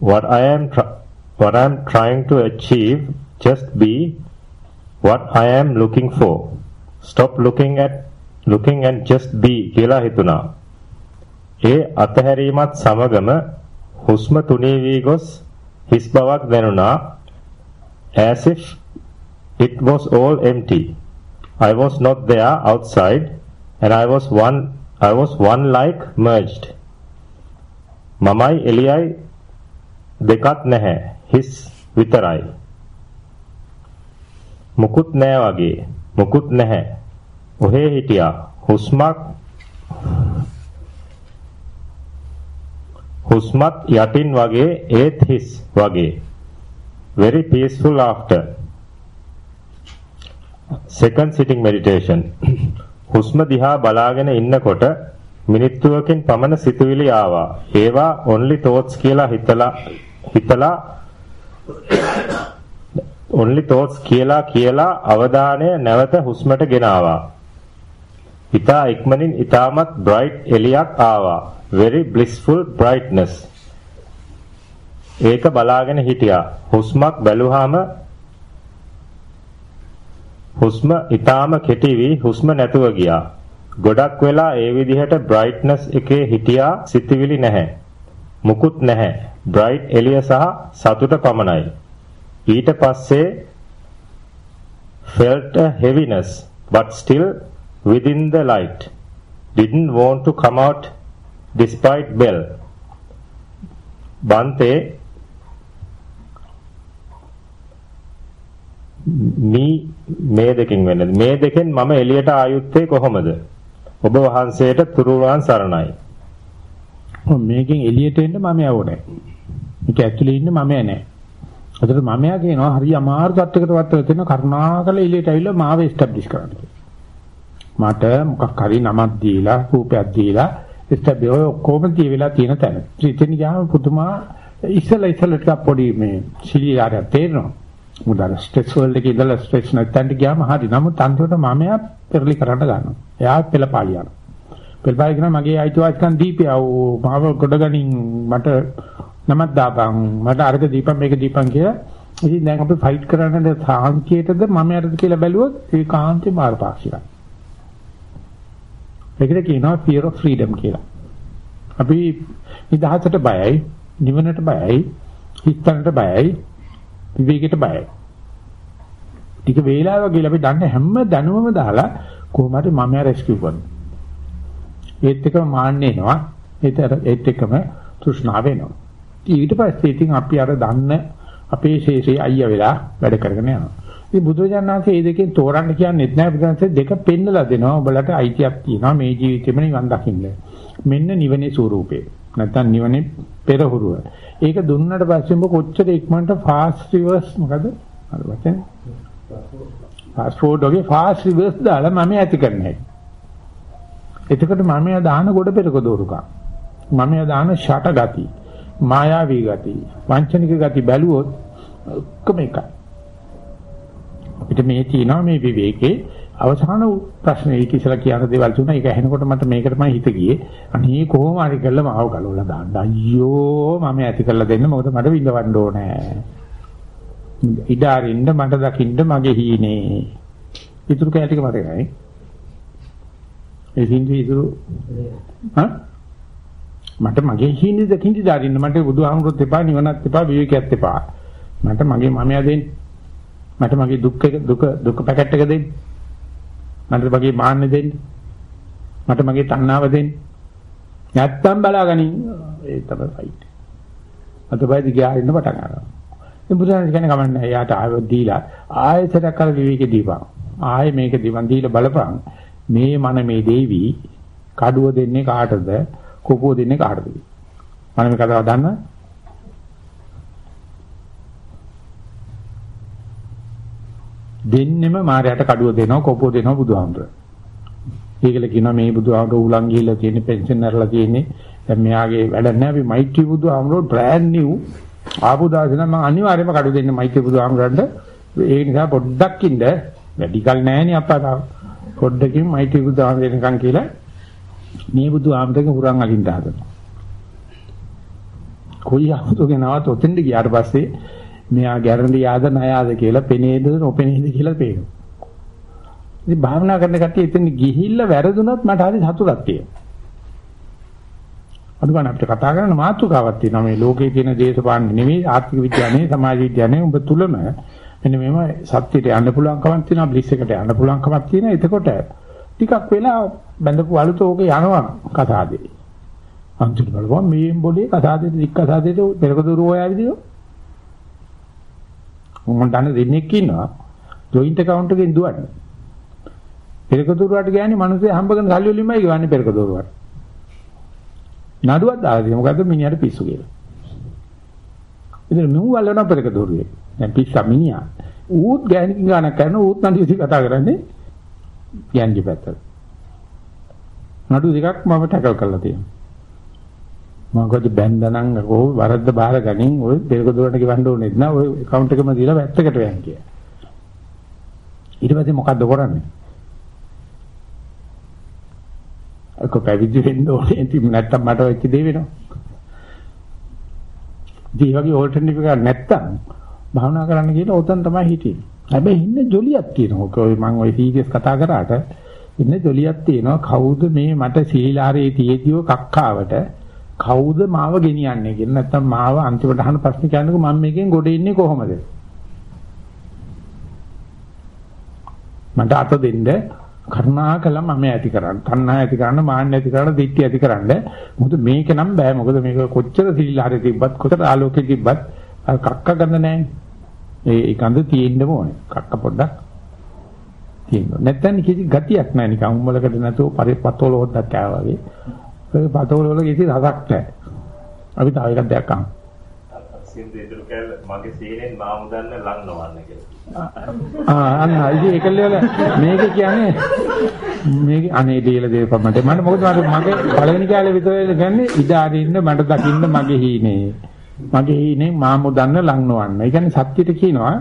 what I am what I am trying to achieve just be what I am looking for. Stop looking at looking and just be කියලා හිතුණා. ඒ අතහැරීමත් සමගම හුස්ම තුනී වී ගොස් හිස් බවක් දැනුණා as if it was all empty. I was not there outside and I was one I was one like merged. මමයි එළියයි දෙකක් නැහැ. හිස් විතරයි. මුකුත් නෑ වගේ. මුකුත් නැහැ. ඔහේ හිටියා. හුස්මක් හුස්මත් යටින් වගේ ඒත් හිස් වගේ. very peaceful after. Second sitting meditation. හුස්ම දිහා බලාගෙන ඉන්නකොට මිනිත්තුවකින් පමණ සිතුවිලි ආවා. ඒවා only thoughts කියලා හිතලා හිතලා only thoughts කියලා කියලා අවධානය නැවත හුස්මට ගෙනාවා. ඊතා ඉක්මනින් ඊ타මත් bright එළියක් ආවා. very blissful brightness. ඒක බලාගෙන හිටියා. හුස්මක් බැලුවාම හුස්ම ඊටාම කෙටි වී හුස්ම නැතුව ගියා. ගොඩක් වෙලා ඒ විදිහට brightness එකේ හිටියා සිතිවිලි නැහැ. මුකුත් නැහැ. bright එළිය සහ සතුට පමණයි. ඊට පස්සේ felt a heaviness but still within the light. Didn't want to come out despite bell. බන්තේ මේ මේ දෙකෙන් වෙන්නේ මේ දෙකෙන් මම එළියට ආයුත්තේ කොහොමද? ඔබ වහන්සේට තුරුවන් සරණයි. මේකෙන් එළියට එන්න මම යවුනේ. මේක ඇතුලේ ඉන්න මම නැහැ අතට මමයා කියනවා හරි අමාරු තත්යකට වත් වෙන කරුණාකර එළියට ඇවිල්ලා මාව එස්ටැබ්ලිෂ් කරන්න මට මොකක් හරි නමක් දීලා රූපයක් දීලා එස්ටැබ්ලිෂ් ඔය ඔක්කොම තියවිලා තියෙන තැන ඉතින් ගියාම පුදුමා ඉස්සලා ඉස්සලා ටිකක් පොඩි මේ සිලිලාරය තේරෙනවා මුදාර ස්ට්‍රෙස් වලට කියලා ස්ට්‍රෙස් නැත්තන්ට ගියාම හරි. නමුත් අන්තිමට මමයා පෙරලි කරන්න ගන්නවා. එයා පෙළපාලි යනවා. පෙළපාලි කරන මගේ අයිතිවාසිකම් දීපියව මාව ගොඩගනින් මට නමක් දාපන් මට අර්ග දීපන් මේක දීපන් කියලා. ඉතින් දැන් අපි ෆයිට් කරන්නේ සාන්තියටද මමයටද කියලා බැලුවොත් ඒ කාන්තේ මාර්ගපාක්ෂිකයි. ඒකට කියනවා fear of freedom කියලා. අපි නිදහසට බයයි, නිවනට බයයි, හිතන්නට බයයි, විවේකයට බයයි. ටික වේලාවක් ගිහලා අපි දන්න හැම දැනුමම දාලා කොහොම හරි මම රෙස්කියු කරනවා. ඒත් එකම මාන්නේ එනවා. ඒත් ඒත් එකම තෘෂ්ණාව එනවා. ඊට පස්සේ ඉතින් අපි අර දන්න අපේ ශේෂේ අයියා වෙලා වැඩ කරගෙන යනවා. ඉතින් බුදුරජාණන්සේ මේ දෙකෙන් තෝරන්න කියන්නේත් නැහැ බුදුරජාණන්සේ දෙක පෙන්නලා දෙනවා. ඔබලට අයිතියක් තියෙනවා මේ ජීවිතෙම නිවන් දකින්න. මෙන්න නිවනේ ස්වરૂපේ. නැත්තම් නිවනේ පෙරහුරුව. ඒක දුන්නට පස්සේ ඔබ කොච්චර ඉක්මනට ෆාස්ට් රිවර්ස් මොකද? අර වචනේ. ෆාස්ට් ෆෝඩ් වගේ ෆාස්ට් රිවර්ස් දාලා මම ඇති කරන්නේ. එතකොට මම යා දාන ගොඩ පෙරක දෝරුක. මම යා දාන ෂට ගති, මායාවී ගති, වංචනික ගති බැලුවොත් ඔක්කොම එකයි. අපිට මේ තියෙනවා මේ විවේකේ අවසාන ප්‍රශ්නේ ඒක ඉස්සලා කියන දේවල් තුන ඒක ඇහෙනකොට මට මේකට තමයි හිත ගියේ. අනේ කොහොම හරි කළා මාව ගලවලා දාන්න. අයියෝ මම ඇති කරලා දෙන්න මොකද මට විඳවන්න ඕනේ. ඉඩාරින්න මට දකින්න මගේ හීනේ. ඉතුරු කැලේ ටික මතක නැහැ. ඒ හින්දු ඉතුරු හා මට මගේ හිඳි දකින්දි දාරින්න මට බුදුහාමුදුරුත් එපා නිවනත් එපා විවේකයත් එපා. මට මගේ මමයා දෙන්න. මට මගේ දුක් එක දුක දුක පැකට් එක දෙන්න. මට මගේ මාන්න දෙන්න. මට මගේ තණ්හාව දෙන්න. නැත්තම් බලාගනින් ඒ තමයි ෆයිට්. අතපයිද ගියාරින්න පටන් ගන්නවා. ඉතින් බුදුරජාණන් කියන්නේ කමන්නේ එයාට ආව දීලා ආයෙසරක් කර විවේක දීපන්. ආයෙ මේක දිවන් දීලා බලපන්. මේ මන මේ දේවි කඩුව දෙන්නේ කාටද? කොපුව දෙන්නේ කාටද? මම මේ කතාව දන්නා දෙන්නෙම මාරයට කඩුව දෙනවා කොපුව දෙනවා බුදුහාමුදුර. ඒකල කියනවා මේ බුදුහාමුදුර උලන් ගිහිල්ලා තියෙන පෙන්ෂන් අරලා තියෙන්නේ. දැන් මෙයාගේ වැඩ නැහැ අපි මෛත්‍රී බුදුහාමුදුර බ්‍රෑන්ඩ් නිව් ආපු දාසේ නම් මම අනිවාර්යයෙන්ම කඩුව දෙන්න මෛත්‍රී බුදුහාමුදුරන්ට ඒ නිසා පොඩ්ඩක් ඉන්න වැඩි කල නැහැනේ අප්පා තාම. පොඩ්ඩකින් මෛත්‍රී බුදුහාමුදුර දෙනකන් කියලා මේ බුදුහාමුදුරගේ හුරන් අලින්න හදනවා. කොයි ආමුදුගේ නවත් ඔතෙන්ද ගියාට පස්සේ මෙයා ගැරන්ටි යාද නයාද කියලා පෙනේද නොපෙනේද කියලා පේනවා. ඉතින් භාවනා කරන කට්ටිය එතන ගිහිල්ලා වැරදුනොත් මට හරි සතුටක් තියෙනවා. අනුගමන අපිට කතා කරන මාතෘකාවක් තියෙනවා මේ ලෝකයේ තියෙන දේශපාලන නෙමෙයි ආර්ථික විද්‍යාව සමාජ විද්‍යාව නෙමෙයි ඔබ තුලම මෙන්න මේව සත්‍යයට යන්න පුළුවන්කමක් තියෙනවා බ්ලිස් එකට යන්න පුළුවන්කමක් තියෙනවා එතකොට ටිකක් වෙලා බඳපු අලුත ඕක යනවා කතාවේ අන්තිමට බලපුවම මේ බොලේ කතාවේ දික් කතාවේ පෙරක දුර හොයාවිදියෝ මම දන්න දෙන්නෙක් ඉන්නවා ජොයින්ට් account එකෙන් දුවන්නේ. පෙරක දුරුවට ගෑනේ මිනිස්සේ හම්බ කරන සල්ලි වලින්මයි ගවන්නේ පෙරක දුරුවට. නඩුවක් දාලා තියෙනවා මොකද්ද මිනිහට පිස්සු කියලා. ඉතින් මම වලන පෙරක දුරුවේ. දැන් පිස්සා මිනිහා ඌත් ගෑණිකින් ගානක් කරන ඌත් නඩු විසි කතා කරන්නේ ගෑණිගේ පැත්තට. නඩු දෙකක් මම ටැකල් කරලා තියෙනවා. මොකද බැන්දනම් ඕ වරද්ද බාර ගනින් ඔය පෙරක දුරට ගෙවන්න ඕනේ නැත්නම් ඔය account එකම දීලා වැත්තකට යන් කිය. ඊට පස්සේ මොකද්ද කරන්නේ? අක පැවිදි වෙන්න ඕනේ ඉතින් නැත්තම් මට වෙච්ච දේ වෙනවා. දී වගේ ඕල්ටර්නටිව් එකක් නැත්තම් භාවනා කරන්න කියලා උතන් තමයි හිටියේ. හැබැයි ඉන්නේ ජොලියක් තියෙනවා. ඔය මම ඔය සීරියස් කතා කරාට ඉන්නේ ජොලියක් තියෙනවා. කවුද මේ මට සීලාරේ තියේදිව කක්කාවට? කවුද මාව ගෙනියන්නේ කියලා නැත්තම් මාව අන්තිමට අහන ප්‍රශ්න කියන්නකො මම මේකෙන් ගොඩ ඉන්නේ කොහොමද? මට අත දෙන්න කරුණාකර මම ඇති කරන්න. තණ්හා ඇති කරන්න මාන්න ඇති කරන්න දිට්ඨිය ඇති කරන්න. මොකද මේක නම් බෑ. මොකද මේක කොච්චර සිල්ලාරේ තිබ්බත් කොච්චර ආලෝකේ තිබ්බත් කක්ක ගඳ නැහැ ඒ ගඳ තියෙන්න ඕනේ. කක්ක පොඩ්ඩක් තියෙනවා නැත්නම් කිසි ගතියක් නැහැ නිකන් උම්මලකට නැතුව පරිපතෝල හොද්දක් කෑවා වගේ ඔය පතවල වල කිසි රසක් නැහැ. අපි තව එකක් දෙයක් අහමු. සින්දු ඉදිරි කැල මගේ සීනෙන් මාමු දන්න ලං නොවන්න කියලා. ආ අන්න ඉතින් ඒකල වල මේක කියන්නේ මේක අනේ දීලා දෙපම මට මට මොකද මගේ පළවෙනි කාලේ විතර ගන්නේ ඉඩ අරින්න මට දකින්න මගේ හීනේ. මගේ හීනේ මාමු දන්න ලං නොවන්න. ඒ කියන්නේ සත්‍යෙට කියනවා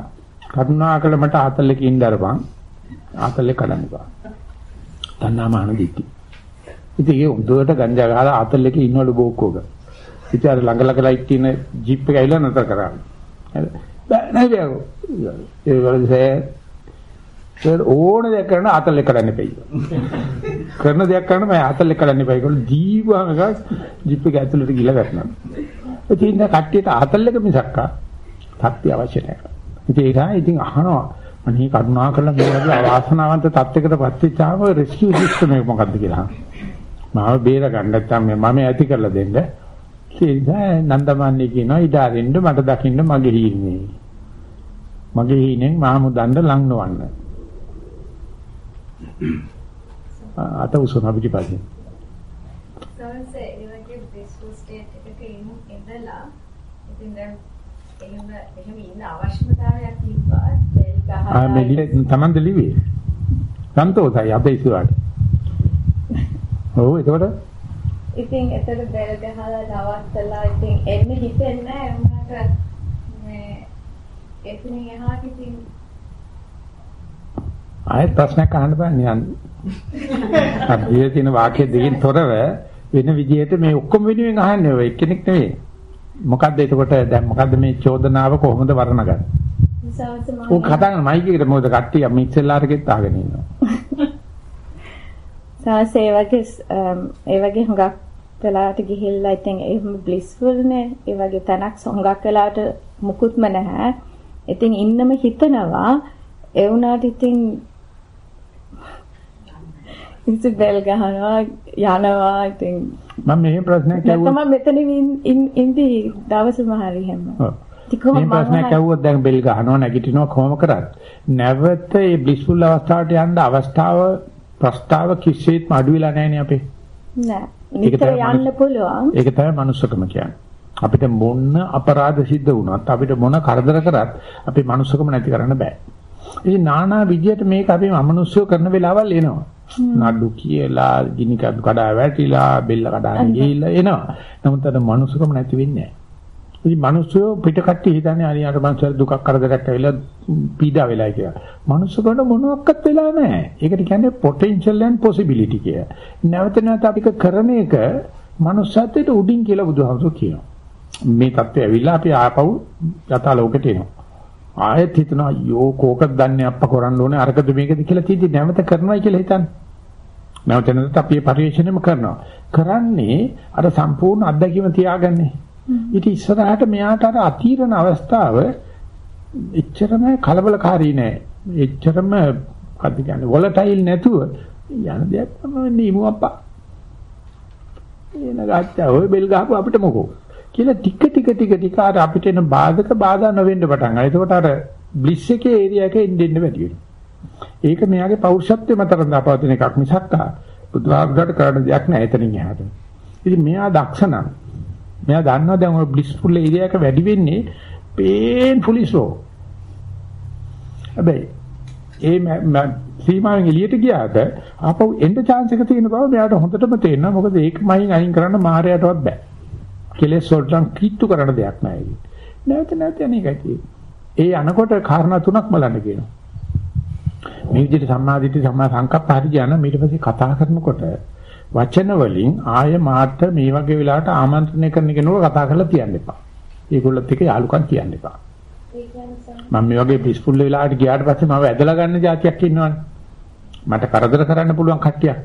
කරුණාකර මට ආතල්ලක ඉන්න අරපන්. ආතල්ලේ කඩන්න බා. තණ්හාමාන දිට්ඨි. ඉතින් ඒ හොඳට ගංජා ගහලා අතල් එකේ ඉන්නවලු බෝක්කෝක. ඉතින් අර ළඟ ළඟ ලයිට් තියෙන ජීප් එක ඇවිල්ලා නතර කරා. බෑ නෑ බෑගෝ. ඒ වලසේ සර් ඕන දෙයක් කරන අතල් එක කරන්න එපයි. කරන දෙයක් කරන මම අතල් එක කරන්න එපයි. ඒගොල්ලෝ දීවම එක ජීප් එක ඇතුළට ගිහලා වැටෙනවා. ඉතින් දැන් කට්ටියට අතල් එක මිසක්කා තත්ත්වය අවශ්‍ය නැහැ. ඉතින් ඒක ඉතින් අහනවා අනේ කරුණා කරලා මේ වගේ අවාසනාවන්ත තත්යකටපත් වෙච්චාම රෙස්කියු සිස්ටම් එක මොකක්ද කියලා. මාව බේර ගන්න නැත්නම් මම ඇති කරලා දෙන්න. ඒ නන්දමන්නේ කියනවා ඉඩාරින්න මට දකින්න මගේ හීනේ. මගේ හීනෙන් මහමුදන්ඩ ලං නොවන්න. අත උසන පිටිපස්සේ. සර්ස් ඒ වගේ බෙස්ට් ස්ටේට් එකක ඉඳලා ඉතින් දැන් එහෙම එහෙම ඉන්න අවශ්‍යතාවයක් තිබ්බා. ආ මෙලි තමන්ද ලිව්වේ. සන්තෝෂයි අපේ ඉස්සරහට. ඔව් එතකොට? ඉතින් එතකොට බෙල් ගහලා නවත්තලා ඉතින් එන්න හිතෙන්නේ නැහැ. උනාට මේ එතනින් එහාට ඉතින් ආයෙත් ප්‍රශ්නයක් අහන්න බෑ නිකන් [laughs] අභිය තියෙන වාක්‍ය දෙකෙන් තොරව වෙන විදිහට මේ ඔක්කොම වෙනුවෙන් අහන්නේ ඔය එක්කෙනෙක් නෙවෙයි. මොකද්ද එතකොට දැන් මොකද්ද මේ චෝදනාව කොහොමද වර්ණගන්නේ ඔය කතා කරන මයික් එකට මොකද කට්ටිය මික්සර් එකෙත් අහගෙන ඉන්නවා. [laughs] සවස ඒ වගේ ඒ වගේ හුඟක් වෙලාවට ගිහිල්ලා ඉතින් එහෙම බ්ලිස්ෆුල් නේ ඒ වගේ තැනක් හුඟක් වෙලාවට මුකුත්ම නැහැ. ඉතින් ඉන්නම හිතනවා ඒ වුණාට ඉතින් ඉතින් බෙල් ගහනවා යනවා ඉතින් මම මෙහෙම ප්‍රශ්නයක් ඇහුවොත් මම මෙතන ඉඳි දවසම හරි හැම. ඔව්. ඉතින් කොහොම මේ ප්‍රශ්නයක් මම ඇහුවොත් දැන් බෙල් ගහනවා නැගිටිනවා කොහොම කරත් නැවත මේ බ්ලිස්ෆුල් අවස්ථාවට යන්න අවස්ථාව ප්‍රස්තාව කිසිසේත්ම අඩු වෙලා නැහැ නේ අපේ. නෑ. නිතර යන්න පුළුවන්. ඒක තමයි manussකම කියන්නේ. අපිට මොන අපරාධ සිද්ධ වුණත් අපිට මොන කරදර කරත් අපේ manussකම නැති කරන්න බෑ. ඉතින් নানা විදියට මේක අපි අමනුෂ්‍යව කරන වෙලාවල් එනවා. නඩු කියලා, ගිනි කඩු වැටිලා, බෙල්ල කඩාගෙන ගිහිල්ලා එනවා. නමුත් අර manussකම නැති වෙන්නේ නැහැ. ඉතින් මිනිස්සු පිට කට්ටිය හිතන්නේ අනියාට මනුස්සයර දුකක් කරදරයක් ඇවිල්ලා පීඩා වෙලා කියලා. මිනිස්සුන්ට මොනවත් වෙලා නැහැ. ඒකට කියන්නේ potential and possibility කිය. නැවත නැවත අපි කරන එක මනුස්සත්වයට උඩින් කියලා බුදුහාමුදුරු කියනවා. මේ தත්ත්වය ඇවිල්ලා අපි ආපහු යථා ලෝකෙට එනවා. ආයෙත් හිතනවා යෝ කෝකද දන්නේ අප්ප කරන්න ඕනේ අරකද මේකද කියලා තීදි නැවත කරනවායි කියලා හිතන්නේ. නැවත නැවත අපි මේ පරිශ්‍රණයම කරනවා. කරන්නේ අර සම්පූර්ණ අත්දැකීම තියාගන්නේ. ඊට ඉස්සරහට මෙයාට අර අතීරණ අවස්ථාව එච්චරම කලබලකාරී නෑ. එච්චරම මොකද්ද කියන්නේ වොලටයිල් නැතුව යන දෙයක් තමයි නීමු අප්පා. එන ගත්තා ඔය බෙල් ගහපුව අපිට මොකෝ කියලා ටික ටික ටික ටික අර අපිට එන බාධක බාධා නොවෙන්න පටන් ගන්නවා. එතකොට අර බ්ලිස් එකේ ඒරියා එකේ ඉන්න ඉන්න වැඩි වෙනවා. ඒක මෙයාගේ පෞරුෂත්වය මත රඳාපවතින එකක් මිසක් බුදුහාමුදුරට කරන්න දෙයක් නෑ එතනින් එහාට. ඉතින් මෙයා දක්ෂ නම් මෙයා දන්නවා දැන් ඔය බ්ලිස්ෆුල් ඒරියා එක වැඩි වෙන්නේ painfully slow. හැබැයි ඒ ම- ම- සීමාවෙන් එළියට ගියාට ආපහු එන්න chance එක තියෙන බව මෙයාට හොඳටම තේරෙනවා. මොකද ඒක මයින් අයින් කරන්න මායයටවත් බෑ. කෙලෙස් වලට නම් කිට්ටු කරන්න දෙයක් නෑ ඒක. නැවත නැවත යන එකයි තියෙන්නේ. ඒ අනකොට කාරණා තුනක් බලන්න කියනවා. මේ විදිහට සම්මාදිට්ඨි සම්මා සංකප්ප හරි කියන ඊට පස්සේ කතා කරනකොට වචන වලින් ආය මාත් මේ වගේ වෙලාවට ආමන්ත්‍රණය කරන කෙනෙකුට කතා කරලා තියන්න එපා. ඒගොල්ලොත් එක්ක යාළුකම් තියන්න එපා. ඒ කියන්නේ සම- මම මේ වගේ පිස්ෆුල් වෙලාවට ගියාට පස්සේ මම ඇදලා ගන්න જાතියක් ඉන්නවනේ. මට කරදර කරන්න පුළුවන් කට්ටියක්.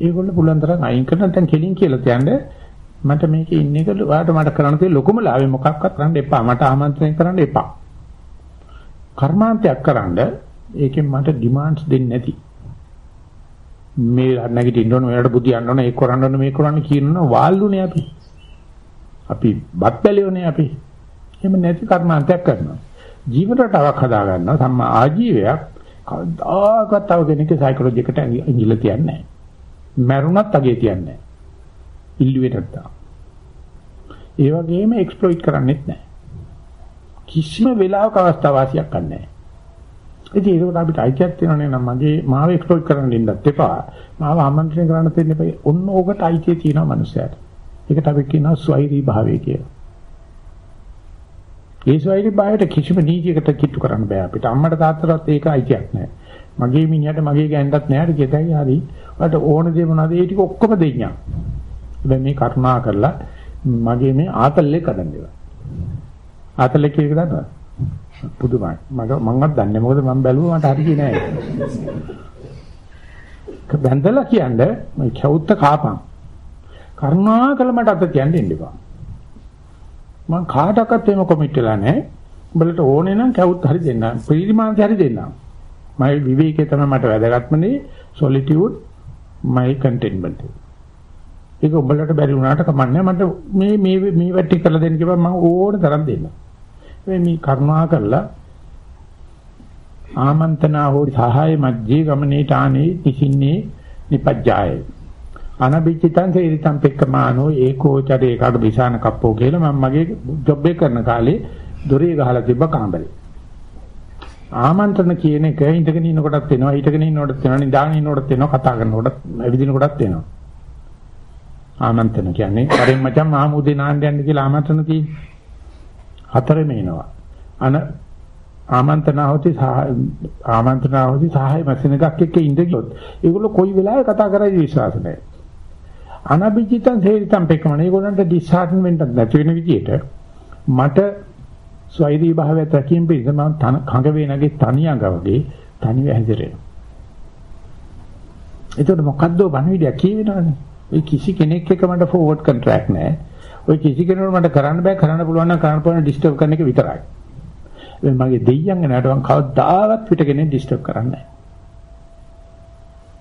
ඒගොල්ලෝ පුළුවන් තරම් අයින් කරන නැත්නම් කෙලින් කියලා තියන්නේ මට මේකේ ඉන්න එක ඔයාලට මට කරන්න තියෙන ලොකුම ලාභය මොකක්වත් කරන්න එපා. මට ආමන්ත්‍රණය කරන්න එපා. කර්මාන්තයක් කරන්න ඒකෙන් මට ඩිමාන්ඩ්ස් දෙන්නේ නැති. මේ නැගිටින්න ඕන මෙයාට බුදියන්න ඕන ඒක කරන්න ඕන මේක කරන්න කියනවා වාල්ලුනේ අපි. අපි බත් බැලියෝනේ අපි. එහෙම නැති කර්මාන්තයක් කරනවා. ජීවන රටාවක් හදා ගන්නවා සම්මා ආජීවයක් කවදාකවත් තව කෙනෙක්ගේ සයිකොලොජි එකට ඇඟිල්ල තියන්නේ නැහැ. මැරුණත් අගේ තියන්නේ නැහැ. ඉල්ලුවේ නැත්තම්. ඒ වගේම එක්ස්ප්ලොයිට් කරන්නෙත් නැහැ. කිසිම වෙලාවක අවස්ථාව වාසියක් නැහැ. ඉතින් ඒකට අපිට අයිතියක් තියෙනවනේ නම් මගේ මාව එක්ස්ප්ලොයිට් කරන්න දෙන්නත් එපා. මාව ආමන්ත්‍රණය කරන්න දෙන්න එපා. ඔන්න ඕකට අයිතිය තියෙනවා මනුස්සයාට. ඒකට අපි කියනවා ස්වෛරී භාවය කියලා. ඒ ස්වෛරී භාවයට කිසිම නීතියකට කිට්ටු කරන්න බෑ අපිට. අම්මට තාත්තටත් ඒක අයිතියක් නැහැ. මගේ මිනිහට මගේ ගෑනටත් නැහැ කියතයි හරි. ඔයාලට ඕන දේ මොනවද ඒ ටික ඔක්කොම දෙන්නම්. හැබැයි මේ කරුණා කරලා මගේ මේ ආතල්ලේ කඩන්න දේවා. ආතල්ලේ කියන එක දන්නවද? පුදුමයි. මම මංවත් දන්නේ මොකද මම බැලුවා මට හරි නෑ ඒක. බැඳලා කියන්නේ මම කවුත්ත කාපන්. කරුණාකර මට අත තියන්න ඉන්න එපා. මං කාටවත් එහෙම කොමිට් වෙලා නැහැ. උඹලට ඕනේ නම් කවුත් හරි දෙන්න. ප්‍රීතිමාන්ති හරි දෙන්න. මගේ විවේකයේ තමයි මට වැදගත්ම දේ solitude my contentment. ඒක උඹලට බැරි වුණාට කමන්නේ මට මේ මේ මේ වැටි කරලා දෙන්න කිව්වම මම ඕන තරම් දෙන්න. මේ මේ කරුණා කරලා ආමන්ත්‍රණා හෝ සහාය මැජේ ගමනේ තානේ නිසින්නේ නිපජ්ජාය. අනබිචිතං සේරිතං පෙක්කමානෝ ඒකෝචරේ කඩ විසාන කප්පෝ කියලා මම මගේ ජොබ් එක කරන කාලේ දොරේ ගහලා තිබ්බ කාමරේ. ආමන්ත්‍රණ කියන එක ඉඳගෙන ඉන්න කොටත් වෙනවා හිටගෙන ඉන්න කොටත් වෙනවා නිදාගෙන ඉන්න කොටත් වෙනවා කතා කරන කොටත් ඇවිදින කොටත් වෙනවා. ආමන්ත්‍රණ කියන්නේ කරින් මචං මහමුදේ නාන්න යන්න කියලා ආමන්ත්‍රණ තියෙන්නේ. හතරෙම එනවා. අන ආමන්ත්‍රණාවති සහ ආමන්ත්‍රණාවති සහාය මැෂින් එකක් එක්ක ඉඳ ගියොත් ඒගොල්ලෝ කොයි වෙලාවෙ කතා කරයිද විශ්වාස නැහැ. අනබිජිතං හේරිතං පෙකමන ඒගොල්ලන්ට ඩිස්හාර්ටන්මන්ට් නැති වෙන විදියට මට ස්වෛරී භාවයත් රැකීම පිණිස මම කඟ වේනගේ තනියඟ වගේ තනිව හැදිරෙනවා. එතකොට මොකද්ද බණවිඩයක් කියවෙනවනේ. ඔය කිසි කෙනෙක් එක්ක මට ෆෝවර්ඩ් කොන්ට්‍රැක්ට් නැහැ. ඔය කිසි කෙනෙකුට මට කරන්න බෑ කරන්න පුළුවන් නම් කරන්න පුළුවන් ඩිස්ටර්බ් කරන එක විතරයි. මේ මගේ දෙයියන් එනට මම කවදාවත් පිටකෙනේ ඩිස්ටර්බ් කරන්නේ නැහැ.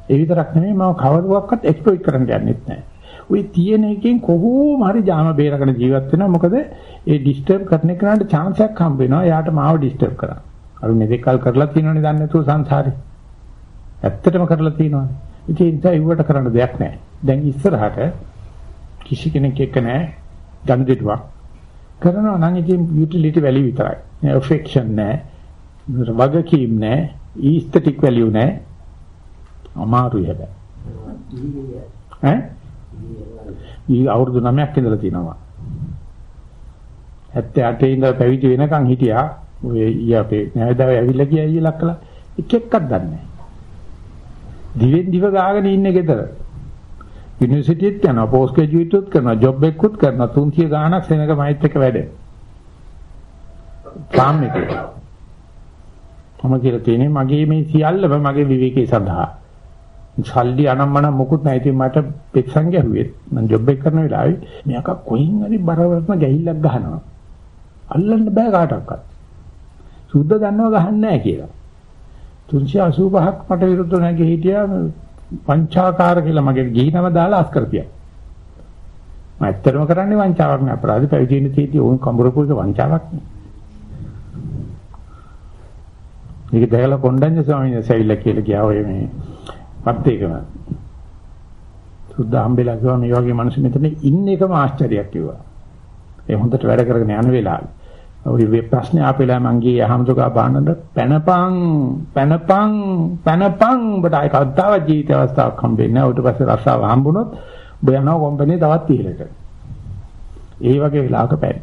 ඒ විතරක් නෙමෙයි මම කවදාවත් එක්ස්ප්ලොයිට් කරන්න යන්නෙත් නැහැ. ওই තියෙන එකෙන් කොහොම හරි ජාම බේරගෙන ජීවත් වෙනවා. මොකද ඒ ඩිස්ටර්බ් කරන කෙනාට chance එකක් හම්බ වෙනවා. එයාට මාව ඩිස්ටර්බ් කරන්න. අර මෙතෙක්කල් කරලා තියෙනවනේ දන්නේ නැතුව සංසාරේ. ඇත්තටම කරලා තියෙනවනේ. ඉතින් ඒ නිසා ඉවුවට කරන්න දෙයක් නැහැ. දැන් ඉස්සරහට කිසි කෙනෙක් එක්ක නැහැ ගනුදෙනුවක්. කරනවා නම් ඉතින් යුටිලිටි වැලියු විතරයි. නෑ affection නෑ. වගකීම් නෑ. aesthetic value නෑ. අමාරුයි හැබැයි. ඈ? ඊ අවුරුදු 9ක් ඉඳලා තියෙනවා. 78 ඉඳලා පැවිදි වෙනකන් හිටියා. ඔය ඊ අපේ නෑදෑයෝ ඇවිල්ලා ගියා ඊ ලක්කලා එක එකක් දන්නේ නැහැ. දිවෙන් දිව ගාගෙන ඉන්නේ ගෙදර. යුනිවර්සිටියත් යනවා, පෝස්ට් ග්‍රැජුවේට්ත් කරනවා, ජොබ් එකකුත් කරනවා, 300 ගාණක් සෙනඟ මයිත් එක වැඩ. ෆාම් එකේ. මම කියලා තියෙන්නේ මගේ මේ සියල්ලම මගේ විවේකයේ සඳහා. සල්ලි අනම්මන මොකුත් නැහැ. ඉතින් මට පෙක්සන් ගැහුවේ මම ජොබ් එක කරන වෙලාවේ මේක කොයින් හරි බරවත්ම ගැහිල්ලක් ගහනවා. අල්ලන්න බෑ කාටවත්. සුද්ධ දන්නව ගහන්නේ නැහැ කියලා. 385ක් මට විරුද්ධව නැගී හිටියා පංචාකාර කියලා මගේ ගිහිනම දාලා අස් කරපියා. මම ඇත්තටම කරන්නේ වංචාවක් නෑ අපරාධ පැවිදි වෙන තීටි ඕන් කඹරපුරක වංචාවක් නේ. මේක දැකලා කොණ්ඩඤ්ඤ ස්වාමීන් වහන්සේ ඇවිල්ලා කියලා ගියා ඔය මේ පත්තේකම. සුද්ධ හම්බෙලා කිව්වා මේ වගේ මිනිස්සු මෙතන ඉන්න එකම ආශ්චර්යයක් කිව්වා. ඒ හොඳට වැඩ කරගෙන යන වෙලාවේ. ඔය වේ ප්‍රශ්නේ ආපෙලා මං ගියේ අහම්සුකා බානද පැනපං පැනපං පැනපං බට අය කවදාවත් ජීවිත අවස්ථාවක් හම්බෙන්නේ නැහැ. ඊට පස්සේ රස්සාව හම්බුනොත් ඔබ යනවා කම්පැනි තවත් ඉහළට. ඒ වගේ වෙලාවක පැන.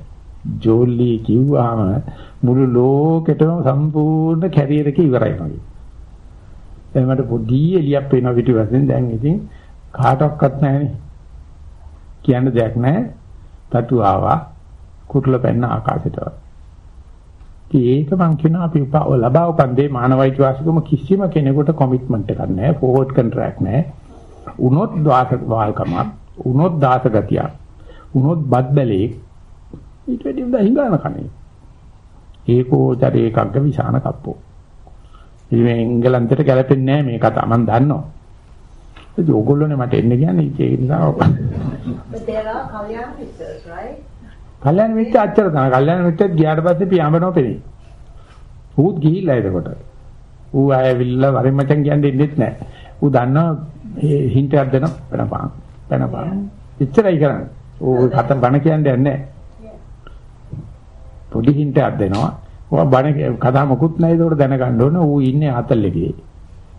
ජෝලි කිව්වහම මුළු ලෝකෙටම සම්පූර්ණ කැරියර් එක ඉවරයි මගේ. දැන් මට පොඩි එලියක් පේනවා පිටිපස්සෙන් දැන් ඉතින් කාටවත් නැහැනේ. කියන්න දෙයක් නැහැ. තටු ආවා කුරුල පැන්න ආකාශයට. ඒක මං කියනවා අපි ලබා උපන්දේ මානවයික වාසිකම කිසිම කෙනෙකුට කොමිට්මන්ට් එකක් නැහැ, ෆෝවර්ඩ් කොන්ට්‍රැක්ට් නැහැ. උනොත් දාස වාල්කමක්, උනොත් දාස ගතියක්, උනොත් බත් බැලේ ඊට වැඩි උදා හිඟාන කන්නේ. ඒකෝතරේ එකක්ග විසාන කප්පෝ. ඉතින් මේ එංගලන්තයට ගැලපෙන්නේ නැහැ මේ කතාව මම දන්නවා. ඉතින් ඕගොල්ලෝනේ මට එන්න කියන්නේ ඒක නිසා. But there are Kalyan sisters, right? කල්යාණ මිත්‍ර අච්චර තමයි. කල්යාණ මිත්‍රත් ගියාට පස්සේ පියාඹනව පෙනේ. ඌත් ගිහිල්ලා එතකොට. ඌ ආයෙවිල්ලා වරින් මචං කියන්නේ ඉන්නෙත් නැහැ. ඌ දන්නවා මේ හින්ට් එකක් දෙනවා පැනපන්. පැනපන්. එච්චරයි කරන්නේ. ඌ කතම් බණ කියන්නේ නැහැ. පොඩි හින්ට් එකක් දෙනවා. ඔය බණ කතා මොකුත් නැහැ ඒකට දැනගන්න ඕන ඌ ඉන්නේ හතල්ලේදී.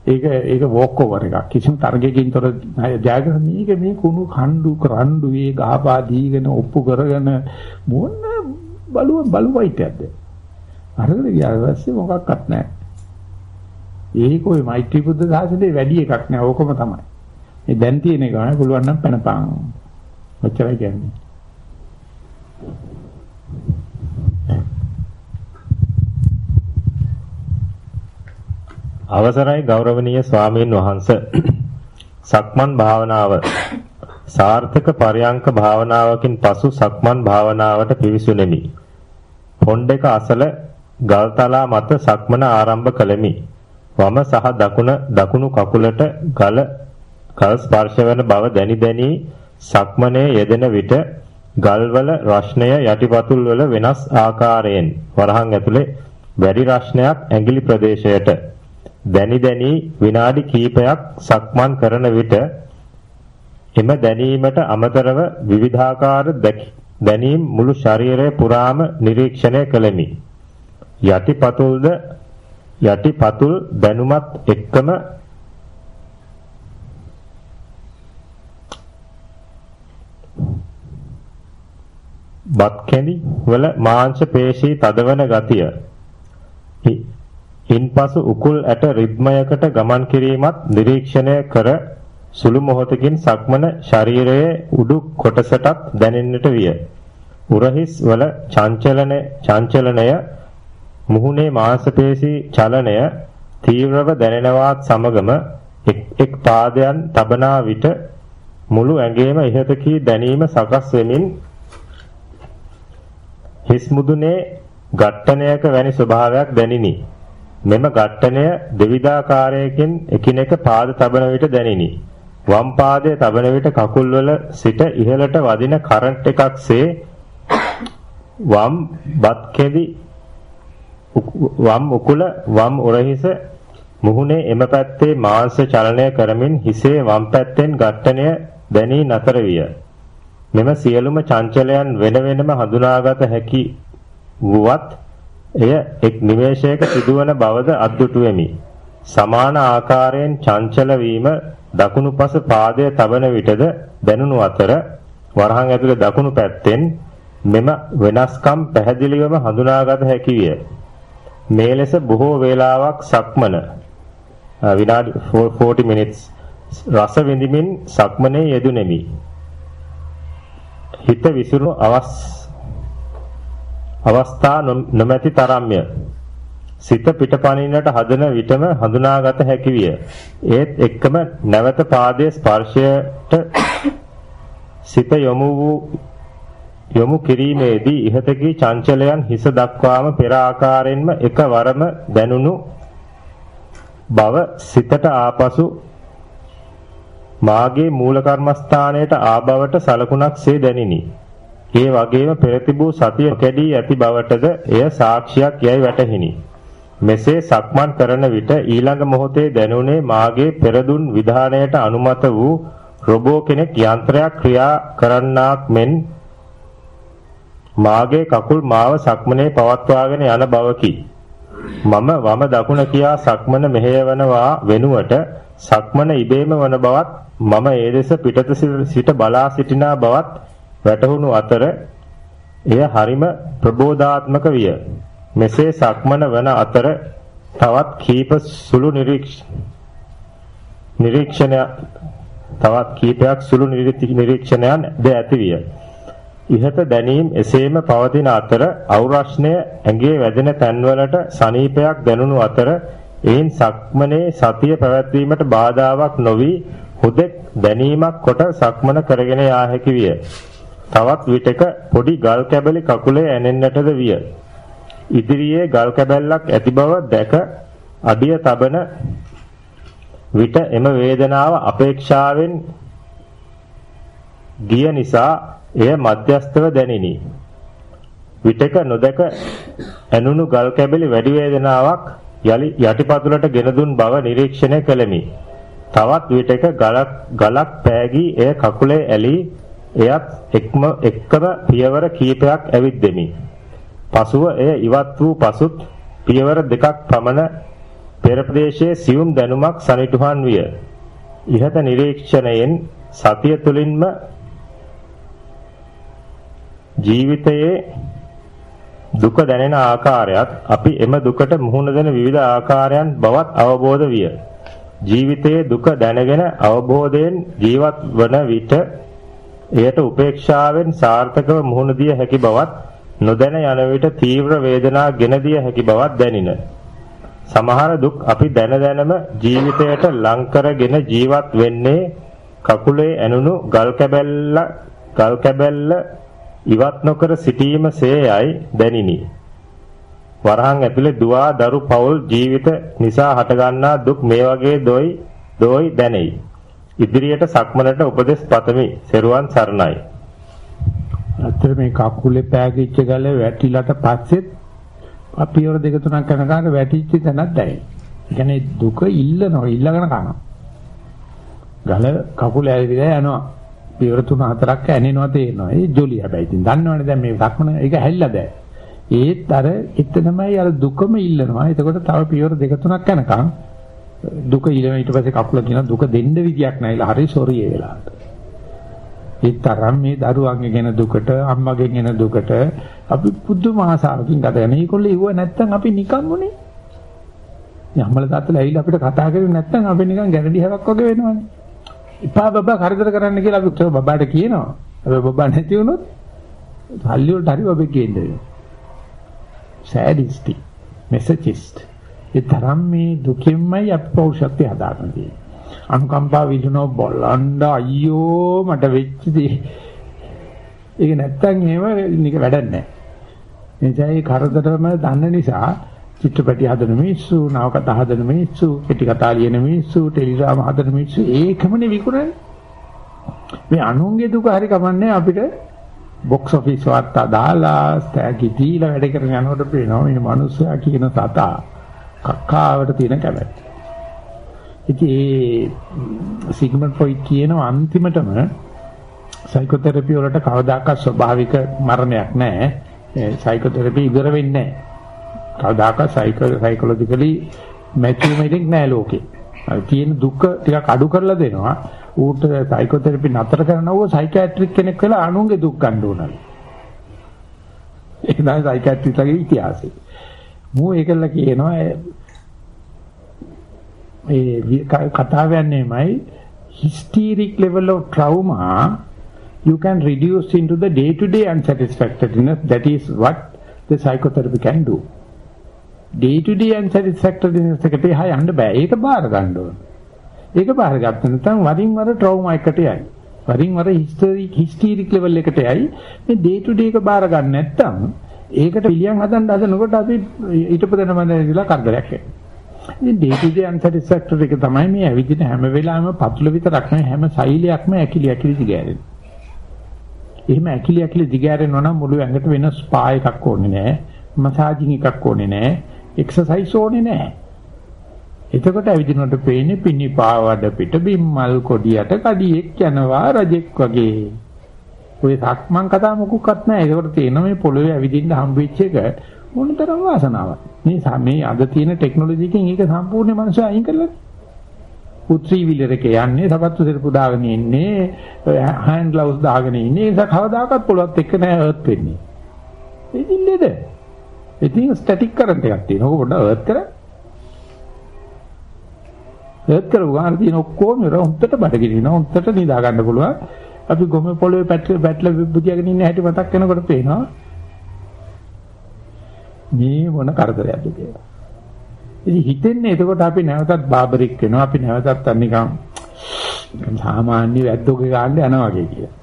ඒක ඒක වෝක් ඕවර් එකක්. කිසිම තරගයකින් තොර ජයග්‍රහ මේක මේ කුණු කණ්ඩු කරඬු ඒ ගහපා දීගෙන ඔප්පු කරගෙන මොන බලුව බලු වයිටයක්ද? අරගෙන ගියාට පස්සේ මොකක්වත් නැහැ. ඒක ওই මෛත්‍රී බුද්ධ සාසනයේ වැඩි එකක් නෑ ඕකම තමයි. මේ දැන් තියෙන එක නෑ පුළුවන් නම් පැනපන්. ඔච්චරයි කියන්නේ. අවසරයි ගෞරවනීය ස්වාමීන් වහන්ස සක්මන් භාවනාව සාර්ථක පරයන්ක භාවනාවකින් පසු සක්මන් භාවනාවට පිවිසුනෙමි. පොණ්ඩ එක අසල ගල්තලා මත සක්මන ආරම්භ කළෙමි. වම සහ දකුණ දකුණු කකුලට ගල ගල් ස්පර්ශ වන බව දැනි දැනි සක්මනේ යෙදෙන විට ගල්වල රශ්නය යටිපතුල් වල වෙනස් ආකාරයෙන් වරහන් ඇතුලේ වැඩි රශ්නයක් ඇඟිලි ප්‍රදේශයට දැනි දැනි විනාඩි කිහිපයක් සක්මන් කරන විට එම දැනීමට අමතරව විවිධාකාර දැනීම් මුළු ශරීරය පුරාම නිරීක්ෂණය කළෙමි. යටිපතුල්ද යටිපතුල් දැනුමත් එක්කම බත් කැලි වල මාංශ පේශී තදවන ගතිය ඉන්පසු උකුල් ඇට රිද්මයකට ගමන් කිරීමත් නිරීක්ෂණය කර සුළු මොහොතකින් සක්මන ශරීරයේ උඩු කොටසටත් දැනෙන්නට විය. උරහිස් වල චංචලන චංචලනය මුහුණේ මාංශපේශී චලනය තීව්‍රව දැනෙනවත් සමගම එක් එක් පාදයන් තබනා විට මුළු ඇඟේම ඉහත කී දැනීම සකස් වෙමින් හිස් මුදුනේ ඝට්ටනයක වැනි ස්වභාවයක් දැනිනි. මෙම ඝට්ටනය දෙවිධාකාරයකින් එකිනෙක පාද තබන විට දැනිනි. වම් පාදයේ තබන විට කකුල්වල සිට ඉහළට වදින කරන්ට් එකක්සේ වම් බත් කෙඳි වම් උකුල වම් උරහිස මුහුණේ එම පැත්තේ මාංශ චලනය කරමින් හිසේ වම් පැත්තෙන් ඝට්ටනය දැනී නතර විය. මෙම සියලුම චංචලයන් වෙන වෙනම හඳුනාගත හැකි වුවත් එය එක් නිමේෂයක සිදුවන බවද අද්දුටු වෙමි. සමාන ආකාරයෙන් චංචල වීම දකුණු පස පාදයේ තබන විටද දැනුණු අතර වරහන් ඇතුලේ දකුණු පැත්තෙන් මෙම වෙනස්කම් පැහැදිලිවම හඳුනාගත හැකි විය. මේ ලෙස බොහෝ වේලාවක් සක්මන විනාඩි 40 minutes රස විඳිමින් සක්මනේ යෙදුණෙමි. හිත විසිරුණු අවස් අවස්ථා නොමැති තරම්ය. සිත පිටපණින්නට හදන විටම හඳුනාගත හැකි විය. ඒත් එක්කම නැවත පාදයේ ස්පර්ශයට සිත යොමු වූ යොමු කිරීමේදී ඉහතකී චංචලයන් හිස දක්වාම පෙර ආකාරයෙන්ම එකවරම දැනුණු බව සිතට ආපසු මාගේ මූල කර්මස්ථානයට ආබවට සලකුණක්සේ දැනිනි. ඒ වගේම පෙර තිබූ සතිය කැඩී ඇති බවටද එය සාක්ෂියක් යයි වැටහිනි. මෙසේ සක්මන් කරන විට ඊළඟ මොහොතේ දැනුනේ මාගේ පෙරදුන් විධානයට අනුමත වූ රොබෝ කෙනෙක් යන්ත්‍රයක් ක්‍රියා කරන්නාක් මෙන් මාගේ කකුල් මාව සක්මනේ පවත්වාගෙන යන බවකි. මම වම දකුණ කියා සක්මන මෙහෙයවනවා වෙනුවට සක්මන ඉබේම වන බවත් මම ඒ දෙස පිටත සිට බලා සිටිනා බවත් වැටහුණු අතර එය හරිම ප්‍රබෝධාත්මක විය. මෙසේ සක්මන වන අතර තවත් කීප සුළු නිරීක්ෂණ තවත් කීපයක් සුළු නිරීක්ෂණයන් ද ඇති විය. ඉහත දැනීම් එසේම පවතින අතර අවරශ්නය ඇඟේ වැදෙන තැන්වලට සනීපයක් දැනුණු අතර එයින් සක්මනේ සතිය පැවැත්වීමට බාධාාවක් නොවි හුදෙක් දැනීමක් කොට සක්මන කරගෙන යා හැකි විය. තවත් විටක පොඩි ගල් කැබලි කකුලේ ඇනෙන්නටද විය. ඉදිරියේ ගල් කැබැල්ලක් ඇති බව දැක අඩිය තබන විට එම වේදනාව අපේක්ෂාවෙන් ගිය නිසා එය මධ්‍යස්තව දැනිනි. විටක නොදක ඇනුණු ගල් කැබලි වැඩි වේදනාවක් යලි යටිපතුලට ගෙන දුන් බව නිරීක්ෂණය කළෙමි. තවත් විටක ගලක් ගලක් පෑගී එය කකුලේ ඇලී එයත් එක්ම එක්කම පියවර කීපයක් ඇවිද්දෙමි. පසුව එය ඉවත් වූ පසුත් පියවර දෙකක් පමණ පෙර ප්‍රදේශයේ සියුම් දැනුමක් සනිටුහන් විය. ඉහත නිරීක්ෂණයෙන් සතිය තුලින්ම ජීවිතයේ දුක දැනෙන ආකාරයත් අපි එම දුකට මුහුණ දෙන විවිධ ආකාරයන් බවත් අවබෝධ විය. ජීවිතයේ දුක දැනගෙන අවබෝධයෙන් ජීවත් වන විට එයට උපේක්ෂාවෙන් සාර්ථකව මුහුණ දිය හැකි බවත් නොදැන යන විට තීව්‍ර වේදනා ගෙන දිය හැකි බවත් දැනින. සමහර දුක් අපි දැන දැනම ජීවිතයට ලං කරගෙන ජීවත් වෙන්නේ කකුලේ ඇනුණු ගල් කැබැල්ල ගල් කැබැල්ල ඉවත් නොකර සිටීම සේයයි දැනිනි. වරහන් ඇතුලේ දුවා දරු පවුල් ජීවිත නිසා හටගන්නා දුක් මේ වගේ දොයි දොයි දැනෙයි. ඉදිරියට සක්මනට උපදෙස් පතමි. සෙරුවන් සරණයි. අතර මේ කකුලේ පෑගිච්ච ගල වැටිලට පස්සෙත් අපියවර දෙක තුනක් යනකාට වැටිච්ච තැනක් දැනෙයි. ඒ කියන්නේ දුක ඉල්ලනවා ඉල්ලගෙන කනවා. ගල කකුල ඇවිදලා යනවා. පියවර තුන හතරක් ඇනෙනවා තේරෙනවා. ඒ ජොලි හැබැයි ඉතින් දන්නවනේ දැන් මේ සක්මන ඒක හැල්ලා දැන්. ඒත් අර එතනමයි අර දුකම ඉල්ලනවා. එතකොට තව පියවර දෙක තුනක් යනකම් දුක ඉලන ඊට පස්සේ කකුල කියන දුක දෙන්න විදියක් නැයිලා හරි සොරි ඒ වෙලාවට. ඒ තරම් මේ දරුවන්ගේ ගැන දුකට අම්මගෙන් එන දුකට අපි පුදුම ආසාවකින් ගත කරන. ඒකොල්ලෝ ඉුව නැත්තම් අපි නිකන් මොනේ? යම්මල තාත්තලා ඇවිල්ලා අපිට කතා කරේ නැත්තම් අපි නිකන් ගැරඩි හැවක් වගේ වෙනවනේ. ඉපා බබා කරදර කරන්න කියලා අපි උත්තර බබාට කියනවා. හැබැයි බබා නැති වුණොත් සල්ලි වලට හරි ඔබේ කේන්දරේ. සෑඩිස්ටි මෙසේජිස්ට් ඒ තරම් මේ දුකෙන්මයි අපි පෞරුෂත්වය හදාගන්න තියෙන්නේ. අනුකම්පා විඳිනව බලන්න අයියෝ මට වෙච්ච දේ. ඒක නැත්තම් එහෙම නික වැඩක් නැහැ. එනිසා ඒ කරදරම දන්න නිසා චිත්‍රපටි හදන මිනිස්සු, නවකතා හදන මිනිස්සු, කෙටි කතා ලියන මිනිස්සු, ටෙලිග්‍රාම හදන මිනිස්සු ඒකමනේ විකුණන්නේ. මේ අනුන්ගේ දුක හරි කමන්නේ අපිට බොක්ස් ඔෆිස් වාර්තා දාලා ස්ටෑගි දීලා වැඩ කරගෙන යනකොට පේනවා මේ මිනිස්සයා කියන සතා කක්කාවට තියෙන කැමැත්ත. ඉතින් ඒ සිග්මන්ඩ් ෆ්‍රොයිඩ් කියන අන්තිමටම සයිකෝതെරපි වලට කවදාකවත් ස්වභාවික මරණයක් නැහැ. ඒ සයිකෝതെරපි ඉවර වෙන්නේ නැහැ. කවදාකවත් සයිකෝ සයිකොලොජිකලි මැචුරිටික් නැහැ ලෝකේ. අර තියෙන දුක ටිකක් අඩු කරලා දෙනවා. ඌට සයිකෝതെරපි නතර කරනවෝ සයිකියාට්‍රික් කෙනෙක් වෙලා අනුන්ගේ දුක් ගන්න ඕනලු. ඒක තමයි සයිකියාට්‍රික්ලගේ ඉතිහාසය. මූ ඒකල කියනවා ඒ කතාව යන්නේමයි hysteric level of trauma you can reduce into the day to day unsatisfactoriness. That is what the psychotherapy can do. Day to day unsatisfactoriness එකට එහා යන්න බෑ. ඒක බාර ගන්න ඕන. ඒක බාර ගත්ත නැත්නම් වරින් වර ට්‍රෝමා එකට යයි. වරින් වර හිස්ටරික් හිස්ටීරික් ලෙවල් එකට යයි. මේ day to day එක බාර ගන්න නැත්නම් ඒකට පිළියම් හදන්න හදනකොට අපි ඊටපදන මන්ද කියලා කරදරයක් එනවා ඉතින් day to day unsatisfactory එක තමයි මේ ඇවිදින හැම වෙලාවෙම පතුල විතරක් නෙවෙයි හැම සෛලයක්ම ඇකිලි ඇකිලි දිගෑරෙන. එහෙම ඇකිලි ඇකිලි දිගෑරෙනවා නම් මුළු ඇඟට වෙන ස්පා එකක් ඕනේ නැහැ. මසාජින් එකක් ඕනේ නැහැ. එක්සර්සයිස් ඕනේ නැහැ. එතකොට ඇවිදිනකොට පේන්නේ පින්නි පාවඩ පිට බිම්මල් කොඩියට කඩියෙක් යනවා රජෙක් වගේ. ඔය සක්මන් කතා මොකුක්වත් නැහැ. ඒකට තේරෙන මේ පොළවේ ඇවිදින්න හම්බෙච්ච එක මොනතරම් වාසනාවක්. මේ මේ අද තියෙන ටෙක්නොලොජි එකෙන් ඒක සම්පූර්ණ මනුස්සය අයින් කරලා පුත්‍රී විලර එක යන්නේ සපත්තු සෙරපු දාගෙන ඉන්නේ හෑන්ඩ් ග්ලව්ස් දාගෙන ඉන්නේ. ඒක කවදාකවත් පොළොවත් එක්ක නෑ හර්ට් වෙන්නේ. ඉතින් නේද? ඉතින් ස්ටැටික් කරන්ට් එකක් තියෙනවා. ඔක පොඩ්ඩක් හර්ට් කරා හර්ට් කරුවාම තියෙන ඔක්කොම උන්ටට බඩගිනිනවා උන්ටට නිදා ගන්න පුළුවන්. අපි ගොම පොළවේ පැටල පැටල බුදියාගෙන ඉන්න හැටි මතක් වෙනකොට පේනවා මේ මොන කරදරයක්ද කියලා. ඉතින් හිතෙන්නේ එතකොට අපි නැවතත් බාබරික් වෙනවා අපි නැවතත් නිකන් සාමාන්‍ය වැද්දෝගේ ගාන්න යනවා වගේ කියලා.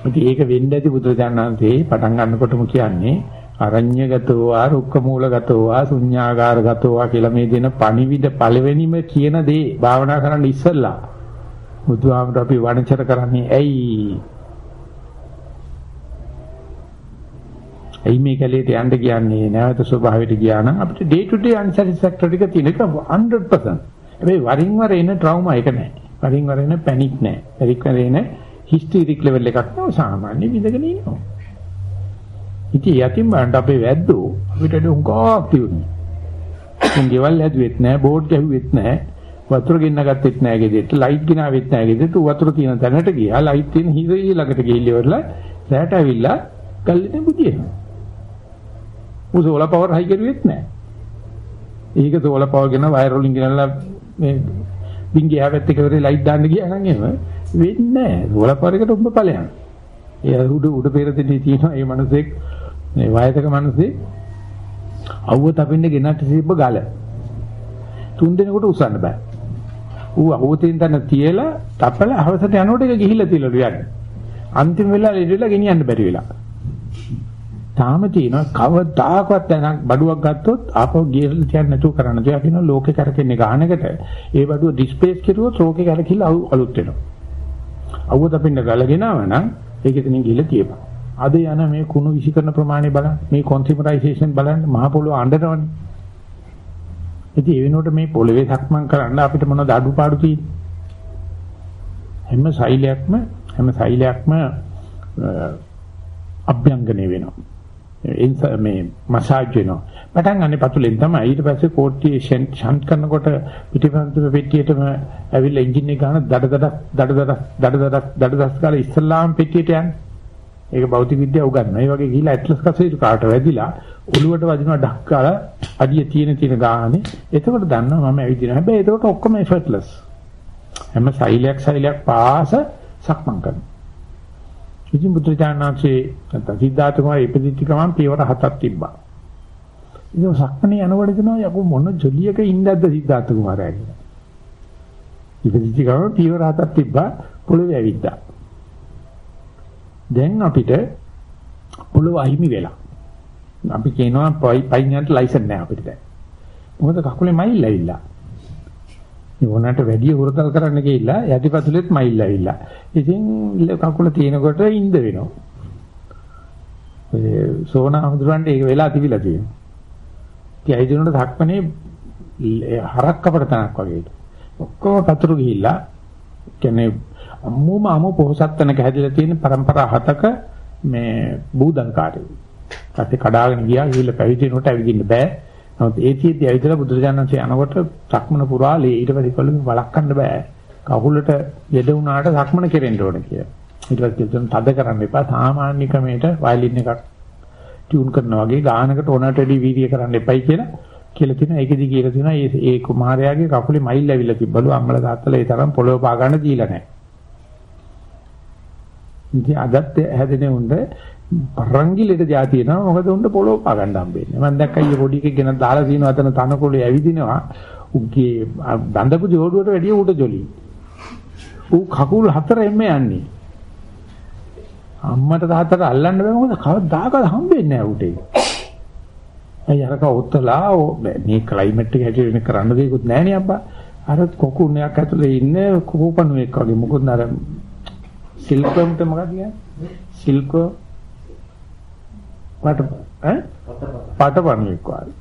ඉතින් ඒක වෙන්න ඇති බුදුරජාණන්සේ පටන් ගන්නකොටම කියන්නේ අරඤ්‍යගතෝ ආ රුක්කමූලගතෝ ආ ශුඤ්ඤාගාරගතෝ ආ කියලා මේ දෙන පණිවිඩ පළවෙනිම කියන දේ භාවනා කරන්න ඉස්සෙල්ලා බුදුහාමර අපි වණචර කරන්නේ ඇයි ඇයි මේ කැලේට යන්න කියන්නේ නැවත ස්වභාවයට ගියා නම් අපිට day to day unsatisfactory එක තියෙන එක 100%. හැබැයි වරින් වර එන trauma එක නැහැ. වරින් වර එන panic නැහැ. වරින් වර එන hysteric level එකක් නෝ සාමාන්‍ය විඳගෙන ඉන්නවා. ඉතින් යතිම් බණ්ඩ අපේ වැද්දෝ අපිට උංගාක් තියුනේ. උංගෙවල් හැදුවෙත් නැහැ, බෝඩ් ගැහුවෙත් නැහැ. වතුර ගෙන්න ගත්තෙත් නැහැ ගෙදෙට්ට ලයිට් ගෙනාවෙත් නැහැ ගෙදෙට්ට වතුර තියෙන තැනට ගියා ලයිට් තියෙන හිරේ ළඟට ගිහිල්ලා ඉවරලා රැට ඇවිල්ලා කල්ලිනේ බුදියනවා ඌ සෝලා පවර් හයි කරුවෙත් නැහැ. ඒක සෝලා පවර් ගෙන වයර් වලින් ගෙනල්ලා මේ බින්ගේ හැවෙත් එක වෙලේ ලයිට් දාන්න ගියා නම් එහෙම වෙන්නේ නැහැ. සෝලා පවර් එකට උඹ ඵලයන්. ඒ උඩ උඩ පෙරදෙන්නේ තියෙනවා මේ මිනිසෙක් මේ වයසක මිනිසෙක් අවුව තපින්න ගෙනත් තිබ්බ ගල. තුන් දිනකට උස්සන්න බෑ. ඌ අවුතින් තන තියලා තපල හවසට යනකොට ඒක ගිහිල්ලා තියලලු යන්නේ. අන්තිම වෙලාවේ ඉඳලා ගෙනියන්න බැරි වෙලා. තාම තියෙනවා කවදාකවත් දැනක් බඩුවක් ගත්තොත් ආපහු ගියලා තියන්න නැතුව කරන්න. ඒ අපින ලෝකේ කරකෙන්නේ ගානකට ඒ බඩුව ඩිස්ප්ලේස් කරුවොත් ලෝකේ කරකිලා අලුත් වෙනවා. අවුව තපින්න ගලගෙනව නම් ඒක එතනින් ගිහලා තියපන්. අද යන මේ කුණු විසි කරන ප්‍රමාණය බලන්න මේ කොන්සියුමරයිසේෂන් බලන්න මහ පොළොව අඬනවනේ. ඉතින් ඒ වෙනුවට මේ පොළවේ සක්මන් කරන්න අපිට මොනවද අඩුපාඩු තියෙන්නේ? හැම සෛලයක්ම හැම සෛලයක්ම අභ්‍යංගනය වෙනවා. මේ මසාජ් වෙනවා. පටන් ගන්න පතුලෙන් තමයි ඊට පස්සේ කෝට්ටියේ ෂන්ට් කරනකොට පිටිපන්තුම පෙට්ටියටම ඇවිල්ලා එන්ජින් එක ගන්න දඩ දඩ දඩ දඩ දඩ දඩ දඩ දඩ කාලේ ඉස්ලාම් පෙට්ටියට යන්නේ. ඒක භෞතික විද්‍යාව උගන්වනවා. ඒ වගේ ගිහිලා ඇට්ලස් කසේට කාට වැදිලා ඔළුවට වදිනවා ඩක් කාලා අඩිය තියෙන තියෙන ගානේ. එතකොට දන්නවා මම ඇවිදිනවා. හැබැයි එතකොට ඔක්කොම effortless. හැම සෛලයක් සෛලයක් පාස සක්මන් කරනවා. ඉතින් බුදුචානන්සේ නැත්නම් සිද්ධාර්ථ කුමාරය ඉපදිච්ච ගමන් පියවර හතක් තිබ්බා. ඉතින් සක්මණේ යනකොට දෙනවා යකෝ මොන ජොලියක ඉඳද්ද සිද්ධාර්ථ කුමාරයා කියලා. ඉපදිච්ච ගමන් පියවර හතක් තිබ්බා පොළවේ ඇවිද්දා. දැන් අපිට පොළව අහිමි වෙලා. අපි කියනවා පයින් යන්න ලයිසන් නැහැ අපිට දැන්. මොකද කකුලේ මයිල් ඇවිල්ලා. ඕනකට වැඩි හුරතල් කරන්න ගිහිල්ලා යටිපතුලෙත් මයිල් ඇවිල්ලා. ඉතින් කකුල තියෙනකොට ඉඳ වෙනවා. ඒ සෝනා හඳුරන්නේ ඒක වෙලා තිබිලා තියෙනවා. ඉතින් ඇයිදුනට ධක්මනේ හරක් කපට තනක් වගේ. ඔක්කොම පතුරු ගිහිල්ලා කියන්නේ අම්මුම අමු පොහසත්තනක හැදිලා තියෙන પરම්පරා හතක මේ බූදල්කාරයෝ. ඊපස්සේ කඩාගෙන ගියා ගිහිල්ලා පැවිදිනකොට ඇවිදින්න බෑ. නමුත් ඒ තියෙද්දි ඇවිදලා බුදුරජාණන්සේ යනකොට සක්මන පුරා ලේ ඊට පස්සේ කොල්ලෙන් වළක්වන්න බෑ. කකුලට යෙද වුණාට සක්මන කෙරෙන්න ඕන කියලා. ඊට පස්සේ කියතුන් තද කරන්න එපා. සාමාන්‍ය ක්‍රමයට වයලින් එකක් ටියුන් කරනවා වගේ ගානකට ඕනට වැඩි වීර්ය කරන්න එපයි කියලා කියලා තියෙනවා. ඒකෙදි කියලා තියෙනවා මේ ඒ කුමාරයාගේ කකුලේ මයිල් ඇවිල්ලා තිබ්බලු අම්මලා තාත්තලා ඒ තරම් පොළව පා ගන්න දීලා නැහැ. ඉතින් අදත් හැදෙනේ උන්ද පරංගිලෙට જાති එනවා මොකද උන්ට පොළොව පා ගන්න හම්බෙන්නේ. මම දැක්කා ඊයේ පොඩි එකෙක් ගෙනත් දාලා තියෙනවා අතන තනකොළේ ඇවිදිනවා. උගේ දඬපු ජෝඩුවට වැඩිය ඌට ජොලි ඌ කකුල් හතරෙන්ම යන්නේ. අම්මට තාත්තට අල්ලන්න බෑ මොකද කවදාකවත් හම්බෙන්නේ නැහැ ඌට අය අරක උත්තලා මේ ක්ලයිමේට් එක හැටි වෙන කරන්න දෙයක්වත් නැහැ නේ අබ්බා. අර කොකුණයක් ඇතුලේ ඉන්න කෝපණුවෙක් වගේ. මොකද අර සිල්කම්ට මොකද කියන්නේ සිල්ක වට ඈ පාටපණුවෙක් වගේ.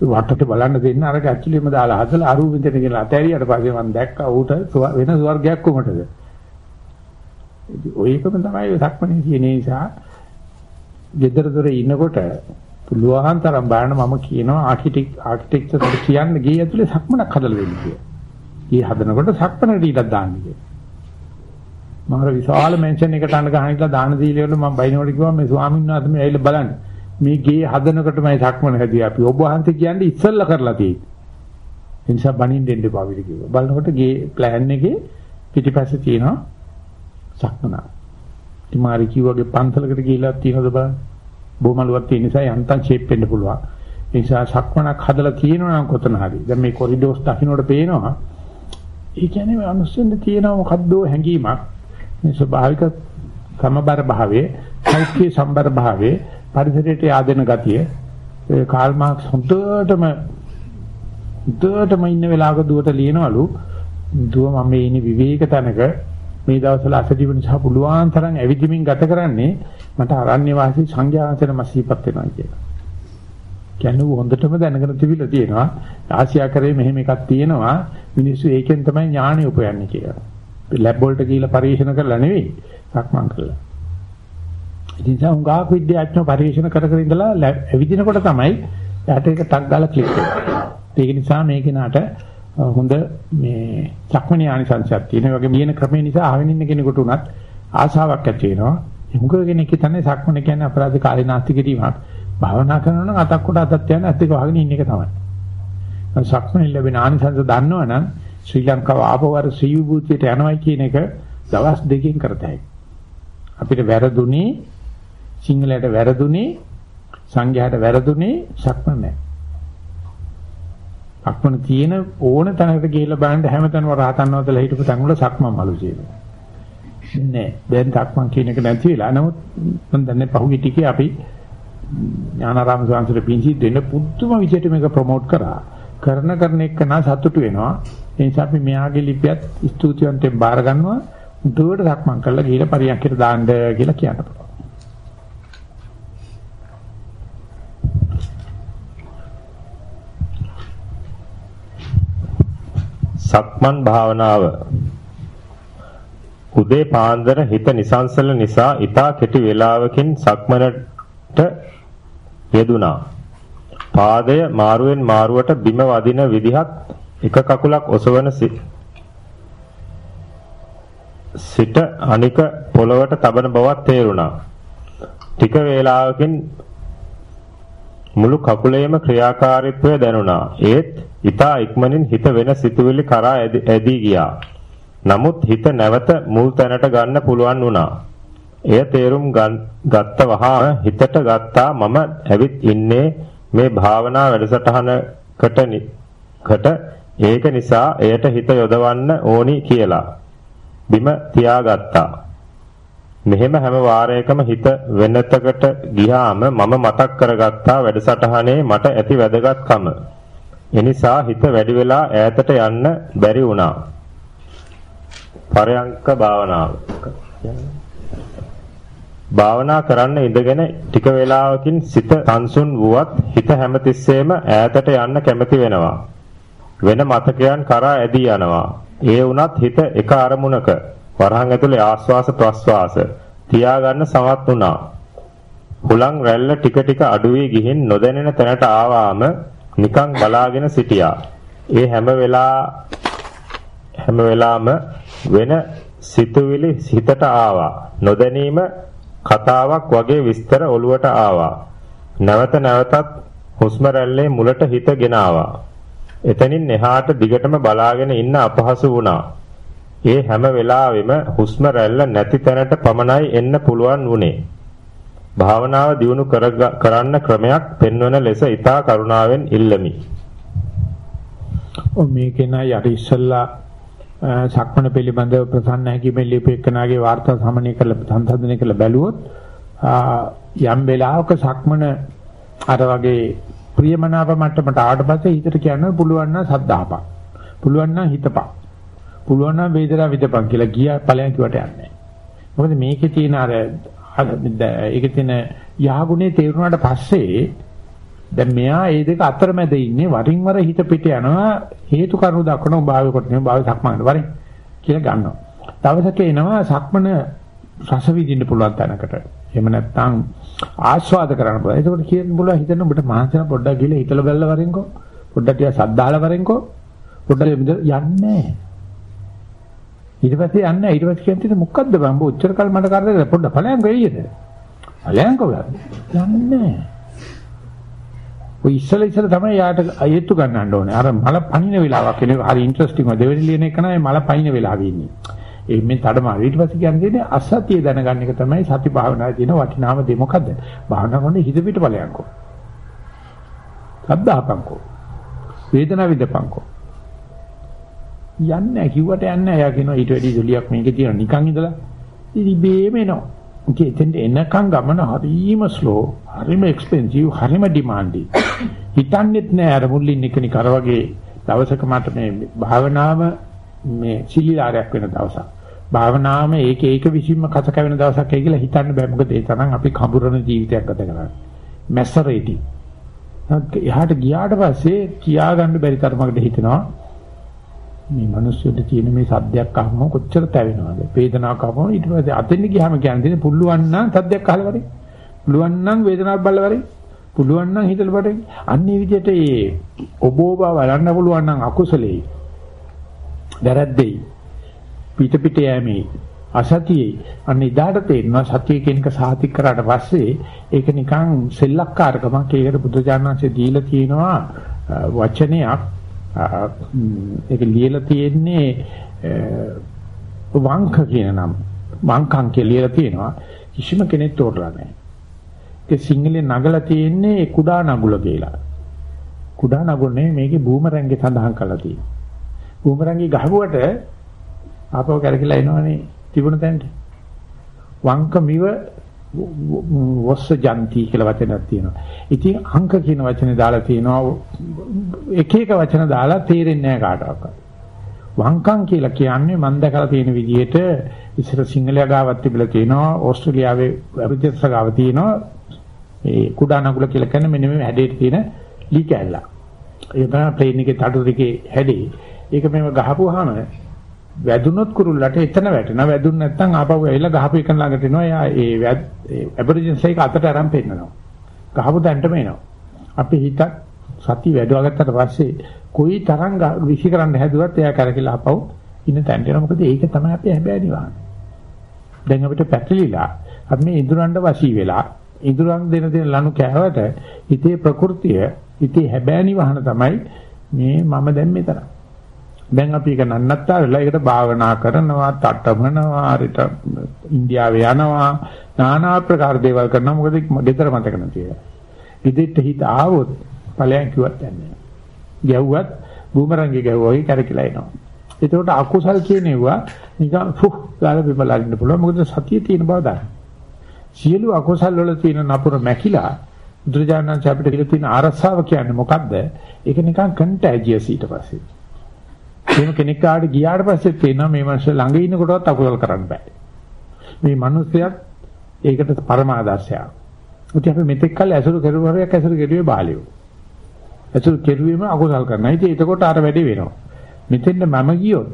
වටට බලන්න දෙන්න අර ඇක්චුලිම දාලා හදලා අරු විඳින කියලා අතෑරියට පස්සේ මම දැක්කා ඌට වෙන ස්වර්ගයක් කොමටද. ඔයකම තමයි සක්මණේ කියන නිසා gedara dore ඉන්නකොට පුළුවන් තරම් බලන්න මම කියනවා ආකිටෙක් ආකිටෙක්චර් කියන්න ගේ ඇතුලේ සක්මනක් හදලා දෙන්න කියලා. ගේ හදනකොට සක්මනට ඊටක් දාන්න කියලා. මම අර විශාල මෙන්ෂන් එකට අඬ ගහන ඉట్లా දාන දීලා වල මම බයිනකොට කිව්වා මේ ස්වාමීන් වහන්සේ මේ ඇවිල්ලා බලන්න. මේ ගේ හදනකොටමයි සක්මන හැදී අපි ඔබ වහන්සේ කියන්නේ ඉස්සල්ලා කරලා තියෙන්නේ. ඒ නිසා බණින් දෙන්න එපා විදි කිව්වා. බලනකොට ගේ ප්ලෑන් එකේ පිටිපස්සේ තියෙනවා සක්මන. ඉමාරි කිව්වගේ පන්සලකට ගිහිල්ලා තියෙනවද බලන්න. බොමලුවක් තියෙන නිසා යන්තම් ෂේප් වෙන්න පුළුවන්. ඒ නිසා සක්මනක් හදලා තියෙනවා නම් කොතන හරි. දැන් මේ කොරිඩෝස් දකින්නට පේනවා. ඒ කියන්නේ අනුස්සෙන්ද තියෙනවා මොකද්දෝ හැංගීමක්. මේ ස්වභාවික සමබර භාවයේ සෞඛ්‍ය සම්බර භාවයේ පරිසරයට yaadෙන ගතිය ඒ කාල් මාක්ස් හොඳටම හොඳටම ඉන්න වෙලාවක දුවට ලියනවලු දුව මම මේ ඉන්නේ විවේක තැනක මේ දවස්වල අසජීව නිසා පුළුවන් තරම් ඇවිදිමින් ගත කරන්නේ මට අරණ්‍ය වාසී සංඥාන්තර මසීපත් වෙනවා කියලා. කියන්නේ හොඳටම දැනගෙන තිබිලා තියෙනවා ආසියා කරේ මෙහෙම එකක් තියෙනවා මිනිස්සු ඒකෙන් තමයි ඥාණය උපයන්නේ කියලා. ලැබ් වලට ගිහිල්ලා පරීක්ෂණ කරලා නෙවෙයි සක්මන් කරලා. ඉතින් සමුගාක විද්‍යාඥයෝ පරීක්ෂණ කර කර ඉඳලා ඇවිදිනකොට තමයි යාට එක ටක් ගාලා ක්ලික් වෙන්නේ. ඒක නිසා මේ කෙනාට හොඳ මේ සක්මණේ ආනිසංසයක් තියෙන වගේ මියන ක්‍රමේ නිසා ආවෙන ඉන්න කෙනෙකුට උනත් ආසාවක් ඇති වෙනවා. මුග කෙනෙක් හිතන්නේ සක්මණ කියන්නේ අපරාධ කාලේ නාස්ති කිරීමක්. භාවනා කරනවා නම් අතක් කොට අතක් තියන ඇත්ත එක වහගෙන ඉන්න එක තමයි. සක්මණේ ලැබෙන ආනිසංස දන්නවනම් ශ්‍රී ලංකාව ආපවර ශ්‍රී විභූතියට යනවයි කියන එක දවස් දෙකකින් කරතයි. අපිට වැරදුනේ සිංහලයට වැරදුනේ සංඝයාට වැරදුනේ සක්මන් නැහැ. සක්මන් තියෙන ඕන තැනකට ගිහිල්ලා බලන්න හැමතැනම රහතන් වහන්සේලා හිටපු තැන් වල සක්මන් මලු තියෙනවා. නෑ දැන් සක්මන් කියන එක නැති වෙලා නමුත් මම දන්නේ පහුගිය ටිකේ අපි ඥානාරාම ස්වාමීන් පිංචි දෙන්න පුදුම විදිහට මේක ප්‍රොමෝට් කරා. කරන කරන එක නා සතුටු වෙනවා. ඒ නිසා අපි මෙයාගේ ලිපියත් ස්තුතිවන්තයෙන් බාර ගන්නවා. උඩට සක්මන් කරලා ගිහලා පරියන්කට දාන්න කියලා කියන්න පුළුවන්. සක්මන් භාවනාව උදේ පාන්දර හිත නිසංසල නිසා ඊටා කෙටි වේලාවකින් සක්මනට යෙදුනා. පාදය මාරුවෙන් මාරුවට බිම වදින විදිහත් එක කකුලක් ඔසවන සිට අනික පොළවට තබන බවක් තේරුණා. ටික වේලාවකින් මුළු කකුලේම ක්‍රියාකාරීත්වය දැනුණා. ඒත් ඊතා ඉක්මනින් හිත වෙන සිතුවිලි කරා ඇදී ගියා. නමුත් හිත නැවත මුල් තැනට ගන්න පුළුවන් වුණා. එය තේරුම් ගත්ත වහා හිතට ගත්තා මම ඇවිත් ඉන්නේ මේ භාවනා වැඩසටහනකට කට ඒක නිසා එයට හිත යොදවන්න ඕනි කියලා බිම තියාගත්තා. මෙහෙම හැම වාරයකම හිත වෙනතකට ගියාම මම මතක් කරගත්තා වැඩසටහනේ මට ඇති වැදගත්කම. එනිසා හිත වැඩි වෙලා ඈතට යන්න බැරි වුණා. පරයන්ක භාවනාව. භාවනා කරන්න ඉඳගෙන ටික වේලාවකින් සිත සංසුන් වුවත් හිත හැමතිස්සෙම ඈතට යන්න කැමති වෙනවා. වෙන මතකයන් කරා ඇදී යනවා. ඒ වුණත් හිත එක අරමුණක වරහන් ඇතුලේ ආස්වාස ප්‍රස්වාස තියාගන්න සමත් වුණා. හුලං රැල්ල ටික ටික අඩු වී ගිහින් නොදැනෙන තැනට ආවාම නිකන් බලාගෙන සිටියා. ඒ හැම වෙලා හැම වෙලාම වෙන සිතුවිලි හිතට ආවා. නොදැනීම කතාවක් වගේ විස්තර ඔළුවට ආවා. නැවත නැවතත් හුස්ම රැල්ලේ මුලට හිත ගෙනාවා. එතනින් එහාට දිගටම බලාගෙන ඉන්න අපහසු වුණා. ඒ හැම වෙලාවෙම හුස්ම රැල්ල නැති තැනට පමණයි එන්න පුළුවන් වුණේ. භාවනාව දියුණු කරන්න ක්‍රමයක් පෙන්වන ලෙස ඊතා කරුණාවෙන් ඉල්ලමි. ඔ මේකේ නයි අර ඉස්සල්ලා සක්මණ පිළිබඳව ප්‍රසන්න හැකිමෙන් ලිපෙකනාගේ වාර්තා සමනය කරලා සංසන්දනය කරලා බැලුවොත් යම් වෙලාවක සක්මණ අර වගේ ප්‍රියමනාප මට්ටමට ආවට පස්සේ හිතට කියන්න පුළුවන් නම් සද්ධාපක්. පුළුවන් නම් හිතපක්. පුළුවන් නම් වේදනාව විදපන් කියලා ගියා ඵලයන් කිවට යන්නේ. මොකද මේකේ තියෙන අර ඒකේ තියෙන යහගුණේ තේරුණාට පස්සේ දැන් මෙයා මේ දෙක අතරමැද ඉන්නේ වරින් වර හිත පිට යනවා හේතු කරුණු දක්වන භාවය කොට නෙමෙයි භාවය සක්මන වරින් කියලා ගන්නවා. දවසක එනවා සක්මන රස විඳින්න පුළුවන් තැනකට. එහෙම නැත්නම් ආස්වාද කරන්න පුළුවන්. ඒකෝට කියන්න පුළුවන් හිතන්න ඔබට මානසික පොඩ්ඩක් ගිහලා හිතලා බැලලා වරින්කෝ. පොඩ්ඩක් ටික සද්දාලා වරින්කෝ. පොඩ්ඩක් යන්නේ නැහැ. ඊට පස්සේ යන්නේ ඊට පස්සේ කියන්නේ මොකද්ද බං ඔච්චර කල් මට කරදර පොඩ්ඩ ඵලයන් වෙයිද ඵලයන් කොහොමද යන්නේ ඔය ඉස්සල ඉස්සල තමයි යාට අයෙත්තු ගන්නන්න ඕනේ අර මල පනින වෙලාවක් එනේ හරි ඉන්ටරෙස්ටිං දෙවෙනි ලියන එක නයි මල පනින වෙලාවෙ ඉන්නේ ඒ මේ තඩමා ඊට පස්සේ කියන්නේ අසතිය දැනගන්න එක තමයි සති භාවනාවේ තියෙන වටිනාම දේ මොකද්ද භාවනා කරන හිත පිට ඵලයන්කෝ සද්ධාපංකෝ වේදනාව විදපංකෝ යන්නේ නැහැ කිව්වට යන්නේ නැහැ. එයා කියනවා ඊට වැඩි ජොලියක් මේකේ තියෙනවා නිකන් ඉඳලා. ඉතින් බේම එනවා. ඉතින් එතෙන්ට එනකන් ගමන හරිම ස්ලෝ, හරිම එක්ස්පෙන්සිව්, හරිම ඩිමාන්ඩි. හිතන්නේත් නැහැ අර මුල්ලින් එක නිකර වගේ දවසක මට මේ භාවනාව මේ සිලිලාරයක් වෙන දවසක්. භාවනාවම ඒක ඒක විසින්ම කත කැවෙන දවසක් ඒ කියලා හිතන්න බෑ. මොකද ඒ තරම් අපි කඹරන ජීවිතයක් ගත කරන්නේ. මැසරේටි. එහාට ගියාට පස්සේ කියාගන්න බැරි තරමකට හිතෙනවා. මේ මිනිස්සුන්ට තියෙන මේ සද්දයක් අහම කොච්චර තැවෙනවද? වේදනාවක් අහම ඊට පස්සේ අතෙන් ගියාම කියන්නේ පුළුවන් නම් සද්දයක් අහලා වරේ. පුළුවන් නම් වේදනාවක් බලලා වරේ. පුළුවන් නම් හිතලා වරේ අන්නේ විදිහට ඒ ඔබෝබ බලන්න පුළුවන් නම් අකුසලෙයි වැරද්දෙයි පිට පිට යෑමේ අසතියේ අන්න ඉදාට තේරෙනවා සතිය කියන එක සාතික් කරාට පස්සේ ඒක නිකන් සෙල්ලක්කාරකමක් ඒකට බුදුජානනාංශය දීලා තියෙනවා වචනයක් ඒක ලියලා තියෙන්නේ වංක කියන නම. වංකම් කියලා ලියලා තියෙනවා. කිසිම කෙනෙක් තෝරලා නැහැ. ඒක සිංහලෙන් නගලා තියෙන්නේ කුඩා නගුල කියලා. කුඩා නගුල නෙමෙයි මේකේ බූමරැංගේ සඳහන් කරලා තියෙන්නේ. බූමරැංගේ ගහුවට ආපහු කරකිලා එනවනේ තිබුණ තැනට. වංක මිව වස්ස ජන්ති කියලා වචනයක් තියෙනවා. ඉතින් අංක කියන වචනේ දාලා තියෙනවා එක එක වචන දාලා තේරෙන්නේ නැහැ කාටවත්. වංකම් කියලා කියන්නේ මම දැකලා තියෙන විදිහට ඉස්සර සිංහලයා ගාවක් තිබිලා තියෙනවා ඕස්ට්‍රේලියාවේ අභිජ්‍යත්ස ගාව තියෙනවා ඒ කුඩා නගුල කියලා කියන්නේ මෙන්න මේ හැඩයට තියෙන ලී කැල්ල. ඒක තමයි ප්ලේන් එකේ තඩු දෙකේ හැඩේ. ඒක මෙව ගහපුවාම වැදුනොත් කුරුල්ලට එතන වැටෙනවා. වැදුන් නැත්නම් ආපහු ඇවිල්ලා ගහපු එක ළඟට එනවා. එයා ඒ ඇබරිජින්ස් එක අතට අරන් පෙන්නනවා. ගහපු තැනටම එනවා. අපි හිතත් සති වැඩුවා ගත්තට පස්සේ කොයි තරම් විසි කරන්න හැදුවත් එයා කරකිලා ආපහු ඉන්න තැනට එනවා. මොකද ඒක තමයි අපි හැබෑ නිවහන. දැන් අපිට පැටලිලා අපි මේ ඉදuranda වශී වෙලා ඉදurang දෙන දෙන ලනු කෑවට හිතේ ප්‍රകൃතිය හිතේ හැබෑ නිවහන තමයි මේ මම දැන් මෙතන. දැන් අපි ඒක නන්නත්තරලා ඒකට භාවනා කරනවා, තටමනවා, හරිට ඉන්දියාවේ යනවා, নানা ආකාර දේවල් කරනවා. මොකද ගෙදර මතක නැති ඒවා. ඉදිරියට හිත ආවොත් ඵලයන් කිව්වත් යන්නේ. ගැව්වත් බූමරංගේ ගැව්වා වගේ කරකිලා එනවා. ඒකට අකුසල් කියනවා නිකන් ෆුහ් ගාලා බිමලා ඉන්න පුළුවන්. මොකද සතිය තියෙන බව දන්න. සියලු අකුසල් වල තියෙන නපුර මැකිලා බුදුරජාණන් අපිට කියලා තියෙන ආරස්සාව කියන්නේ මොකද්ද? ඒක නිකන් කන්ටැජියස් ඊට පස්සේ. එහෙම කෙනෙක් ආවට ගියාට පස්සේ තේනවා මේ මිනිස්සු ළඟ ඉන්නකොටවත් අකුසල කරන්න බෑ. මේ මිනිස්සයත් ඒකට පරමාදර්ශයක්. ඉතින් අපි මෙතෙක් කල් ඇසුරු කරුවරයක් ඇසුරු කෙරුවේ බාලියෝ. ඇසුරු කෙරුවේම අකුසල් කරනවා. ඉතින් එතකොට අර වැඩි වෙනවා. මෙතෙන්ද මම ගියොත්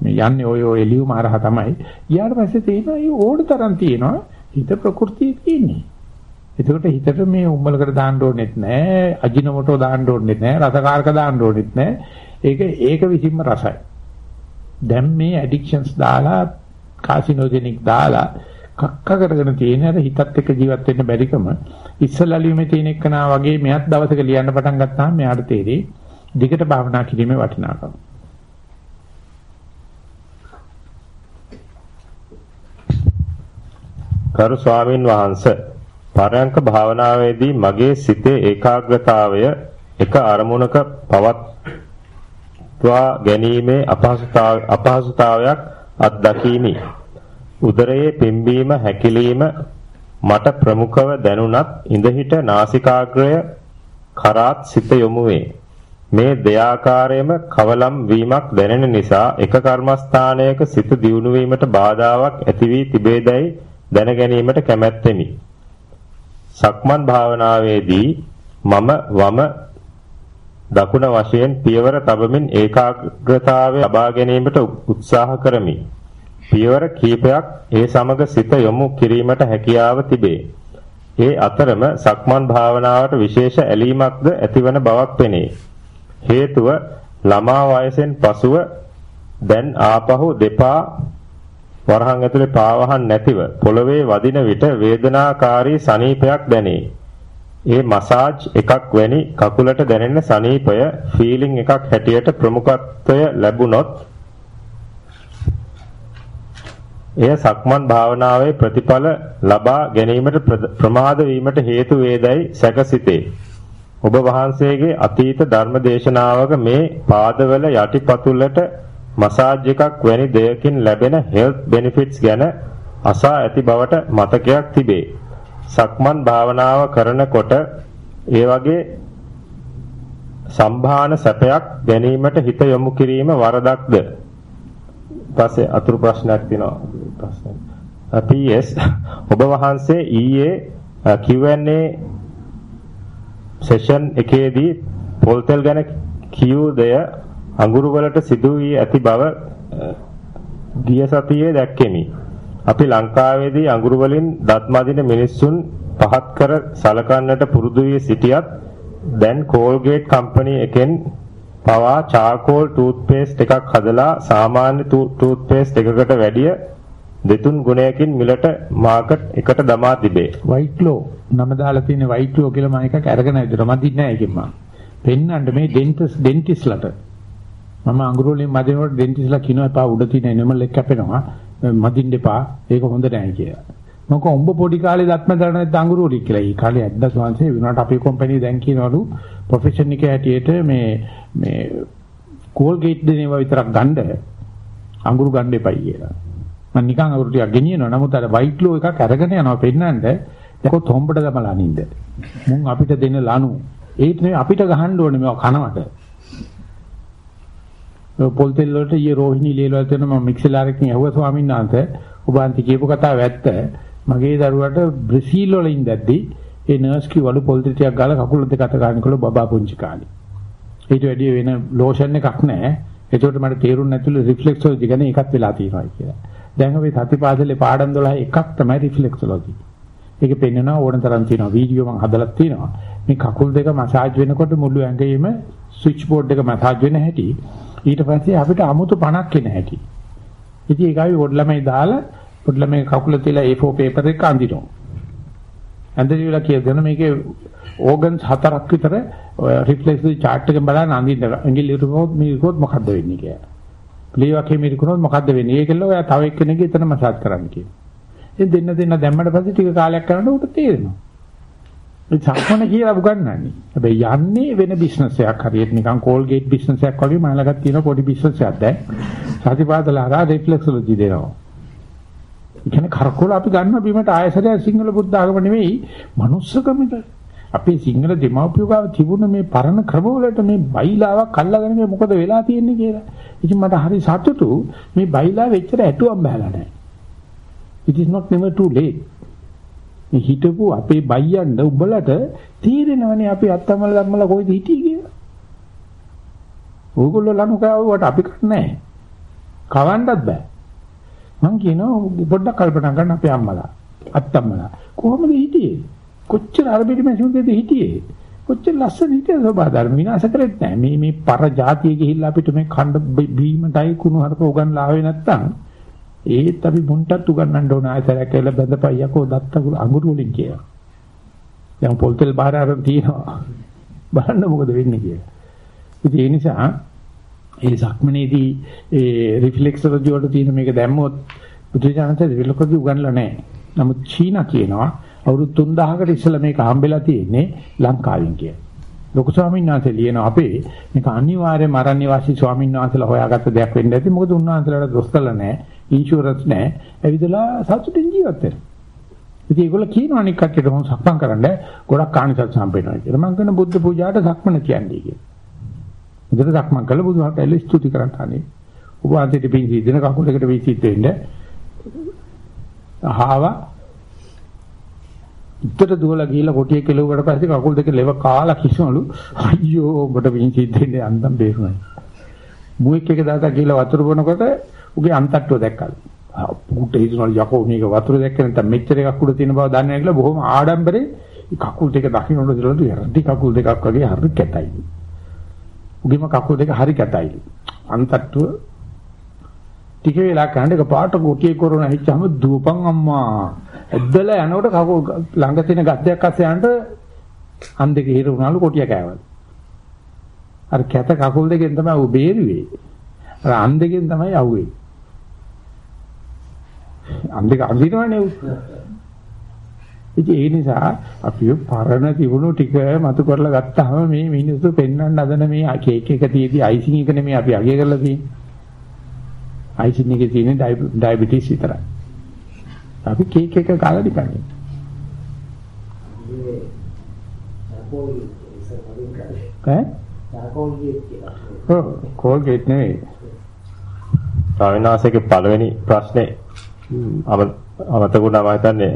මේ යන්නේ ඔය ඔය එළියුම අරහ තමයි. ඊට පස්සේ තේිනවා මේ ඕඩ තරම් තියෙනවා. හිත ප්‍රകൃතිය තියෙන්නේ. එතකොට හිතට මේ උම්මලකට දාන්න ඕනෙත් නැහැ, අජිනමොටෝ දාන්න ඕනෙත් නැහැ, රසකාරක දාන්න ඕනෙත් නැහැ. ඒක ඒක විසින්ම රසයි. දැන් මේ ඇඩික්ෂන්ස් දාලා කාසිනෝජෙනික් දාලා කක්ක කරගෙන තියෙන අර හිතත් එක්ක ජීවත් වෙන්න බැරිකම ඉස්සලලියුමේ තියෙන එකනා වගේ මෙයත් දවසක ලියන්න පටන් ගත්තාම මෙයාට තේරෙයි දිගට භාවනා කිරීමේ වටිනාකම. කරු ස්වාමින් වහන්සේ පරයන්ක භාවනාවේදී මගේ සිතේ ඒකාග්‍රතාවය එක අරමුණක පවත්වා ගැනීමේ අපහසුතාවයක් අත්දැකීමි. උදරයේ පිම්බීම හැකිලිම මට ප්‍රමුඛව දැනුණත් ඉඳහිට නාසිකාග්‍රය කරාත් සිත යොමු වේ. මේ දෙයාකාරයේම කවලම් වීමක් දැනෙන නිසා එක කර්මස්ථානයක සිත දියුණු වීමට බාධාවක් ඇති වී තිබේදයි දැන ගැනීමට කැමැත්තෙමි. සක්මන් භාවනාවේදී මම වම දකුණ වශයෙන් පියවර තබමින් ඒකාග්‍රතාවය ලබා ගැනීමට උත්සාහ කරමි. පියවර කීපයක් ඒ සමග සිත යොමු කිරීමට හැකියාව තිබේ. ඒ අතරම සක්මන් භාවනාවට විශේෂ ඇලීමක්ද ඇතිවන බවක් පෙනේ. හේතුව ළමා වයසෙන් පසුව දැන් ආපහු දෙපා වරහන් ඇතුලේ පාවහන් නැතිව පොළවේ වදින විට වේදනාකාරී සනීපයක් දැනේ. ඒ මසාජ් එකක් වැනි කකුලට දැනෙන සනීපය ෆීලිං එකක් හැටියට ප්‍රමුඛත්වය ලැබුණොත් එය සක්මන් භාවනාවේ ප්‍රතිඵල ලබා ගැනීමට ප්‍රමාද වීමට හේතු වේදයි සැකසිතේ. ඔබ වහන්සේගේ අතීත ධර්ම දේශනාවක මේ පාදවල යටිපතුලට මසාජ් එකක් වැනි දෙයකින් ලැබෙන හෙල්ත් බෙනිෆිට්ස් ගැන අසා ඇති බවට මතකයක් තිබේ. සක්මන් භාවනාව කරනකොට ඒ වගේ සම්භාන සැපයක් ගැනීමට හිත යොමු කිරීම වරදක්ද? ඊපස්සේ අතුරු ප්‍රශ්නයක් තියෙනවා. ප්‍රශ්න. PS ඔබ වහන්සේ ඊයේ Q&A සෙෂන් එකේදී පොල්තෙල් ගැන කියූ දෙය අඟුරු වලට සිදු වී ඇති බව ගිය සතියේ දැක්කෙමි. අපි ලංකාවේදී අඟුරු වලින් දත් මදින මිනිස්සුන් පහත් කර සලකන්නට පුරුදු වී සිටියත් දැන් කෝල්ගේට් කම්පැනි එකෙන් පවා චාකෝල් ටූත්පේස්ට් එකක් හදලා සාමාන්‍ය ටූත්පේස්ට් එකකට වැඩිය දෙතුන් ගුණයකින් මිලට මාකට් එකට දමා තිබේ. වයිට්ලෝ නම දාලා තියෙන වයිට්ලෝ කියලා මම එකක් අරගෙන ඉදලා මදින්නේ නැහැ ඒකෙන් මම. පෙන්නන්න මේ ඩෙන්ටිස් ඩෙන්ටිස්ලට මම අඟුරු වලින් මදිනකොට ඩෙන්ටිස්ලා කියනවා එපා උඩ තියෙන එනමල් එක කැපෙනවා මදින්න එපා ඒක හොඳ නැහැ කියලා. මොකද උඹ පොඩි කාලේ දත්ම දරන නැත්නම් අඟුරු වලින් කියලා. ඒ කාලේ ඇද්දස් වංශේ වෙනාට අපේ කම්පැනි දැන් කියනවලු ප්‍රොෆෙෂන් එකේ හැටියට මේ මේ කෝල්ගේට් දෙනේවා විතරක් ගන්න අඟුරු ගන්න එපයි කියලා. මම නිකන් අඟුරු ටිකක් ගෙනියනවා. නමුත් අර වයිට් ලෝ එකක් අරගෙන යනවා පෙන්නන්න. දැකොත් හොම්බට ගමලා අනින්ද. මුන් අපිට දෙන ලනු ඒත් නෙවෙයි අපිට ගහන්න ඕනේ මේවා කනවට. පොල් තෙල් වලට ඊයේ රෝහිණී ලීලවල තියෙන මම මික්සලාරකින් ඇහුවා ස්වාමීන් වහන්සේ ඔබ අන්ති කියපු කතාව ඇත්ත. මගේ දරුවට බ්‍රසීල් වල ඉඳද්දී ඒ නර්ස් කිව්වලු පොල් තෙල් ටිකක් ගාලා කකුල දෙක අත ගන්නකොල බබා පුංචි කාලේ. ඊට වැඩිය වෙන ලෝෂන් එකක් නැහැ. ඒකට මට තේරුන්නේ නැතුළු රිෆ්ලෙක්සොලොජි ගැන එකක් වෙලා තියෙනවා කියලා. දැන් අපි සතිපාසලේ පාඩම් 12 එකක් තමයි රිෆ්ලෙක්සොලොජි. ඒක පෙන්වනවා ඕන තරම් තියෙනවා වීඩියෝ මම හදලා තියෙනවා. මේ කකුල් දෙක මසාජ් වෙනකොට මුළු ඇඟේම ස්විච් බෝඩ් එක මසාජ් වෙන හැටි ඊට පස්සේ අපිට 아무තු පණක් එන හැටි. ඉතින් ඒකයි පොඩි ළමයි දාලා පොඩි ළමයි කකුල තියලා A4 පේපර් එක අඳිනවා. අඳිනවිලා කියදෙන මේකේ ඕගන්ස් හතරක් විතර රිෆ්ලෙක්ස් චාර්ට් එකෙන් බලන්න අඳින්න. ඇඟිලි රිමෝට් මේකොත් මොකද්ද වෙන්නේ කියලා. ප්ලේ එකේ මිරිකුණොත් මොකද්ද වෙන්නේ? ඒකෙල්ල ඔයා තව එක්කෙනෙක්ගේ එතන මසාජ් කරන්න කියනවා. ඉතින් දෙන්න දෙන්න දැම්මට පස්සේ ටික කාලයක් කරනකොට උට තේරෙනවා. ඒ සක්මන කියලා උගන්වන්නේ. හැබැයි යන්නේ වෙන බිස්නස් එකක් හරියට නිකන් කෝල්ගේට් බිස්නස් එකක් වගේ මම ළඟ තියෙන පොඩි බිස්නස් එකක් දැන්. සතිපාදලාරා රිෆ්ලෙක්සොලොජි දෙනවා. ඒ කියන්නේ කරකෝල අපි ගන්න බීමට ආයසරය සිංහල බුද්ධ ආගම නෙවෙයි මනුස්සකමට. අපේ සිංහල දෙමව්පියෝ ගාව තිබුණ මේ පරණ ක්‍රමවලට මේ බයිලාවක් අල්ලගෙන මේ මොකද වෙලා තියෙන්නේ කියලා. ඉතින් මට හරි සතුටු මේ බයිලා වෙච්චර ඇටුවම් බහලා නැහැ. It is not never too late. මේ හිටපු අපේ බයියන්ද උඹලට තීරෙනවනේ අපි අත්තමල ධම්මල කොයිද හිටියේ කියලා. ඕගොල්ලෝ ලනු කවුවට අපි කන්නේ කවන්නත් බෑ. මං කියනවා පොඩ්ඩක් කල්පනා කරන්න අපේ අම්මලා අත්තම්මලා කොහොමද හිටියේ? කොච්චර අරබිටි මැසුම්කේද හිටියේ? කොච්චර ලස්සන හිටියද සබාධර්ම විනාශ කරෙත් නැහැ. මේ මේ පර જાතිය ගිහිල්ලා අපිට මේ ඛණ්ඩ බීමටයි කුණු හරක උගන්ලා ආවේ නැත්තම් ඒත් අපි මුන්ටත් උගන්නන්න ඕන ආයතරයක් කියලා බඳපයියකෝ දත්ත අඟුරු වලින් කියලා. දැන් පොල්තෙල් බාහිර අරන් තියනවා. බලන්න මොකද වෙන්නේ කියලා. ඉතින් ඒ නිසා ඒ සක්මනේදී ඒ රිෆ්ලෙක්සොලොජි වල තියෙන මේක දැම්මොත් බුදුචානන්ත රිෆ්ලෙක්සොලොජි උගන්ලා නැහැ. නමුත් චීනා කියනවා අවුරුදු 3000කට ඉස්සෙල්ලා මේක හම්බෙලා තියෙන්නේ ලංකාවෙන් කියලා. ලොකු ස්වාමීන් වහන්සේ ලියනවා අපේ මේක අනිවාර්යයෙන්ම අරණ්‍ය වාසී ස්වාමීන් වහන්සේලා හොයාගත්ත දෙයක් වෙන්න ඇති. මොකද උන්වහන්සේලාට දොස් කළා නැහැ. ඉන්ෂුරන්ස් නැහැ. ඇවිදලා සතුටින් ජීවත් වෙනවා. ඉතින් ඒගොල්ලෝ කියනවා අනික් කට්ටියට මොන් සක්මන් කරන්න ගොඩක් කාණිසත් සම්පේනවා කියලා. මම කියන බුද්ධ පූජාවට සක්මන කියන්නේ කියලා. මුදට සක්මන් කළ බුදුහාමල ස්තුති කරන්න අනේ. ඔබ අන්තිට පිං සිද්දන කකුලකට විසිට වෙන්න. අහවා උත්තර දුවලා ගිහිල්ලා කොටිය කෙලුවට පස්සේ කකුල් දෙක ලෙව කාලා කිසමලු අයියෝ ඔබට වින් සිද්දෙන්නේ අන්දම් බේරුණා. මුවෙක් එක දාලා ගිහිල්ලා වතුර බොනකොට උගේ අන්තට්ටුව දැක්කලු. පුට හිතනවලු යකෝ මේක වතුර දැක්ක නැත්නම් මෙච්චර එකක් උඩ තියෙන බව දන්නේ නැහැ කියලා බොහොම ආඩම්බරේ කකුල් දෙක දකින්නට දලලු යරදි කකුල් දෙකක් වගේ හරි කැතයි. උගේම කකුල් දෙක හරි කැතයි. අන්තට්ටුව ටික වෙලා කන්න එක පාට කොටියේ කොරන හිච්චාම දූපන් අම්මා ඇද්දලා යනකොට කකුල් ළඟ තියෙන ගද්දයක් අස්සේ යනට අන් දෙක හිර වුණාලු කොටිය කෑවලු. අර කැත කකුල් දෙකෙන් තමයි ඌ බේරුවේ. අර අන් දෙකෙන් තමයි යව්වේ. අන් දෙක අඳිනවනේ ඌ. ඉතින් ඒ නිසා අපි පරණ තිබුණු ටික මතු කරලා ගත්තාම මේ මිනිස්සු පෙන්වන්න හදන මේ කේක් එක තියේදී අයිසිං එක නෙමෙයි අපි අගය කරලා තියෙන්නේ. අයිසිං එකේ තියෙන ඩයබටිස් විතරයි. අපි කේක් එක කාලා දිපන්නේ. ඈ? කෝල්ගේට් නෙවෙයි. ස්වාමීන් වහන්සේගේ පළවෙනි ප්‍රශ්නේ. අමතකුණා මම හිතන්නේ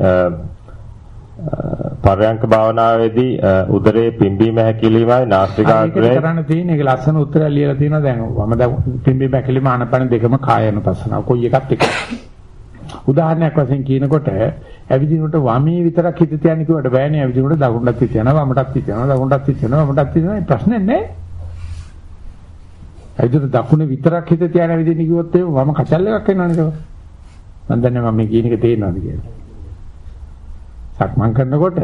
පරයන්ක භාවනාවේදී උදරයේ පිම්බීම හැකිලීමයි නාස්තිකාග්‍රය කරන්න තියෙන එක ලස්සන උත්තරයක් ලියලා තියෙනවා. දැන් දැන් පිම්බීම හැකිලීම ආනපන දෙකම කායනුපස්සනාව කොයි එකත් එක උදාහරණයක් වශයෙන් කියනකොට ඇවිදිනකොට වමේ විතරක් හිත තියන්නේ කිව්වට බෑනේ ඇවිදිනකොට දකුණටත් හිත යනවා වමටත් හිත යනවා දකුණටත් හිත යනවා වමටත් හිත යනවා ප්‍රශ්නේ නැහැ ඇවිදින දකුණ විතරක් හිත තියන ඇවිදින්න කිව්වොත් එහෙම වම කචල් එකක් වෙනවනේ ඒක මම දන්නේ මම මේ කියන එක තේරෙනවද කියලා සක්මන් කරනකොට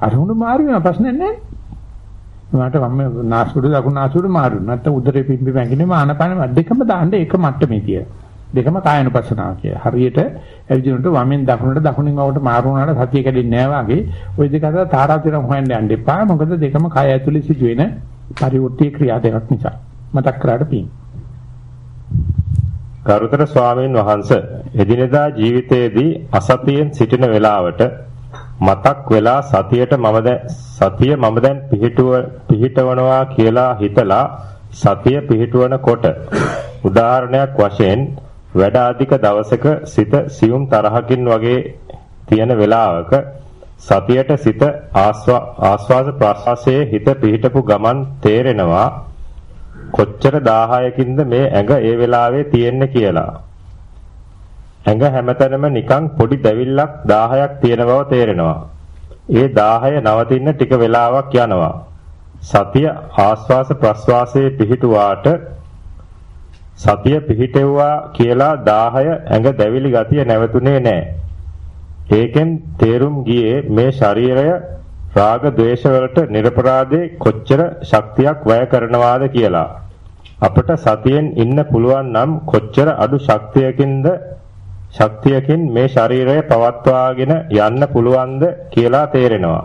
අරමුණු මාරු වෙන ප්‍රශ්නයක් නැහැ. මට මම නාසුඩු දකුණු නාසුඩු මාරු. නැත්නම් උදරේ පිම්බි වැංගිනේ ආනපාන දෙකම දාන්න එක මට්ටමේ තිය. දෙකම කායනුපස්සනාව කිය. හරියට ඇවිදිනකොට වමෙන් දකුණට දකුණෙන් වවට මාරු වුණාට සතිය කැඩෙන්නේ නැහැ වගේ ওই දෙක අතර තාරාතිරම් හොයන්න යන්න එපා. මොකද දෙකම කය ඇතුලේ සිදුවෙන පරිවෘත්ති ක්‍රියා දෙකක් නිසා. මතක් කරාට පිං. ගරුතර ස්වාමීන් වහන්සේ එදිනෙදා ජීවිතයේදී අසතියෙන් සිටින වෙලාවට මතක් වෙලා සතියට මම දැන් සතිය මම දැන් පිහිටුව පිහිටවනවා කියලා හිතලා සතිය පිහිටුවනකොට උදාහරණයක් වශයෙන් වැඩ අධික දවසක සිත සියුම් තරහකින් වගේ තියෙන වෙලාවක සතියට සිත ආස්වාද ප්‍රසවාසයේ හිත පිහිටපු ගමන් තේරෙනවා කොච්චර 1000කින්ද මේ ඇඟ ඒ වෙලාවේ තියෙන්නේ කියලා ඇඟ හැමතැනම නිකන් පොඩි දැවිල්ලක් 1000ක් තියෙන බව තේරෙනවා. ඒ 1000 නවතින්න ටික වෙලාවක් යනවා. සතිය ආස්වාස ප්‍රස්වාසයේ පිහිටුවාට සතිය පිහිටෙව්වා කියලා 1000 ඇඟ දැවිලි ගතිය නැවතුනේ නැහැ. ඒකෙන් තේරුම් ගියේ මේ ශරීරය රාග ద్వේෂ වලට නිර්පරාදේ කොච්චර ශක්තියක් වැය කරනවාද කියලා. අපට සතියෙන් ඉන්න පුළුවන් නම් කොච්චර අඩු ශක්තියකින්ද ශක්තියකින් මේ ශරීරය පවත්වාගෙන යන්න පුළුවන්ද කියලා තේරෙනවා.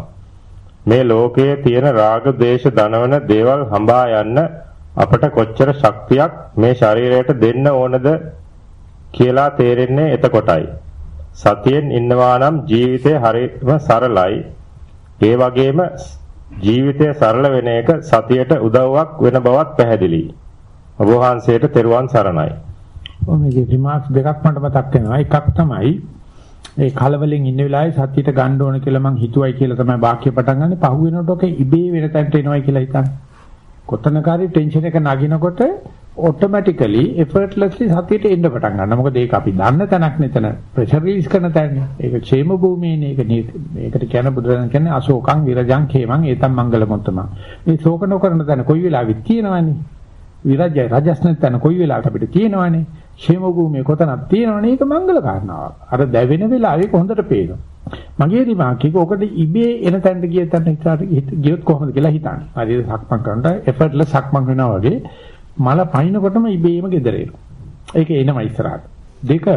මේ ලෝකයේ තියෙන රාග දේශ දනවන දේවල් හඹා යන්න අපට කොච්චර ශක්තියක් මේ ශරීරයට දෙන්න ඕනද කියලා තේරෙන්නේ එතකොටයි. සතියෙන් ඉන්නවා නම් ජීවිතය හරිම සරලයි. ඒ වගේම ජීවිතය සරල වෙන එක සතියට උදව්වක් වෙන බවත් පැහැදිලියි. ඔබ වහන්සේට තෙරුවන් සරණයි. ඔය මේකේ රිමාක්ස් දෙකක් මට මතක් වෙනවා. එකක් තමයි ඒ කලවලෙන් ඉන්න වෙලාවේ සතියට ගන්න ඕන කියලා මං හිතුවයි කියලා තමයි වාක්‍ය පටන් ගන්න. පහු වෙනකොට ඔක ඉබේ වෙන තැනට එනවයි කියලා හිතන්නේ. කොතනකරි ටෙන්ෂන් එක නගිනකොට ඔටෝමැටිකලි effortlessly සතියට එන්න පටන් ගන්නවා. මොකද ඒක අපි දන්න තැනක් නෙතන ප්‍රෙෂර් රිලීස් කරන තැන. ඒක ക്ഷേම භූමියනේ. ඒක මේකට කියන බුදුරජාණන් කියන්නේ අශෝකං විරජං ඛේමං ඒතම් මංගල මුත්තම. මේ ශෝක නොකරන තැන කොයි වෙලාවෙත් තියෙනවනේ. විරජය රජස්න තැන කොයි වෙලාවට අපිට තියෙනවනේ. ക്ഷേම භූමිය කොතනක් තියෙනවනේ. ඒක මංගල කාරණාවක්. අර දැවෙන වෙලාවේ කොහොඳට පේනවා. මගේ රිමාර්ක් ඔකට ඉබේ එන තැනට ගිය තැනට ගියොත් කොහොමද කියලා හිතන්නේ. හරියට සක්මන් කරනකොට effortless සක්මන් වෙනවා වගේ මල පයින්නකොටම ඉබේම ගෙදර එනවා. ඒක එනවා ඉස්සරහට. දෙක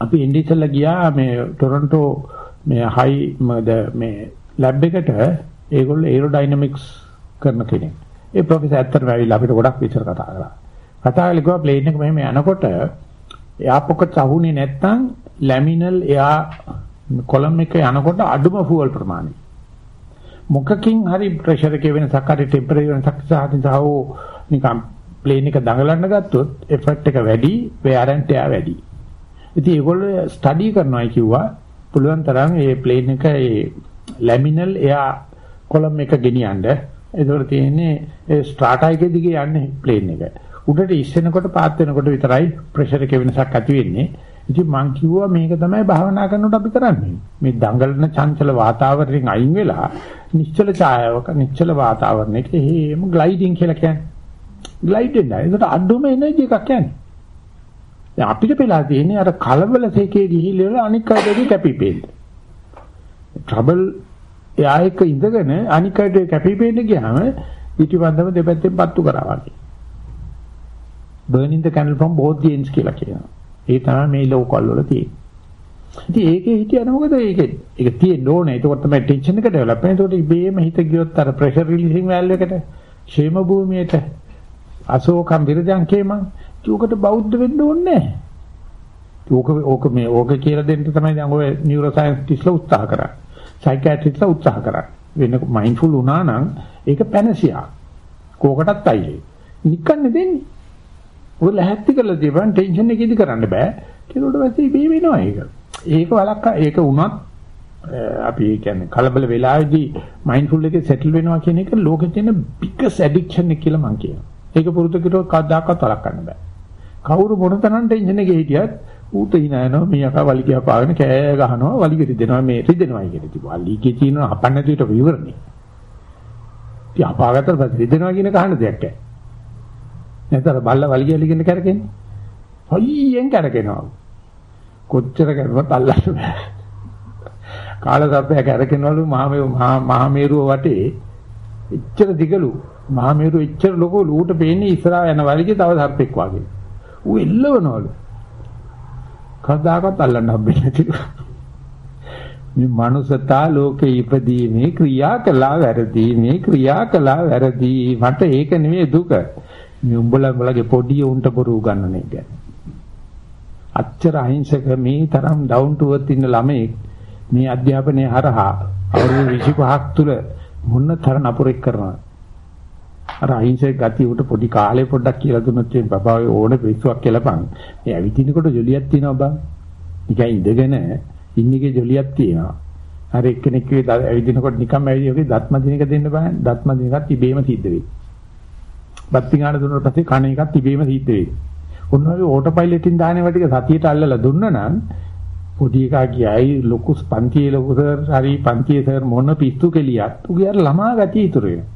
අපි ඉන්දියසල්ලා ගියා මේ ටොරන්ටෝ මේ හයි මේ ලැබ් එකට ඒගොල්ලෝ ඒරෝඩයිනමික්ස් කරන කෙනෙක්. ඒ ප්‍රොෆෙසර් ඇත්තටම ඇවිල්ලා අපිට ගොඩක් විතර කතා කරා. කතා කරලා කිව්වා ප්ලේන් එක මෙහෙම යනකොට එයා පොකට් අහුනේ නැත්තම් ලැමිනල් එයා කොලම් එක යනකොට අඩුම ෆුවල් ප්‍රමාණය. මොකකින් හරි ප්‍රෙෂර් එකේ වෙනසක් හරි ටෙම්පරේචර් වෙනසක් සාහිතව නිකම් ප්ලේන් එක දඟලන්න ගත්තොත් එෆෙක්ට් එක වැඩි wear and tear වැඩි. ඉතින් ඒගොල්ලෝ ස්ටඩි කරනවා කිව්වා පුළුවන් තරම් මේ ප්ලේන් එක ඒ ලැමිනල් එයා කොලම් එක ගෙනියන්න. ඒතකොට තියෙන්නේ ඒ ස්ට්‍රාටා එකේ දිගේ යන්නේ ප්ලේන් එක. උඩට ඉස්සෙනකොට පාත් වෙනකොට විතරයි ප්‍රෙෂර් එකේ වෙනසක් ඇති වෙන්නේ. ඉතින් මං කිව්වා මේක තමයි භාවනා කරනකොට අපි කරන්නේ. මේ දඟලන චංචල වාතාවරණයෙන් අයින් වෙලා නිශ්චල ඡායාවක නිශ්චල වාතාවරණයක හේම ග්ලයිඩින් කියලා කියන්නේ. ග්ලයිඩ් වෙනවා. ඒකට අඩුම එනර්ජි එකක් කියන්නේ. දැන් අපිට වෙලා තියෙන්නේ අර කලබල සේකේ ගිහිල්ලා අනික් අයටදී කැපිපෙන්න. ට්‍රබල් එයා එක ඉඳගෙන අනික් අයට කැපිපෙන්න ගියාම පිටිපන්දම දෙපැත්තෙන් පත්තු කරා වගේ. burning the candle from both the ends කියලා කියනවා. ඒ තමයි මේ ලෝකවල වල තියෙන්නේ. ඉතින් ඒකේ හිටියන මොකද ඒකේ ඒක තියෙන්න ඕනේ. ඒකෝට තමයි ටෙන්ෂන් එක ඩෙවලොප් වෙන්නේ. ඒකට ඉබේම හිත ගියොත් අර ප්‍රෙෂර් රිලීසින් වැල්ව් එකට ക്ഷേම භූමියට අශෝකම් විරජංකේ මං ඒකට බෞද්ධ වෙන්න ඕනේ නැහැ. ඕක ඕක මේ ඕක කියලා දෙන්න තමයි දැන් ඔය නියුරෝ සයන්ටිස්ලා උත්සාහ කරන්නේ. සයිකියාට්‍රිස්ලා උත්සාහ කරන්නේ. වෙන මයින්ඩ්ෆුල් වුණා නම් ඒක පැනසියා. කෝකටත් අයිලේ. නිකන්නේ දෙන්නේ. ඔය ලැහැත්ති කරලා තියපන් ටෙන්ෂන් එකේදී කරන්න බෑ. ඒකට පස්සේ මේ වෙනවා ඒක. ඒක වලක්ක ඒක වුණත් අපි කියන්නේ කලබල වෙලාවේදී මයින්ඩ්ෆුල් එකේ සෙටල් වෙනවා කියන එක ලෝකෙ තියෙන බිග්ගස් ඇඩික්ෂන් එක කියලා මම කියනවා. ඒක පුරුදු කිරුවොත් කවදාකවත් වළක්වන්න බෑ. කවුරු මොන තරම් ටෙන්ෂන් එකේ හිටියත් ඌට hinaනවා මේ අක වලිගය පාගෙන කෑ ගහනවා වලිග රිදෙනවා මේ රිදෙනවා කියන ඉතින් වලිගේ තියෙන අපන්න නැතිවට විවරණේ. ඉතින් අපාගතට පස්සේ රිදෙනවා කියන කහන දෙයක් නැහැ. නැතර බල්ල වලිගය ලිගෙන කරකෙන්නේ. හයියෙන් කරකිනවා. කොච්චර කරුවත් අල්ලන්න බෑ. කාලසර්පය කරකිනවලු මහා මේරුව වටේ එච්චර දිගලු මහා මේරුව එච්චර ලොකු ඌට පේන්නේ ඉස්සරහා යන වලිගේ තව සර්පෙක් වගේ. ඌ එල්ලවනවලු. කවදාකවත් අල්ලන්න හම්බෙන්නේ නැතිලු. මේ මනුසතා ලෝකේ ඉපදීමේ ක්‍රියා කළා වැරදි මේ ක්‍රියා කළා වැරදි මට ඒක නෙමෙයි දුක. මේ උඹලා උඹලගේ පොඩි උන්ට බොරු උගන්නන එක. අච්චර අහිංසක මේ තරම් ඩවුන් ටු අර්ත් ඉන්න ළමයි මේ අධ්‍යාපනයේ හරහා අවුරුදු 25ක් තුල මොන තරම් අපුරෙක් කරනවා. අර අහිංසක ගතිය උට පොඩි කාලේ පොඩ්ඩක් කියලා දුන්නොත් මේ බබා ඔය ඕනේ පිස්සුවක් කියලා බං. මේ ඇවිදිනකොට ජොලියක් තියෙනවා බං. නිකන් ඉඳගෙන ඉන්නේගේ ජොලියක් තියෙනවා. හරි එක්කෙනෙක් කිව්වේ ඇවිදිනකොට නිකන් ඇවිදින දත්ම දින එක දෙන්න බෑ. දත්ම දින එකත් ඉබේම සිද්ධ වෙයි. බත් පිඟාන දුන්නාට පස්සේ කණ එකත් ඉබේම සිද්ධ වෙයි. ඔන්නෝගේ ඕටෝ පයිලට්ින් දාන්නේ ටික සතියට අල්ලලා දුන්නා නම් පොඩි එකා කියයි ලොකු පන්තියේ ලොකු සර් හරි පන්තියේ සර් මොන පිස්සු කෙලියක් උගේ අර ළමා ගතිය ඉතුරු වෙනවා.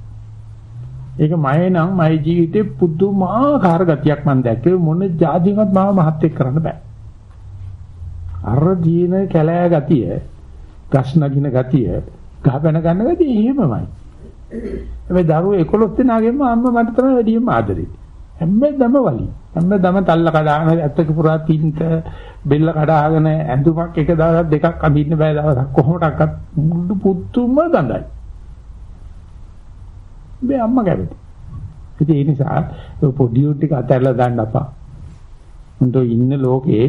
ඒක මයේ නම් මගේ ජීවිතේ පුදුමාකාර ගතියක් මම දැක්කේ මොන જાතියවත් මාව මහත් එක්ක කරන්න බෑ. අර දින කැලෑ ගතිය, ගස් නගින ගතිය, ගහ බැන ගන්න ගතිය එහෙමමයි. හැබැයි දරුවෝ 11 දෙනාගෙම අම්මා මට තමයි වැඩියෙන්ම ආදරේ. හැමදම වලි. හැමදම තල්ල කඩාගෙන ඇත්තක පුරා තින්ත බෙල්ල කඩාගෙන ඇඳුමක් එක දවසක් දෙකක් අඳින්න බෑ දවසක් කොහොමඩක්වත් මුඩු පුතුම ගඳයි. මේ අම්මා කැමති. ඉතින් ඒ නිසා පොඩි උන් ටික අතහැරලා දාන්න අපා. උන්ට ඉන්න ලෝකේ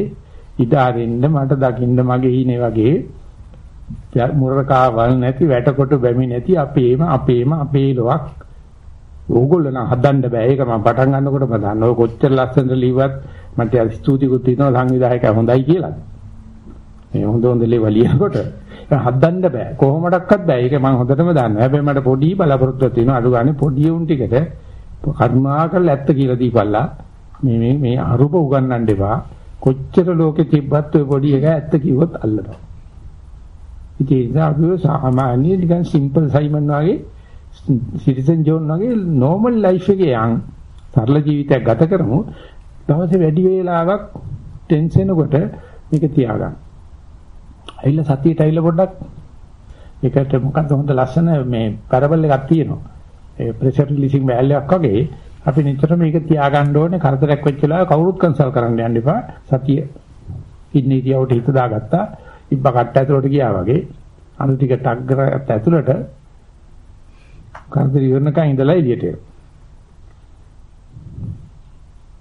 ඉඩ අරින්න මට දකින්න මගේ ඉනේ වගේ මුරකාවල් නැති වැටකොට බැමි නැති අපේම අපේම අපේ ලොවක් ඕගොල්ලෝ නම් හදන්න බෑ ඒක මම පටන් ගන්නකොට මම දන්නවා ඔය කොච්චර ලස්සනට ලිව්වත් මට ස්තුතිකුත් තියෙනවා සංවිධායකයා හොඳයි කියලා. මේ හොඳ හොඳ ලේවල් ලියනකොට හදන්න බෑ කොහොමඩක්වත් බෑ ඒක මම හොඳටම දන්නවා. හැබැයි මට පොඩි බලාපොරොත්තුවක් තියෙනවා අඩු ගානේ පොඩි උන් ටිකට කර්මාකල් ඇත්ත කියලා දීපල්ලා මේ මේ මේ අරුප උගන්නන්න එපා. කොච්චර ලෝකෙ තිබ්බත් ඔය පොඩි එක ඇත්ත කිව්වොත් අල්ලනවා. ඉතින් ඒ නිසා අපි සාමාන්‍ය නිකන් සිම්පල් සයිමන් වගේ සිටිසන් ජෝන් වගේ නෝමල් ලයිෆ් එකේ යන් සරල ජීවිතයක් ගත කරමු. දවසේ වැඩි වේලාවක් ටෙන්ෂන් එනකොට මේක තියාගන්න. ඇවිල්ලා සතියට ඇවිල්ලා පොඩ්ඩක් ඒකට මොකද්ද හොඳ ලස්සන මේ පැරබල් එකක් තියෙනවා. ඒ ප්‍රෙෂර් රිලීසින් වැල්ව් එකක් වගේ අපි නිතරම මේක තියාගන්න ඕනේ කරදරයක් වෙච්ච වෙලාව කවුරුත් කන්සල් කරන්න යන්න එපා. සතිය ඉන්නේ ඉතියවට හිත දාගත්තා. ඉබ්බ කට්ට ඇතුලට ගියා වගේ අනු ටික ටක් කරගත්ත ඇතුලට කරදර ඉවරනකන් ඉඳලා එළියට එනවා.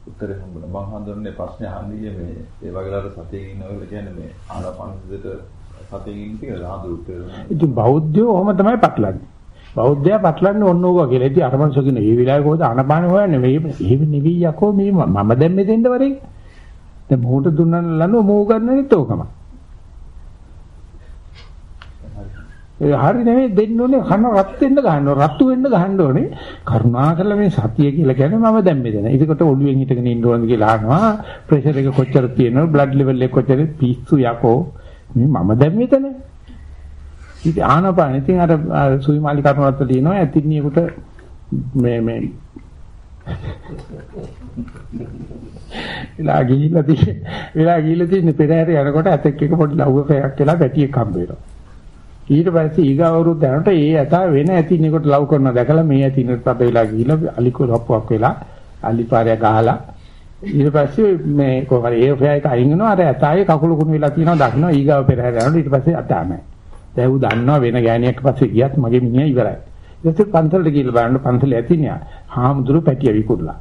උත්තරේ හම්බුණා. මම හඳුනන්නේ ප්‍රශ්නේ අහන්නේ මේ ඒ වගේලාට සතියෙන් ඉන්නවල කියන්නේ මේ ආනාපානසතියට සතියෙන් ඉන්න කියලා ආදු උත්තර. ඉතින් බෞද්ධයෝ ඔහොම තමයි පටලන්නේ. බෞද්ධයා පටලන්නේ ඔන්න ඕක කියලා. ඉතින් අර මනුස්සය කියන මේ විලාය කොහොද ආනාපාන හොයන්නේ? මේ එහෙම නෙවෙයි යකෝ මේ මම දැන් මෙතෙන්ද වරේ. දැන් මොහොත දුන්නා ලනෝ මෝ ගන්නනෙත් ඕකම. ඒ හරි නෙවෙයි දෙන්න ඕනේ කන රත් වෙන්න ගන්න ඕනේ රත්තු වෙන්න ගන්න ඕනේ කරුණාකරලා මේ සතිය කියලා කියන්නේ මම දැන් මෙතන. ඒකට ඔළුවෙන් හිටගෙන ඉන්න ඕනද කියලා අහනවා. ප්‍රෙෂර් එක කොච්චර තියෙනවද? බ්ලඩ් ලෙවල් එක කොච්චර පිස්සු යකෝ. මේ මම දැන් මෙතන. ඉතින් ආනපාන ඉතින් අර සුවිමාලි කර්මවත්ත තියෙනවා ඇතින්නියෙකුට මේ මේ වෙලා ගිහිල්ලා තියෙන වෙලා ගිහිල්ලා තියෙන පෙරහැර යනකොට ඇතෙක් එක පොඩි ලව්ව පැයක් වෙලා පැටියෙක් හම්බ වෙනවා. ඊට පස්සේ ඊගවරුත් දැනට ඒ ඇතා වෙන ඇතින්නෙකුට ලව් කරනවා දැකලා මේ ඇතින්නෙකුට පබ වෙලා ගිහිල්ලා අලිකෝ රප්පුවක් වෙලා අලිපාරය ගහලා ඊට පස්සේ මේ කොහරි ඒ ෆෑ එක අයින් වෙනවා අර ඇතාගේ කකුල කුණු වෙලා තියෙනවා දකින්න ඊගාව පෙරහැර යනකොට ඊට පස්සේ අතා නැහැ. දැන් ඌ දන්නවා වෙන ගෑණියක් පස්සේ ගියත් මගේ මිනිහා ඉවරයි. ඊට පස්සේ පන්සලට ගිහලා බලන්න පන්සලේ ඇතිනියා හාමුදුරු පැටිය විකුරලා.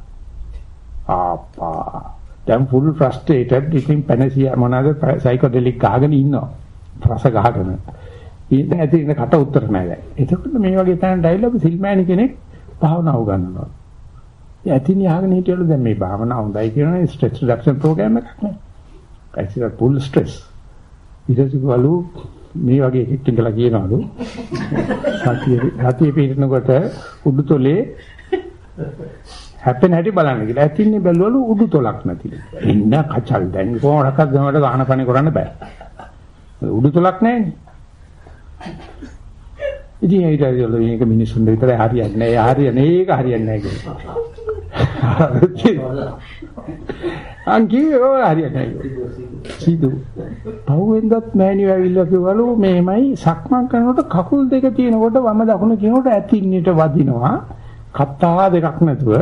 ආප්පා දැන් ෆුල් ෆ්‍රස්ට්‍රේටඩ් ඉතින් පැනසියා මොනවාද සයිකෝඩෙලික් ගහගෙන ඉන්නවා. රස ගහගෙන. ඊට ඇති ඉන්න කට උත්තර නැහැ. එතකොට මේ වගේ තැනට ඇවිල්ලා අපි සිල්මෑණි කෙනෙක් භාවනාව උගන්වනවා. ඇතින් යහගෙන හිටියලු දැන් මේ භාවනාව හොඳයි කියනනේ ස්ට්‍රෙස් රිඩක්ෂන් ප්‍රෝග්‍රෑම් එකක් නේ. Actual full stress. ඊටසිකවලු මේ වගේ එකක් ඉඳලා කියනවලු සතිය සතිය පිටිනකොට උඩුතොලේ හැපෙන හැටි බලන්න කියලා. ඇතින්නේ බැලුවලු උඩුතොලක් නැතිලු. ඉන්න කචල් දැන් කොහොමඩක්වත් ගමකට ගහන පණේ කරන්න බෑ. උඩුතොලක් නැහැනේ. ඉතින් ඒ විතරයි මේක මිනිසුන් විතරයි හරියන්නේ නැහැ. හරියන්නේ ඒක හරියන්නේ නැහැ කියලා. අංකී ඔය හරියන්නේ නැහැ. සිදු. පහුවෙන්දත් මෑණියෝ ඇවිල්ලා කිව්වලු මේමයි සක්මන් කරනකොට කකුල් දෙක තියෙනකොට වම දකුණ කියනකොට ඇතින්නට වදිනවා. කත්තා දෙකක් නැතුව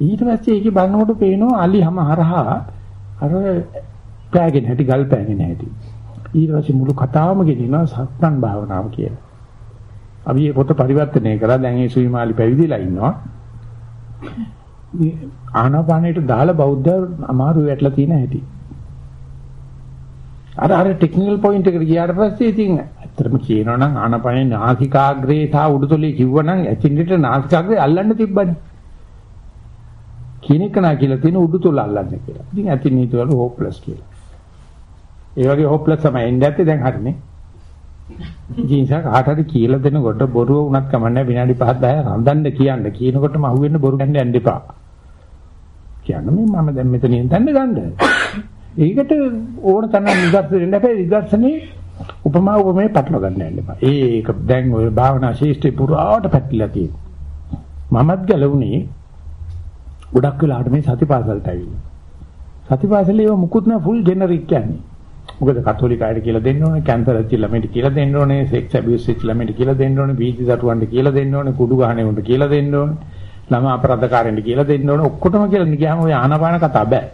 ඊට පස්සේ ඒකේ බලනකොට පේනවා අලි හැම හරහා අර පෑගෙන හැටි ගල් පෑගෙන හැටි. ඊට පස්සේ මුළු කතාවම ගෙනියනවා සක්මන් භාවනාව කියලා. අපි මේ පොත පරිවර්තනය කරලා දැන් ඒ සුවිමාලි පැවිදිලා ඉන්නවා. ආනාපානයට දාලා බෞද්ධ අමාරු වැටලා තියෙන හැටි. අර අර ටෙක්නිකල් පොයින්ට් එකට ගියාට පස්සේ ඉතින් ඇත්තටම කියනවා නම් ආනාපානේ නාසිකාග්‍රේ සහ උඩුතොලේ කිව්වනම් ඇතින්දිට නාසිකාග්‍රේ අල්ලන්න තිබ්බනේ. කිනෙක නා කියලා තියෙන උඩුතොල අල්ලන්න කියලා. ඉතින් ඇතින් හිතුවලු හෝප්ලස් කියලා. ඒ වගේ හොප්ලස් තමයි එන්නේ නැත්තේ දැන් හරිනේ. ජීන්සා කාට හරි කියලා දෙනකොට බොරුව වුණත් කමන්නේ විනාඩි 5 10 රඳන්න කියන්න කියනකොටම අහුවෙන්න බොරු ගන්න යන්න එපා. කියන්නේ මම දැන් මෙතනින් දන්න ගන්න. ඒකට ඕන තරම් නිදර්ශන දෙන්න හැබැයි නිදර්ශනේ උපමා උපමේ පටල ගන්න යන්න එපා. ඒක දැන් ඔය භාවනා ශිෂ්ටේ පුරාවට පැටලලා තියෙනවා. මමත් ගලුණේ ගොඩක් වෙලාවට මේ සතිපාසලට ඇවිල්ලා. සතිපාසලේ ඒව මුකුත් නෑ ෆුල් ජෙනරික් කියන්නේ. මොකද කතෝලික අයට කියලා දෙන්න ඕනේ, කැන්සර් ඇති ළමයිට කියලා දෙන්න ඕනේ, සෙක්ස් ඇබියුස් ඇති ළමයිට කියලා දෙන්න ඕනේ, බීජ දරුවන්ට කියලා දෙන්න ඕනේ, කුඩු ගහන උන්ට කියලා දෙන්න ඕනේ, ළමා අපරාධකාරයන්ට කියලා දෙන්න ඕනේ. ඔක්කොටම කියලා ගියාම ඔය ආනාපාන කතා බෑ.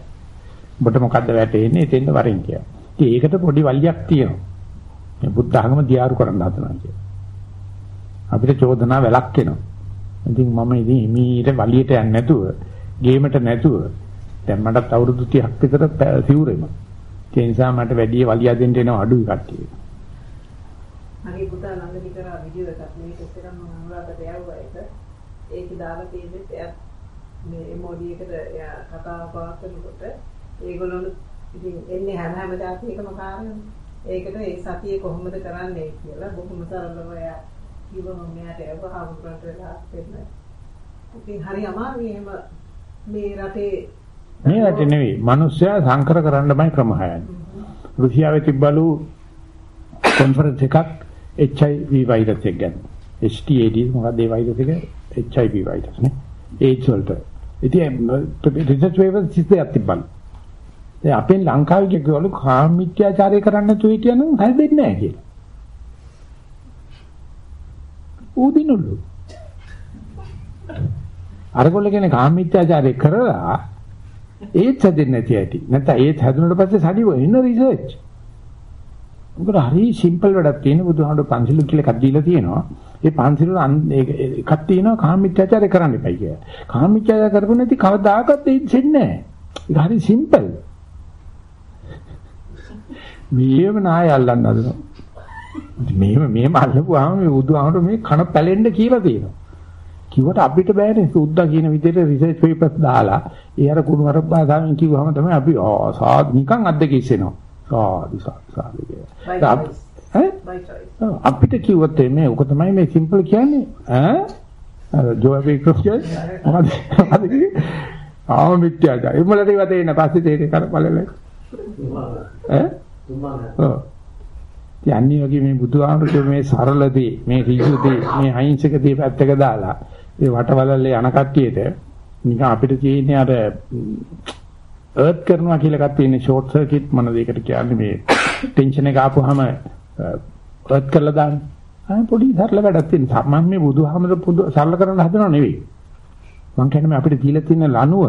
ඔබට මොකද්ද වැටෙන්නේ? එතෙන්ද වරින් කියලා. ඉතින් ඒකට පොඩි වලියක් තියෙනවා. මේ බුද්ධ ධර්ම දියාරු කරන්න හදනවා කියන්නේ. අපිට චෝදනා වැලක් එනවා. ඉතින් මම ඉතින් හිමීට වලියට යන්නේ නැතුව, ගේමට නැතුව දැන් මටත් අවුරුදු 30ක් විතර සිවුරෙම. ඒ නිසා මට වැඩි වලිය දෙන්න එන අඩුයි කට්ටිය. මගේ පුතා ළඟදී කරා වීඩියෝ එකක් මේ ටෙස්ට් එකක් මම අනුරාධපුරට යවුවා ඒක. ඒක දාලා තියෙන්නේ එයා මේ මොඩි එකට එයා කතාව පවත්වනකොට ඒගොල්ලෝ ඉතින් එන්නේ හැම හැම දාතියකම කාර්යනේ. ඒකට ඒ සතියේ කොහොමද කරන්නේ කියලා බොහොම සරලව එයා කිව්වම මෙයාට යවහම කරට වෙලා දෙන්න. ඉතින් හරි අමාරුයි එහෙම මේ රටේ මේ රටේ නෙවෙයි. මිනිස්සයා සංකර කරන්නමයි ක්‍රම හයන්නේ. රුසියාවේ තිබ්බලු කොන්ෆරන්ස් එකක් HIV වෛරස් එක ගැන. STAD මොකක්ද ඒ වෛරස් එක? HIV වෛරස් නේ. AIDS වලට. ඉතින් රිසර්ච් වේවර් සිස්ටයක් තිබ්බලු. ඒ අපෙන් ලංකාවේ කියවලු කාමීත්‍යාචාරය කරන්න නැතුව හිටියනම් හැදෙන්නේ නැහැ කියලා. ඌදිනුලු. අරගොල්ල කියන්නේ කාමීත්‍යාචාරය කරලා ඒත් හැදෙන්නේ නැති ඇති. නැත්නම් ඒත් හැදුනට පස්සේ සඩිව එන රිසර්ච්. මොකද හරි සිම්පල් වැඩක් තියෙන බුදුහාමුදුරු පන්සිල් කියලා එකක් දීලා තියෙනවා. ඒ පන්සිල් එකක් තියෙනවා කාමීත්‍යාචාරය කරන්න එපයි කියලා. කාමීත්‍යාචාරය කරපො නැති කවදාකවත් ඒත් වෙන්නේ නැහැ. ඒක හරි සිම්පල්. මේව නාය අල්ලන්න හදනවා. මේව මේම අල්ලපුවාම මේ බුදුහාමුදුරු මේ කන පැලෙන්න කියලා තියෙනවා. කිව්වට අපිට බෑනේ. සුද්දා කියන විදිහට රිසර්ච් පේපර්ස් දාලා ඒ අර කුණු අර භාෂාවෙන් කිව්වම තමයි අපි ආ සාද්. නිකන් අද්දක ඉස්සෙනවා. සාදු සාදු කියලා. අපිට කිව්වොත් මේ ඔක තමයි මේ සිම්පල් කියන්නේ. ඈ? අර ජෝබේ ක්‍රොස්කේ මොකද මොකද ආ මිත්‍යාචාර එමුලට ඉව තේින්න පස්සේ තේරෙ කර බලල ඈ? ඔව්. යන්නේ වගේ මේ බුදුහාමුදුරුවෝ මේ සරල දේ මේ ඍජු දේ මේ අහිංසක දේ පැත්තක දාලා ඒ වටවලල්ලේ යන කට්ටියට නිකන් අපිට තියෙන්නේ අර අර්ත් කරනවා කියලා එකක් තියෙන ෂෝට් සර්කිට් මොන දෙයකට කියන්නේ මේ ටෙන්ෂන් එක ආපුවාම අර්ත් කරලා දාන්නේ. ආ පොඩි සරල වැඩක් තියෙන. මම මේ බුදුහාමුදුරුවෝ සරල කරන්න හදනව නෙවෙයි. මම කියන්නේ අපිට දීලා තියෙන ලනුව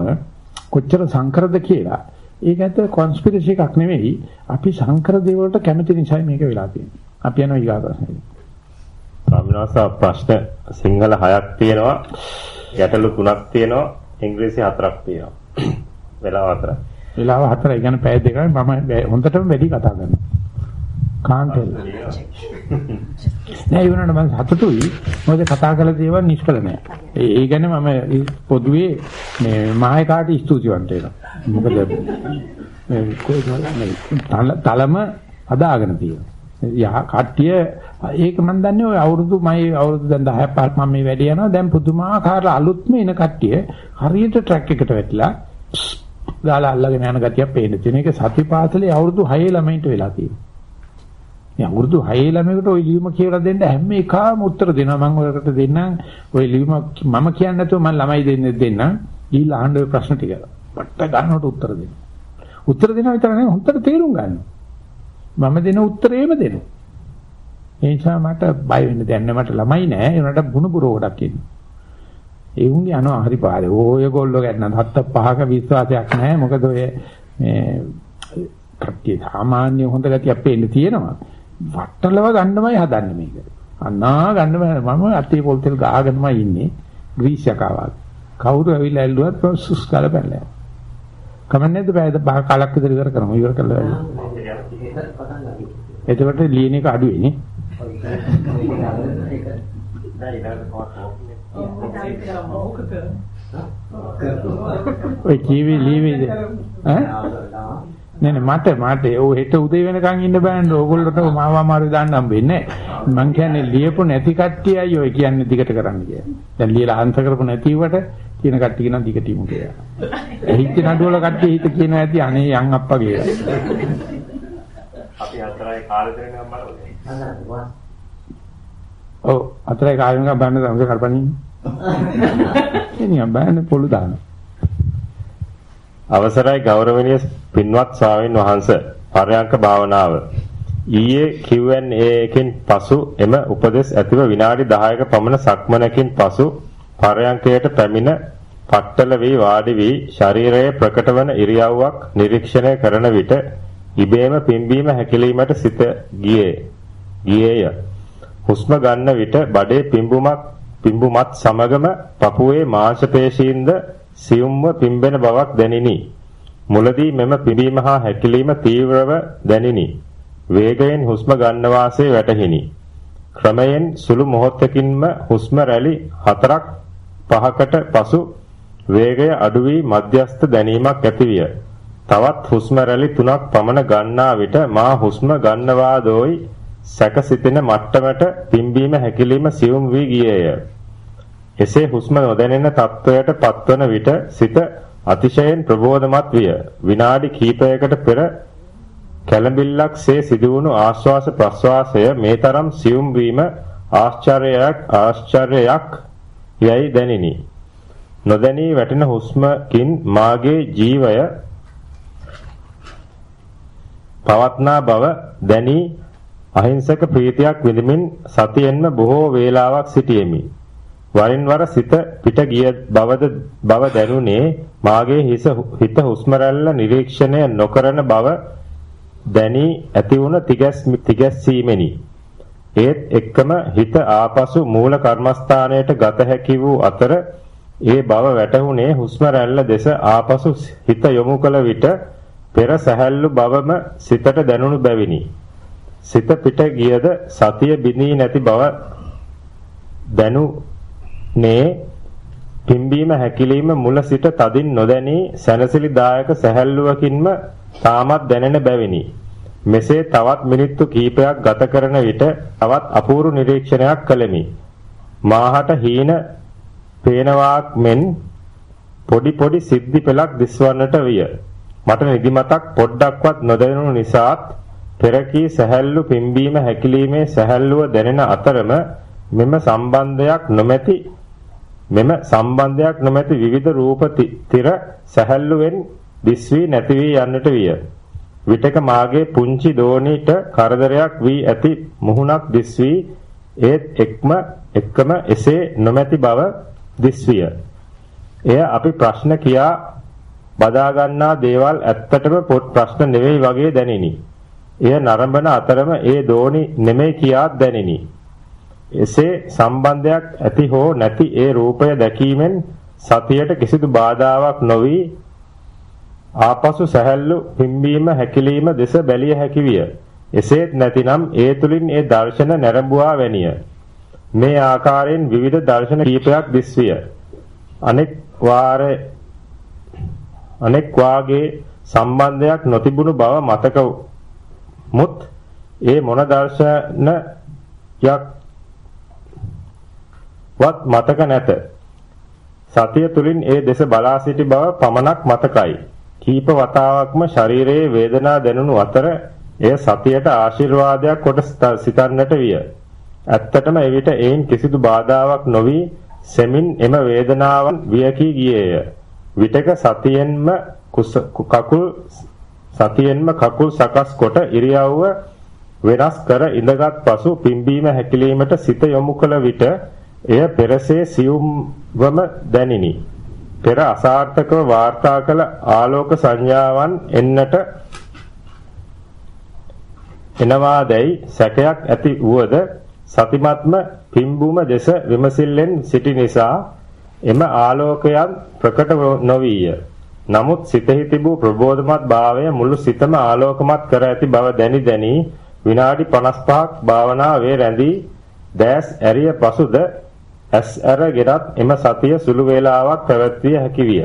කොච්චර සංකරද කියලා. ඒක ඇත්ත කොන්ස්පිරසි එකක් නෙවෙයි. අපි සංකර දේවල්ට කැමති නිසා මේක වෙලා තියෙන්නේ. අපි යනවා ඊගා ප්‍රශ්නෙට. ස්වාමිනාස ප්‍රශ්න සිංහල 6ක් තියෙනවා. ගැටලු 3ක් තියෙනවා. ඉංග්‍රීසි 4ක් තියෙනවා. [clears throat] වෙලාව 4 වෙලාව 4 ඒ කියන්නේ පැය දෙකයි. මම හොඳටම වැඩි කතා කරනවා. කාන්ටෙල් නෑ ඒ වුණාට මම සතුටුයි. මොකද කතා කළ දේවල් නිෂ්කල නෑ ඒ ගැන මම පොදුවේ මේ මායකාට ස්තුතිවන්ත වෙනවා. මොකද මේ කොයි තලම හදාගෙන තියෙනවා. යා කට්ටිය ඒක මම දන්නේ ඔය අවුරුදු මයි අවුරුදු දැන් 10ක් 15ක් මම මේ වැඩ යනවා දැන් පුදුමාකාර අලුත්ම එන කට්ටිය හරියට ට්‍රැක් එකට වැටිලා ගාලා අල්ලගෙන යන ගතියක් පේන්න තියෙන එක සතිපාසලේ අවුරුදු 6 ළමයින්ට වෙලා තියෙනවා. මේ අවුරුදු 6 ළමයිකට ওই ලියුම කියලා දෙන්න හැම එකම උත්තර දෙනවා මම ඔයකට දෙන්නම් ওই ලියුම මම කියන්නේ නැතුව මම ළමයි දෙන්නේ දෙන්නම් ඊළඟ අහන්න ඔය ප්‍රශ්න ටික. වට ගන්නකොට උත්තර දෙන්න. උත්තර දෙනවා විතර නෙවෙයි හොඳට තේරුම් ගන්නවා. මම දෙන උත්තරේම දෙනවා. ඒ නිසා මට බය වෙන්න දෙයක් නැහැ මට ළමයි නෑ ඒ උනට බුණු පුරෝ ගොඩක් ඉන්නේ. ඒ උන්ගේ යනවා හරි පාරේ. ඔයගොල්ලෝ ගැන හත්ත පහක විශ්වාසයක් නැහැ. මොකද ඔය මේ කට්ටිය සාමාන්‍ය හොඳ ගතියක් පේන්න තියෙනවා. වට්ටලව ගන්නමයි හදන්නේ මේක. අන්නා ගන්නම මම අතේ පොල් තෙල් ගාගෙනමයි ඉන්නේ. ග්‍රීස් යකාවක්. කවුරු ඇවිල්ලා ඇල්ලුවත් සුස් කාලා පැනලා. කමන්නේද බෑද බහ කාලක් විතර ඉවර කරමු. ඉවර කළා. එතකොට ලියන එක අඩු වෙන්නේ. ඔය කීවි ලීවිද ඈ? නෑ නෑ මට මට. ඔය හෙට උදේ වෙනකන් ඉන්න බෑනේ. ඕගොල්ලෝට මාව අමාරු දාන්න හම්බෙන්නේ නෑ මං කියන්නේ ලියපො නැති කට්ටියයි ඔය කියන්නේ දිගට කරන්න කියලා. දැන් ලියලා අන්ත කරපො නැතිවට කියන කට්ටිය නම් දිගටම කියලා. එහිච්ච නඩුවල කට්ටිය හිත කියන ඇති අනේ යන් අප්පා කියලා. අපි හතරයි කාලේ දෙනකම් බලමු ඔව් අතරේ කාලෙක බන්න තමයි කරපණින්. එනියම් බෑනේ පොළු දාන. අවසරයි ගෞරවනීය පින්වත් ස්වාමීන් වහන්ස පරයන්ක භාවනාව. ඊයේ Q&A එකෙන් පසු එම උපදෙස් ඇතිව විනාඩි 10ක පමණ සක්මනකින් පසු පරයන්කයට පැමිණ පట్టල වී වාඩි වී ශරීරයේ ප්‍රකටවන ඉරියව්වක් නිරීක්ෂණය කරන විට ඉබේම පිම්බීම හැකිලීමට සිත ගියේ ගියේය හුස්ම ගන්න විට බඩේ පිම්බුමක් පිම්බුමත් සමගම පපුවේ මාංශ පේශීන්ද සියුම්ව පිම්බෙන බවක් දැනිනි මුලදී මෙම පිඹීම හා හැකිලීම තීව්‍රව දැනිනි. වේගයෙන් හුස්ම ගන්න වාසේ වැටහිනි. ක්‍රමයෙන් සුළු මොහොතකින්ම හුස්ම රැලි හතරක් පහකට පසු වේගය අඩු වී මධ්‍යස්ථ දැනීමක් ඇතිවිය. තවත් හුස්ම රැලි තුනක් පමණ ගන්නා විට මා හුස්ම ගන්නවා දෝයි සැකසිතෙන මට්ටමට පිම්බීම හැකිලිම සියුම් වී ගියේය. එසේ හුස්ම නොදැනෙන තත්වයට පත්වන විට සිත අතිශයින් ප්‍රබෝධමත් විය. විනාඩි කිහිපයකට පෙර කැළඹිල්ලක්සේ සිදුවුණු ආශ්වාස ප්‍රශ්වාසය මේ තරම් සියුම් වීම ආශ්චර්යයක් ආශ්චර්යයක් යයි දැනිනි. නොදැනී වැටෙන හුස්මකින් මාගේ ජීවය පවත්නා බව දැනී අහිංසක ප්‍රීතියක් විඳමින් සතියෙන්ම බොහෝ වේලාවක් සිටියෙමි. වරින් වර සිත පිට ගිය බවද බව දැනුනේ මාගේ හිස හිත හුස්ම නිරීක්ෂණය නොකරන බව දැනි ඇති වුණ තිගැස් තිගැස්සීමෙනි. ඒත් එක්කම හිත ආපසු මූල කර්මස්ථානයට ගත හැකි වූ අතර ඒ බව වැටහුනේ හුස්ම රැල්ල දෙස ආපසු හිත යොමු කළ විට පෙර සැහැල්ලු බවම සිතට දැනුණු බැවිනි. සිත පිට ගියද සතිය බිඳී නැති බව දැනු නේ පිම්බීම හැකිලිම මුල සිට තදින් නොදැනී සැනසිලිදායක සැහැල්ලුවකින්ම තාමත් දැනෙන බැවිනි. මෙසේ තවත් මිනිත්තු කිහිපයක් ගත කරන විට තවත් අපූර්ව නිරීක්ෂණයක් කළෙමි. මාහට හීන පේනවාක් මෙන් පොඩි පොඩි සිද්ධි පෙළක් දිස්වන්නට විය. මට නිදිමතක් පොඩ්ඩක්වත් නොදැනුණු නිසාත් පෙරකී සැහැල්ලු පිම්බීම හැකිලීමේ සැහැල්ලුව දැනෙන අතරම මෙම සම්බන්ධයක් නොමැති මෙම සම්බන්ධයක් නොමැති විවිධ රූප තිර සැහැල්ලුවෙන් දිස්වි නැති වී යන්නට විය. විටක මාගේ පුංචි දෝණිට කරදරයක් වී ඇති මුහුණක් දිස්වි ඒත් එක්ම එක්කම එසේ නොමැති බව දිස්විය. එය අපි ප්‍රශ්න කියා බදා ගන්නා දේවල් ඇත්තටම පොත් ප්‍රශ්න නෙවෙයි වගේ දැනිනි. එය නරඹන අතරම ඒ දෝණි නෙමෙයි කියාත් දැනිනි. එසේ සම්බන්ධයක් ඇති හෝ නැති ඒ රූපය දැකීමෙන් සතියට කිසිදු බාධාවක් නොවි ආපසු සැහැල්ලු පිම්බීම හැකිලිම දෙස බැලිය හැකි විය. එසේත් නැතිනම් ඒ තුලින් ඒ දර්ශන නැරඹුවා වැනිය. මේ ආකාරයෙන් විවිධ දර්ශන කීපයක් දිස්විය. අනෙක් වාරේ අනෙක් වාගේ සම්බන්ධයක් නොතිබුණු බව මතක මුත් ඒ මොන දර්ශනයක් වත් මතක නැත. සතිය තුලින් ඒ දෙස බලා සිටි බව පමණක් මතකයි. කීප වතාවක්ම ශරීරයේ වේදනා දැනුණු අතර එය සතියට ආශිර්වාදයක් කොට සිතන්නට විය. ඇත්තටම එවිට ඒන් කිසිදු බාධාවක් නොවි සෙමින් එම වේදනාවන් වියකී ගියේය. විටක සතියෙන්ම කකුල් සතියෙන්ම කකුල් සකස් කොට ඉරියව්ව වෙනස් කර ඉඳගත් පසු පිම්බීම හැකිලීමට සිත යොමු කළ විට එය පෙරසේ සියුම්වම දැනිනි. පෙර අසාර්ථකව වාර්තා කළ ආලෝක සංඥාවන් එන්නට එනවාදැයි සැකයක් ඇති වුවද සතිමත්ම පිම්බුම දෙස විමසිල්ලෙන් සිටි නිසා එම ආලෝකයන් ප්‍රකට නොවිය. නමුත් සිතෙහි තිබූ ප්‍රබෝධමත් භාවය මුළු සිතම ආලෝකමත් කර ඇති බව දැනි දැනි විනාඩි 55ක් භාවනාවේ රැඳී දැස් ඇරිය පසුද ඇස් අරගෙනත් එම සතිය සුළු වේලාවක් පැවැත්විය හැකි විය.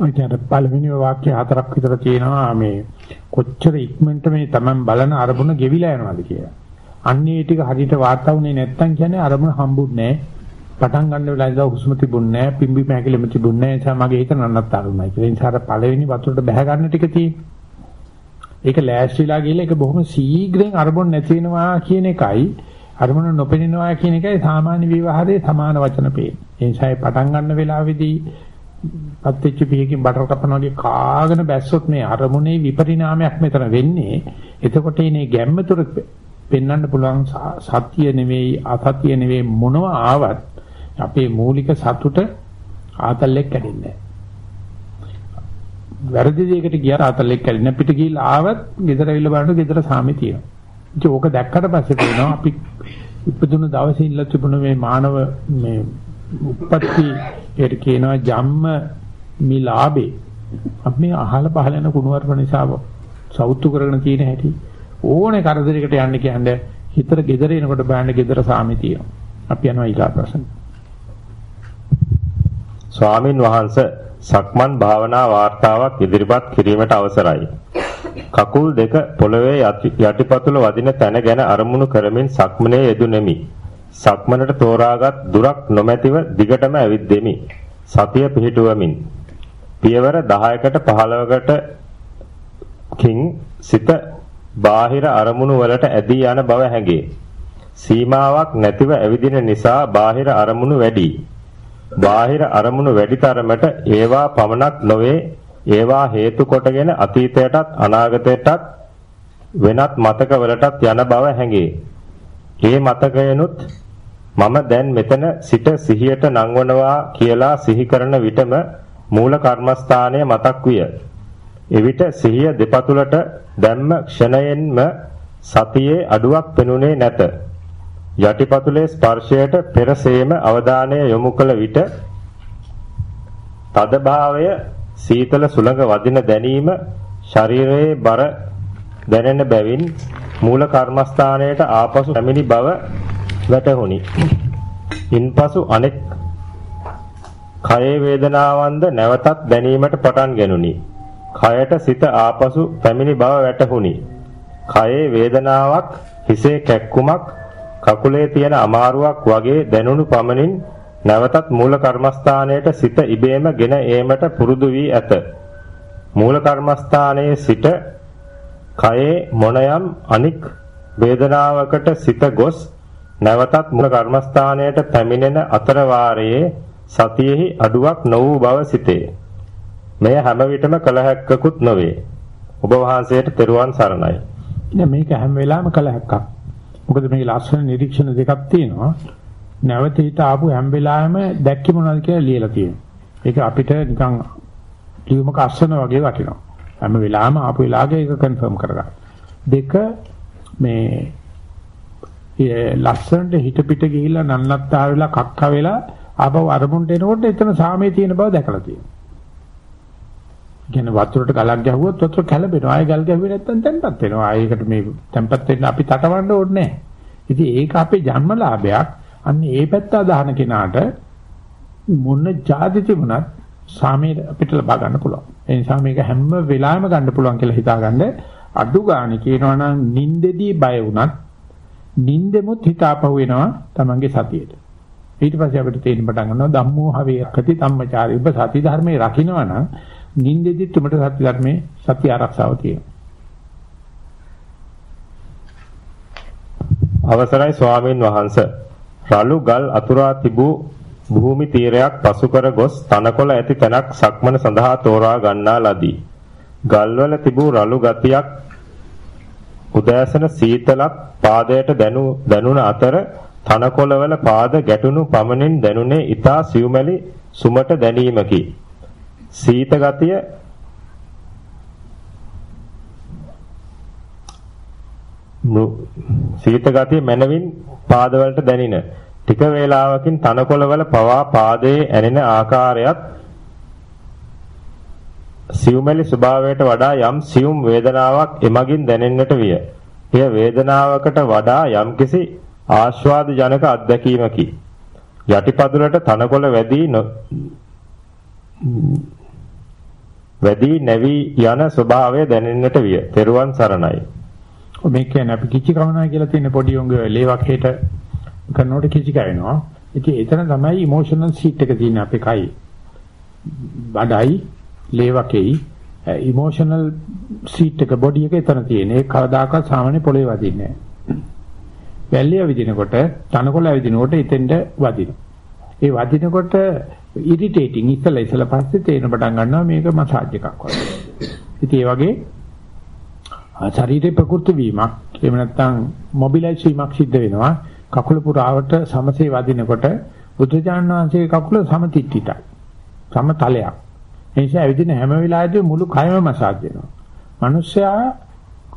ඔය කියන්නේ පළවෙනි වාක්‍ය හතරක් විතර තියෙනවා මේ කොච්චර ඉක්මනට මේ Taman බලන අරමුණ ගෙවිලා යනවාද කියලා. අන්නේ ටික හරියට වාර්තා වුණේ නැත්තම් කියන්නේ අරමුණ හම්බුන්නේ නැහැ. පටන් ගන්න වෙලාවේදී හුස්ම තිබුණේ නැහැ, පිම්බි මහැකිලිම තිබුණේ නැහැ. ඒ නිසා මගේ හිත නන්නත්තරුණයි. ඒ නිසා අර පළවෙනි වතුරට බැහැ ගන්න ටික තියෙන්නේ. ඒක ලෑස්තිලා ගිහලා ඒක බොහොම ශීඝ්‍රයෙන් අරමුණ නැති වෙනවා කියන එකයි අරමුණ නොපෙනෙනවා කියන එකයි සාමාන්‍ය විවහාරයේ සමාන වචන පේන්නේ. ඒ නිසා පටන් ගන්න වෙලාවේදී පත්‍ච්ච පියකින් බටර් කපන වගේ කාගෙන බැස්සොත් මේ අරමුණේ විපරිණාමයක් මෙතන වෙන්නේ. එතකොට ඉනේ ගැම්ම තුර පෙන්වන්න පුළුවන් සත්‍ය නෙවෙයි අසත්‍ය නෙවෙයි මොනවා ආවත් අපේ මූලික සතුට ආතල්ලෙක් කැඩෙන්නේ වැරදි දෙයකට ගියා ආතල්ලෙක් කැඩෙන්නේ පිට ගිහිල්ලා ආවත් ගෙදර ඇවිල්ලා බලනකොට ගෙදර සාමි තියෙනවා. ඉතින් ඕක දැක්කට පස්සේ පේනවා අපි ඉපදුණු දවසේ ඉල්ල තිබුණ මේ මානව මේ උපත්ති ඒකට කියනවා ජම්ම මිලාබේ අපි මේ අහල පහල යන කුණුවarp නිසා සෞතු කරගෙන තියෙන හැටි ඕනේ කරදරයකට යන්න කියන්නේ හිතට gedere එනකොට බෑන්න gedere සාමි තියෙනවා. අපි යනවා ඊගා ප්‍රශ්න. ස්වාමින් වහන්සේ සක්මන් භාවනා වාර්තාවක් ඉදිරිපත් කිරීමට අවසරයි. කකුල් දෙක පොළවේ යටිපතුල වදින තැන ගැන අරමුණු කරමින් සක්මනේ යෙදුණෙමි. සක්මනට තෝරාගත් දුරක් නොමැතිව දිගටම ඇවිද්දෙමි. සතිය පිහිටුවමින් පියවර 10කට 15කට කින් සිත බාහිර අරමුණු වලට ඇදී යන බව හැඟේ. සීමාවක් නැතිව ඇවිදින නිසා බාහිර අරමුණු වැඩි. බාහිර අරමුණු වැඩි තරමට ඒවා පමණක් නොවේ ඒවා හේතු කොටගෙන අතීතයටත් අනාගතයටත් වෙනත් මතකවලටත් යන බව හැඟේ. ඒ මතකයනුත් මම දැන් මෙතන සිට සිහියට නංවනවා කියලා සිහි කරන විටම මූල කර්මස්ථානය මතක් විය. එවිට සිහිය දෙපතුලට දැම්ම ක්ෂණයෙන්ම සතියේ අඩුවක් පෙනුනේ නැත. යටිපතුලේ ස්පර්ශයට පෙරසේම අවධානය යොමු කළ විට තදභාවය සීතල සුළඟ වදින දැනීම ශරීරයේ බර දැනෙන බැවින් මූල කර්මස්ථානයට ආපසු පැමිණි බව වැටහුණි. ඉන්පසු අනෙක් කයේ වේදනාවන්ද නැවතත් දැනීමට පටන් ගැනුනි. කයට සිත ආපසු පැමිණි බව වැටහුණි. කයේ වේදනාවක්, හිසේ කැක්කුමක්, කකුලේ තියෙන අමාරුවක් වගේ දැනුණු පමණින් නැවතත් මූල කර්මස්ථානයට සිත ඉබේම ගෙන ඒමට පුරුදු වී ඇත. මූල කර්මස්ථානයේ සිට කයේ මොනයම් අනික් වේදනාවකට සිත ගොස් නැවතත් මූල කර්මස්ථානයට පැමිණෙන අතර වාරයේ සතියෙහි අඩුවක් නො වූ බව සිතේ. මෙය හැම විටම කළ හැක්කකුත් නොවේ. ඔබ වහන්සේට තෙරුවන් සරණයි. නෑ මේක හැම වෙලාවෙම කළ හැක්කක්. මොකද මේ ලස්සන නිරීක්ෂණ දෙකක් තියෙනවා. නැවත හිත ආපු හැම වෙලාවෙම දැක්කේ මොනවද කියලා ලියලා තියෙනවා. ඒක අපිට නිකන් ලියුමක අස්සන වගේ වටිනවා. හැම වෙලාවෙම ආපු වෙලාවක ඒක කන්ෆර්ම් කරගන්න. දෙක මේ ලස්සනට හිත පිට ගිහිල්ලා නන්නත්තා වෙලා කක්ක වෙලා ආපහු අරමුණට එනකොට එතන සාමයේ තියෙන බව දැකලා තියෙනවා. කියන්නේ වතුරට ගලක් ගැහුවොත් වතුර කැළඹෙනවා. ආයෙ ගල් ගැහුවේ නැත්නම් තැම්පත් වෙනවා. ආයෙකට මේ තැම්පත් වෙන්න අපි තටවන්න ඕනේ නැහැ. ඉතින් ඒක අපේ ජන්මලාභයක්. අන්න ඒ පැත්ත අදහන කෙනාට මොන જાති තිබුණත් සාමයේ අපිට ලබා ගන්න පුළුවන්. ඒ නිසා මේක හැම වෙලාවෙම ගන්න පුළුවන් කියලා හිතාගන්න අඩු ගානේ කියනවා නම් නින්දෙදී බය වුණත් නින්දෙමුත් හිතාපහුව වෙනවා Tamange සතියේට. ඊට පස්සේ අපිට තේරෙන්න පටන් ගන්නවා ධම්මෝ හවේකති ධම්මචාරී ඔබ සති ධර්මයේ රකින්නවා නම් නින්දෙදී තුමට සති ධර්මයේ සත්‍ය ආරක්ෂාව තියෙනවා. අවසරයි ස්වාමින් වහන්සේ රළු ගල් අතුරා තිබූ භූමි තීරයක් පසු කර ගොස් තනකොළ ඇති තැනක් සක්මන සඳහා තෝරා ගන්නා ලදී. ගල්වල තිබූ රළු ගතියක් උදෑසන සීතලක් පාදයට දැනු දැනුණ අතර තනකොළවල පාද ගැටුණු පමණින් දැනුනේ ඊතා සියුමැලි සුමට දැනීමකි. සීත ගතිය සීත ගතිය මනවින් පාදවලට දැනින ටික වේලාවකින් තනකොළවල පවා පාදයේ ඇනෙන ආකාරයත් සියුමැලි ස්වභාවයට වඩා යම් සියුම් වේදනාවක් එමගින් දැනෙන්නට විය. එය වේදනාවකට වඩා යම්කිසි ආස්වාද ජනක අත්දැකීමකි. යටිපතුලට තනකොළ වැඩි වැඩි නැවි යන ස්වභාවය දැනෙන්නට විය. තෙරුවන් සරණයි. මේ කියන්නේ අපි කිචි කවනා කියලා තියෙන පොඩි උංගේ ලේවක් හේට කරනකොට කිචි කවෙනවා. ඉතින් එතන තමයි ඉමෝෂනල් සීට් එක තියෙන්නේ අපේ කයි. බඩයි ලේවකෙයි ඉමෝෂනල් සීට් එක බොඩි එක එතන තියෙන. ඒක කවදාකවත් සාමාන්‍ය පොළවේ වදින්නේ නැහැ. වැල්ලිය විදිනකොට තනකොළ විදිනකොට එතෙන්ට වදිනවා. ඒ වදිනකොට ඉරිටේටිං ඉස්සලා ඉස්සලා පස්සේ තේරෙන පටන් ගන්නවා මේක මසාජ් එකක් වගේ. ඉතින් ඒ වගේ ශරීරේ ප්‍රකෘති වීමක් එහෙම නැත්නම් මොබිලයිස් වීමක් සිද්ධ වෙනවා. කකුල පුරාවට සමසේ වදිනකොට බුදුජානන වහන්සේගේ කකුල සමතිට්ටිතයි. සමතලයක්. ඒ නිසා ඇවිදින හැම වෙලාවෙදී මුළු කයම මසාජ් වෙනවා. මිනිස්සයා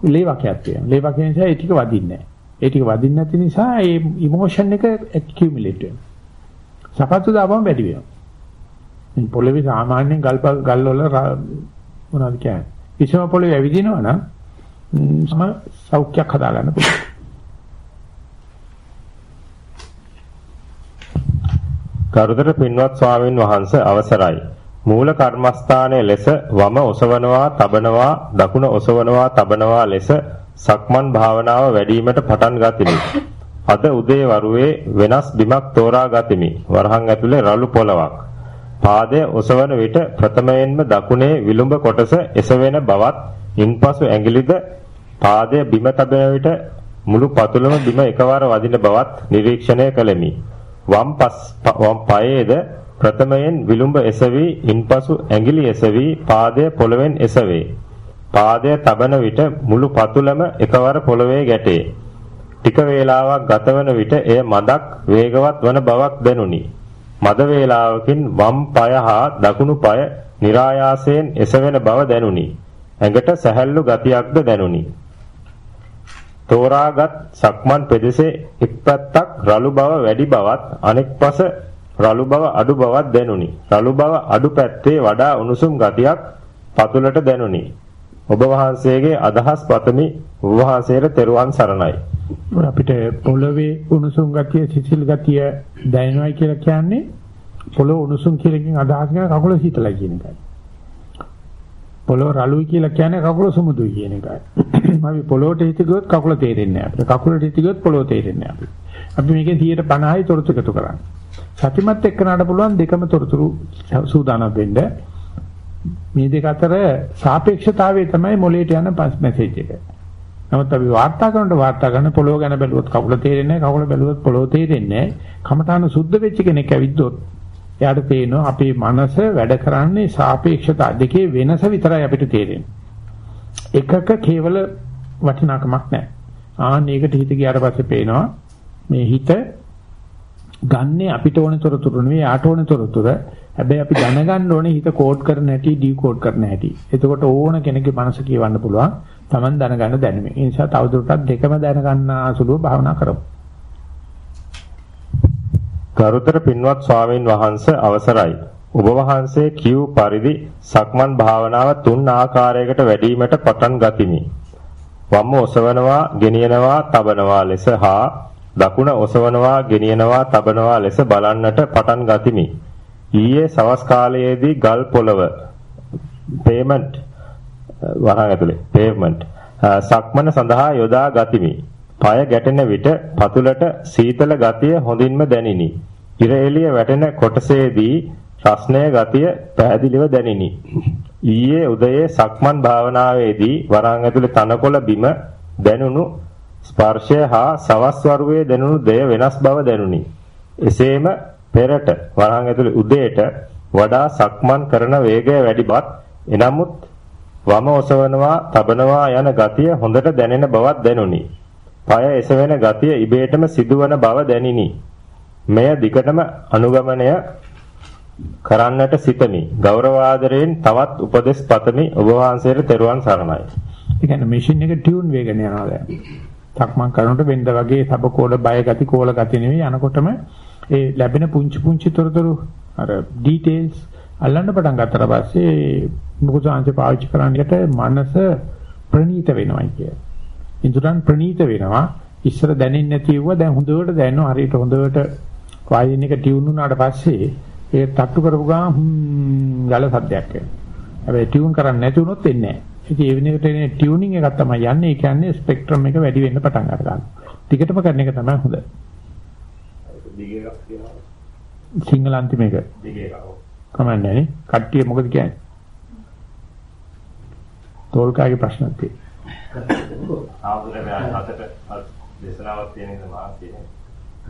ලේවකයක් තියෙනවා. ලේවක නිසා ඒ ටික වදින්නේ නැහැ. ඒ ටික වදින්නේ නැති නිසා ඒ ඉමෝෂන් එක ඇකියුමුලේට් වෙනවා. සපත්තු දාපම වැඩි වෙනවා. මේ පොළවේ සාමාන්‍යයෙන් ගල් ගල් වල මොනවද කියන්නේ? විසම පොළවේ ඇවිදිනවා නම් සම සෞඛ්‍යයක් හදාගන්න පුළුවන්. ගරුතර පින්වත් ස්වාමින් වහන්සේ අවසරයි. මූල කර්මස්ථානයේ ලෙස වම ඔසවනවා, තබනවා, දකුණ ඔසවනවා, තබනවා ලෙස සක්මන් භාවනාව වැඩිවීමට පටන් ගතිමි. අද උදේ වරුවේ වෙනස් බිමක් තෝරා ගතිමි. වරහන් ඇතුලේ රළු පොලවක්. පාදය ඔසවන විට ප්‍රථමයෙන්ම දකුණේ විලුඹ කොටස එසවෙන බවත්, ඉන්පසු ඇඟිලිද පාදය බිම තබන විට මුළු පතුලම බිම එකවර වදින බවත් නිරීක්ෂණය කළෙමි. වම් පස් වම් පායේද ප්‍රථමයෙන් විලුඹ එසවි ඉන්පසු ඇඟිලි එසවි පාදය පොළවෙන් එසවේ. පාදය තබන විට මුළු පතුලම එකවර පොළවේ ගැටේ. ටික වේලාවක් ගතවන විට එය මදක් වේගවත් වන බවක් දැනුනි. මද වේලාවකින් වම් පාය හා දකුණු පාය નિરાයාසයෙන් එසවෙන බව දැනුනි. ඇඟට සැහැල්ලු ගතියක්ද දැනුනි. තෝරාගත් සක්මන් පෙදෙසේ එක් පැත්තක් රළු බව වැඩි බවත් අනෙක් පස රළු බව අඩු බවක් දැනුනි. රළු බව අඩු පැත්තේ වඩා උණුසුම් ගතියක් පතුලට දැනුනි. ඔබ වහන්සේගේ අදහස් පතමි ඔබ වහන්සේට තෙරුවන් සරණයි. අපිට පොළවේ උණුසුම් ගතිය සිසිල් ගතිය දැනෙනවා කියලා කියන්නේ පොළොව උණුසුම් කියලකින් අදහස් කරන කකුල සීතලයි කියන එකයි. පොළොව රළුයි කියලා කියන්නේ කකුල සුමුදුයි කියන එකයි. [clears throat] අපි පොළොවට හිත ගියොත් කකුල තේරෙන්නේ නැහැ අපිට. කකුලට හිත ගියොත් පොළොව තේරෙන්නේ නැහැ අපිට. අපි මේකේ 150යි තොරතුරු එකතු කරන්නේ. සතිමත් එක්කනට පුළුවන් දෙකම තොරතුරු සූදානම් වෙන්න. මේ දෙක අතර සාපේක්ෂතාවය තමයි මොලේට යන මැසේජ් එක. නමුත් අපි වාර්තා කරනකොට වාර්තා කරන පොළොව ගැන බැලුවොත් කකුල තේරෙන්නේ නැහැ. කකුල බැලුවොත් පොළොව තේරෙන්නේ නැහැ. කමඨාන සුද්ධ වෙච්ච කෙනෙක් ඇවිද්දොත් එයාට තේරෙනවා අපේ මනස වැඩ කරන්නේ සාපේක්ෂතා දෙකේ වෙනස විතරයි අපිට තේරෙන්නේ. එකක කේවල වටිනාකමක් නැහැ. ආන්න ඒකට හිත ගියාට පස්සේ පේනවා මේ හිත ගන්නේ අපිට ඕන තොරතුරු නෙවෙයි යාට ඕන තොරතුර. හැබැයි අපි දැනගන්න ඕනේ හිත කෝඩ් කරන හැටි, ඩිකෝඩ් කරන හැටි. එතකොට ඕන කෙනෙක්ගේ මනස කියවන්න පුළුවන්. Taman දැනගන්න දැනුම. ඒ නිසා තවදුරටත් දෙකම දැනගන්න අසුලුව භාවනා කරමු. ගරුතර පින්වත් ස්වාමින් වහන්සේ අවසරයි. ඔබ වහන්සේ කියූ පරිදි සක්මන් භාවනාව තුන් ආකාරයකට වැඩිවීමට පටන් ගතිමි. වම් ඔසවනවා, ගෙනියනවා, තබනවා ලෙස හා දකුණ ඔසවනවා, ගෙනියනවා, තබනවා ලෙස බලන්නට පටන් ගතිමි. ඊයේ සවස් කාලයේදී ගල් පොළව පේමන්ට් වරහන් ඇතුලේ පේමන්ට් සක්මන සඳහා යොදා ගතිමි. পায় ගැටෙන විට පතුලට සීතල ගතිය හොඳින්ම දැනිනි. ඉර එළිය වැටෙන කොටසේදී රස්නය ගතිය පැහැදිලිව දැනිනි. ඊයේ උදයේ සක්මන් භාවනාවේදී වරහන් ඇතුලේ තනකොළ බිම දැනුණු ස්පර්ශය හා සවස් වරුවේ දැනුණු දෙය වෙනස් බව දැනුනි. එසේම පෙරට වරහන් ඇතුලේ උදේට වඩා සක්මන් කරන වේගය වැඩිපත් එනමුත් වම ඔසවනවා තබනවා යන ගතිය හොඳට දැනෙන බවක් දැනුනි. পায় එසවෙන ගතිය ඉබේටම සිදුවන බව දැනිනි. මෙය දිගටම අනුගමනය කරන්නට සිතමි. ගෞරවාදරයෙන් තවත් උපදෙස් පතමි. ඔබ වහන්සේට තෙරුවන් සරණයි. ඒ කියන්නේ මැෂින් එක ටියුන් වෙගෙන යනවා දැන්. සක්මන් කරනකොට වෙන්ද වගේ සබකෝල බය ගති කෝල ගති නෙවෙයි යනකොටම ඒ ලැබෙන පුංචි පුංචි තොරතුරු අර ඩීටේල්ස් අල්ලන්න පටන් ගත්තට පස්සේ මොකද අංශ පාවිච්චි කරන්නට මනස ප්‍රනීත වෙනවයි කිය. ඉන්ද්‍රයන් ප්‍රනීත වෙනවා. ඉස්සර දැනෙන්නේ නැතිව දැන් හොඳට දැනෙනවා හරියට හොඳට වායන එක ටියුන් වුණාට පස්සේ ඒ තට්ටු කරපු හ්ම් ගල සද්දයක් එනවා. හැබැයි ටියුන් කරන්නේ නැති වුණොත් එන්නේ නැහැ. ඉතින් ඒ වෙනකොට එන ටියුනින් එකක් තමයි යන්නේ. ඒ කියන්නේ ස්පෙක්ට්‍රම් එක වැඩි වෙන්න පටන් ගන්නවා. ටිකටම කරන එක තමයි හොඳ. සිංහල අන්තිම එක. කමන්නේ නේ. කට්ටිය මොකද කියන්නේ? තෝල්කාගේ ප්‍රශ්නක් තියෙනවා. ආවුදේ අතට දේශනාවක් තියෙන ඉඳ මාත් කියන්නේ.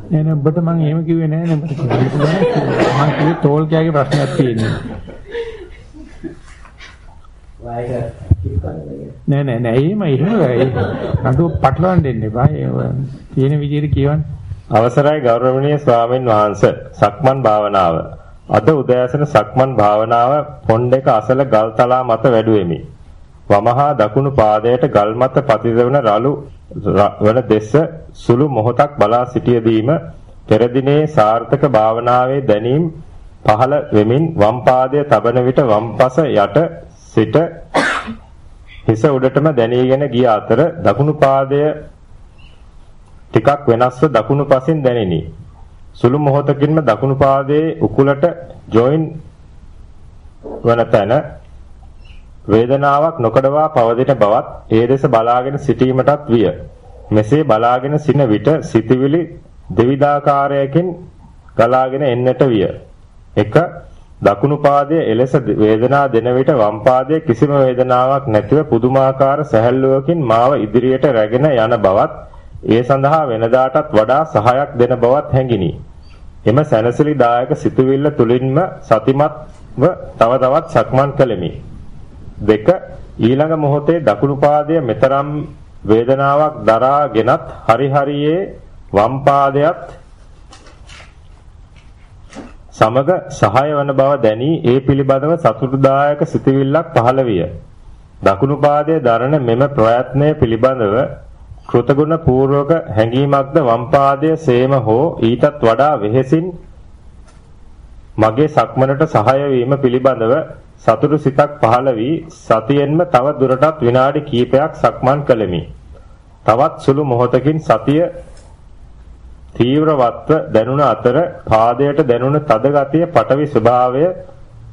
නෑ නෑ ඔබට මම එහෙම කිව්වේ නෑ නේ ඔබට මම කිව්වේ තෝල්කයාගේ ප්‍රශ්නයක් තියෙනවා. නෑ නෑ නෑ එහෙම එහෙම නඩුව පටලවන්න දෙන්න එපා. ඒ තියෙන විදිහට කියවන්න. අවසරයි ගෞරවනීය ස්වාමින් වහන්සේ සක්මන් භාවනාව අද උදෑසන සක්මන් භාවනාව පොණ්ඩේක අසල ගල් තලා මත වැඩුවෙමි වමහා දකුණු පාදයට ගල් මත පතිතවන රළු වන දෙස සුළු මොහොතක් බලා සිටියදීම පෙර දිනේ සාර්ථක භාවනාවේ දැනීම් පහළ වෙමින් වම් පාදය තබන විට වම් පස යට සිට හිස උඩටම දැනීගෙන ගිය අතර දකුණු පාදය ටිකක් වෙනස්ව දකුණු පසින් දැනිනි. සුළු මොහොතකින්ම දකුණු පාදයේ උකුලට ජොයින් වන තැන වේදනාවක් නොකඩවා පවතින බවත් ඒ දෙස බලාගෙන සිටීමටත් විය. මෙසේ බලාගෙන සින විට සිතවිලි දෙවිදාකාරයකින් ගලාගෙන එන්නට විය. 1 දකුණු පාදයේ එලෙස වේදනා දෙන විට වම් පාදයේ කිසිම වේදනාවක් නැතිව පුදුමාකාර සැහැල්ලුවකින් මාව ඉදිරියට රැගෙන යන බවත් ඒ සඳහා වෙනදාටත් වඩා සහායක් දෙන බවත් හැඟිනි. එම සැනසෙලිදායක සිතුවිල්ල තුලින්ම සතිමත්ව තව තවත් සක්මන් කළෙමි. දෙක ඊළඟ මොහොතේ දකුණු පාදය මෙතරම් වේදනාවක් දරාගෙනත් හරි හරියේ වම් පාදයට සමග සහාය වන බව දැනී ඒ පිළිබඳව සතුටුදායක සිතුවිල්ලක් පහළ විය. දකුණු පාදයේ දරන මෙම ප්‍රයත්නය පිළිබඳව කෘතගුණ පූර්වක හැඟීමක්ද වම් පාදයේ සේම හෝ ඊටත් වඩා වෙහෙසින් මගේ සක්මනට සහාය වීම පිළිබඳව සතුටු සිතක් පහළ වී සතියෙන්ම තව දුරටත් විනාඩි කිහිපයක් සක්මන් කළෙමි. තවත් සුළු මොහොතකින් සතිය තීව්‍රවත්ව දැනුණ අතර පාදයට දැනුණ තද ගතිය පටවි ස්වභාවය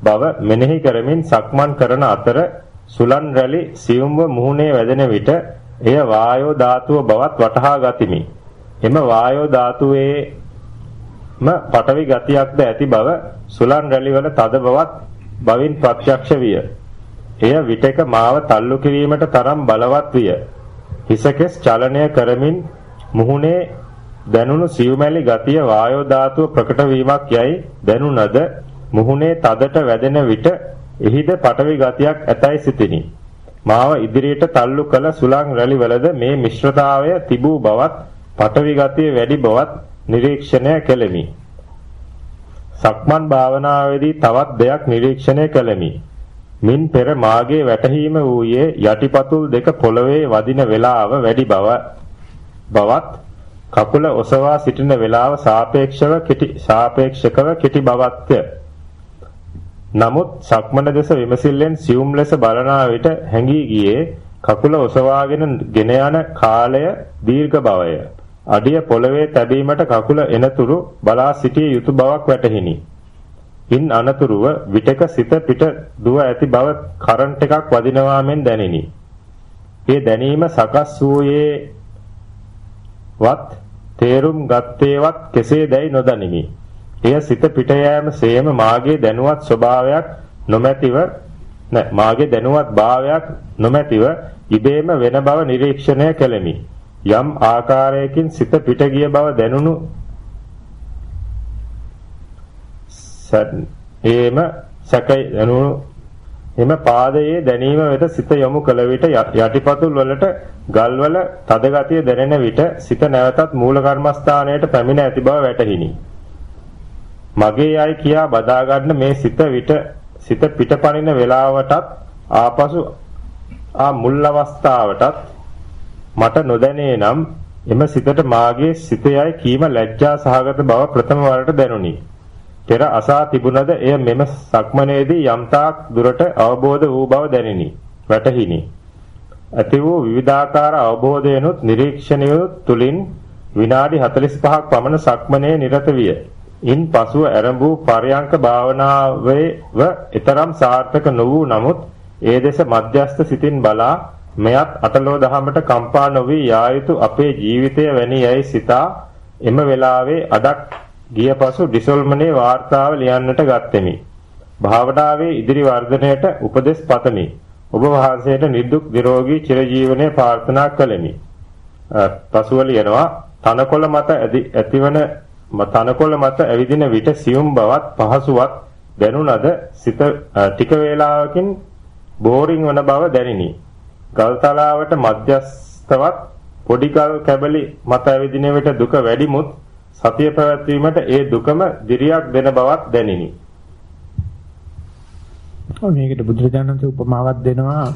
බව මෙනෙහි කරමින් සක්මන් කරන අතර සුලන් රැලි සියුම්ව මුහුණේ වැදෙන විට එය වායෝ ධාතුව බවත් වටහා ගතිමි. එම වායෝ ධාතුවේම පටවි ගතියක්ද ඇති බව සුලන් රැලි වල තද බවත් බවින් ප්‍රත්‍යක්ෂ විය. එය විටක මාව තල්ලු කිරීමට තරම් බලවත් විය. හිසකෙස් චලනය කරමින් මුහුණේ දැනුණු සියුමැලි ගතිය වායෝ ධාතුව ප්‍රකට වීමක් යයි දැනුණද මුහුණේ තදට වැදෙන විට එහිද පටවි ගතියක් ඇතයි සිතිනි. මාව ඉදිරියට තල්ලු කළ සුළං රැලි වලද මේ මිශ්‍රතාවය තිබූ බවත් පටවි ගතිය වැඩි බවත් නිරීක්ෂණය කෙලෙමි. සක්මන් භාවනාවේදී තවත් දෙයක් නිරීක්ෂණය කළෙමි. මින් පෙර මාගේ වැටහීම වූයේ යටිපතුල් දෙක පොළවේ වදින වේලාව වැඩි බව බවත් කකුල ඔසවා සිටින වේලාව සාපේක්ෂව කෙටි සාපේක්ෂකව කෙටි බවත්ය. නමුත් සක්මන දෙස විමසිල්ලෙන් සියුම් ලෙස බලනා විට හැඟී ගියේ කකුල ඔසවාගෙන ගෙන යන කාලය දීර්ඝ බවය. අඩිය පොළවේ තැබීමට කකුල එනතුරු බලා සිටිය යුතු බවක් වැටහිනි. ඉන් අනතුරුව විටක සිත පිට දුව ඇති බව කරන්ට් එකක් වදිනවා මෙන් දැනිනි. ඒ දැනීම සකස් වූයේ වත් තේරුම් ගත්තේවත් කෙසේදැයි නොදනිමි. එය සිත පිට යෑම සේම මාගේ දැනුවත් ස්වභාවයක් නොමැතිව නැ මාගේ දැනුවත් භාවයක් නොමැතිව ඉබේම වෙන බව නිරීක්ෂණය කළෙමි. යම් ආකාරයකින් සිත පිට ගිය බව දැනුණු එම සැකයි දැනුණු එම පාදයේ දැනීම වෙත සිත යොමු කළ විට යටිපතුල් වලට ගල්වල තද ගතිය දැනෙන විට සිත නැවතත් මූල කර්මස්ථානයට පැමිණ ඇති බව වැටහිනි. මගේ යයි කියා බදා ගන්න මේ සිත විට සිත පිටපණින වේලාවටත් ආපසු ආ මුල් අවස්ථාවටත් මට නොදැනේ නම් එම සිතට මාගේ සිතයයි කීම ලැජ්ජා සහගත බව ප්‍රථම වරට දැනුනි. පෙර අසා තිබුණද එය මෙම සක්මනේදී යම්තාක් දුරට අවබෝධ වූ බව දැනිනි. වැටහිනි. ඇති වූ විවිධාකාර අවබෝධයනොත් නිරීක්ෂණයොත් තුලින් විනාඩි 45ක් පමණ සක්මනේ නිරත විය. ඉන් පසුව ආරම්භ පරයන්ක භාවනාවේව ඊතරම් සාර්ථක නොවූ නමුත් ඒ දෙස මධ්‍යස්ත සිතින් බලා මෙයත් අටලෝ දහමට කම්පා නොවි යා යුතු අපේ ජීවිතය වැනි යයි සිතා එම වෙලාවේ අඩක් ගිය පසු ඩිසොල්මනේ වාර්තාව ලියන්නට ගත්ෙමි. භාවනාවේ ඉදිරි වර්ධනයට උපදෙස් පතමි. ඔබ වහන්සේට නිදුක් නිරෝගී චිරජීවනයේ ප්‍රාර්ථනා කළෙමි. පසුව ලියනවා තනකොළ මත ඇතිවන තනකොළ මත ඇවිදින විට සියුම් බවත් පහසුවක් දැනුණද සිත ටික වේලාවකින් බෝරින් වන බව දැනිනි. ගල්තලාවට මධ්‍යස්තවත් පොඩි ගල් කැබලි මත ඇවිදින විට දුක වැඩිමුත් සතිය පැවැත්වීමට ඒ දුකම දිරියක් දෙන බවක් දැනිනි. ඔය මේකට බුදුරජාණන්සේ උපමාවක් දෙනවා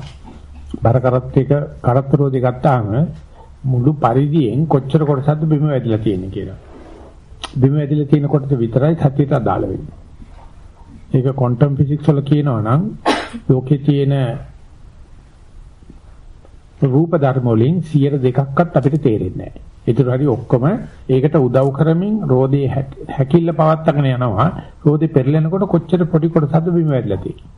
බර කරත් එක කරත්තරෝදි ගත්තාම මුළු පරිදියෙන් කොච්චර කොටසක්ද බිම වැදිලා තියෙන්නේ කියලා. බිම වැදිලා තියෙන කොටස විතරයි සතියට අදාළ වෙන්නේ. ඒක ක්වොන්ටම් ෆිසික්ස් වල කියනවා නම් ලෝකේ තියෙන රූප ධර්ම වලින් 102ක්වත් අපිට තේරෙන්නේ නැහැ. ඒතර හරි ඔක්කොම ඒකට උදව් කරමින් රෝදේ හැකිල්ල පවත්වාගෙන යනවා. රෝදේ පෙරලෙනකොට කොච්චර පොඩි කොටසක්ද බිම වැදලා තියෙන්නේ.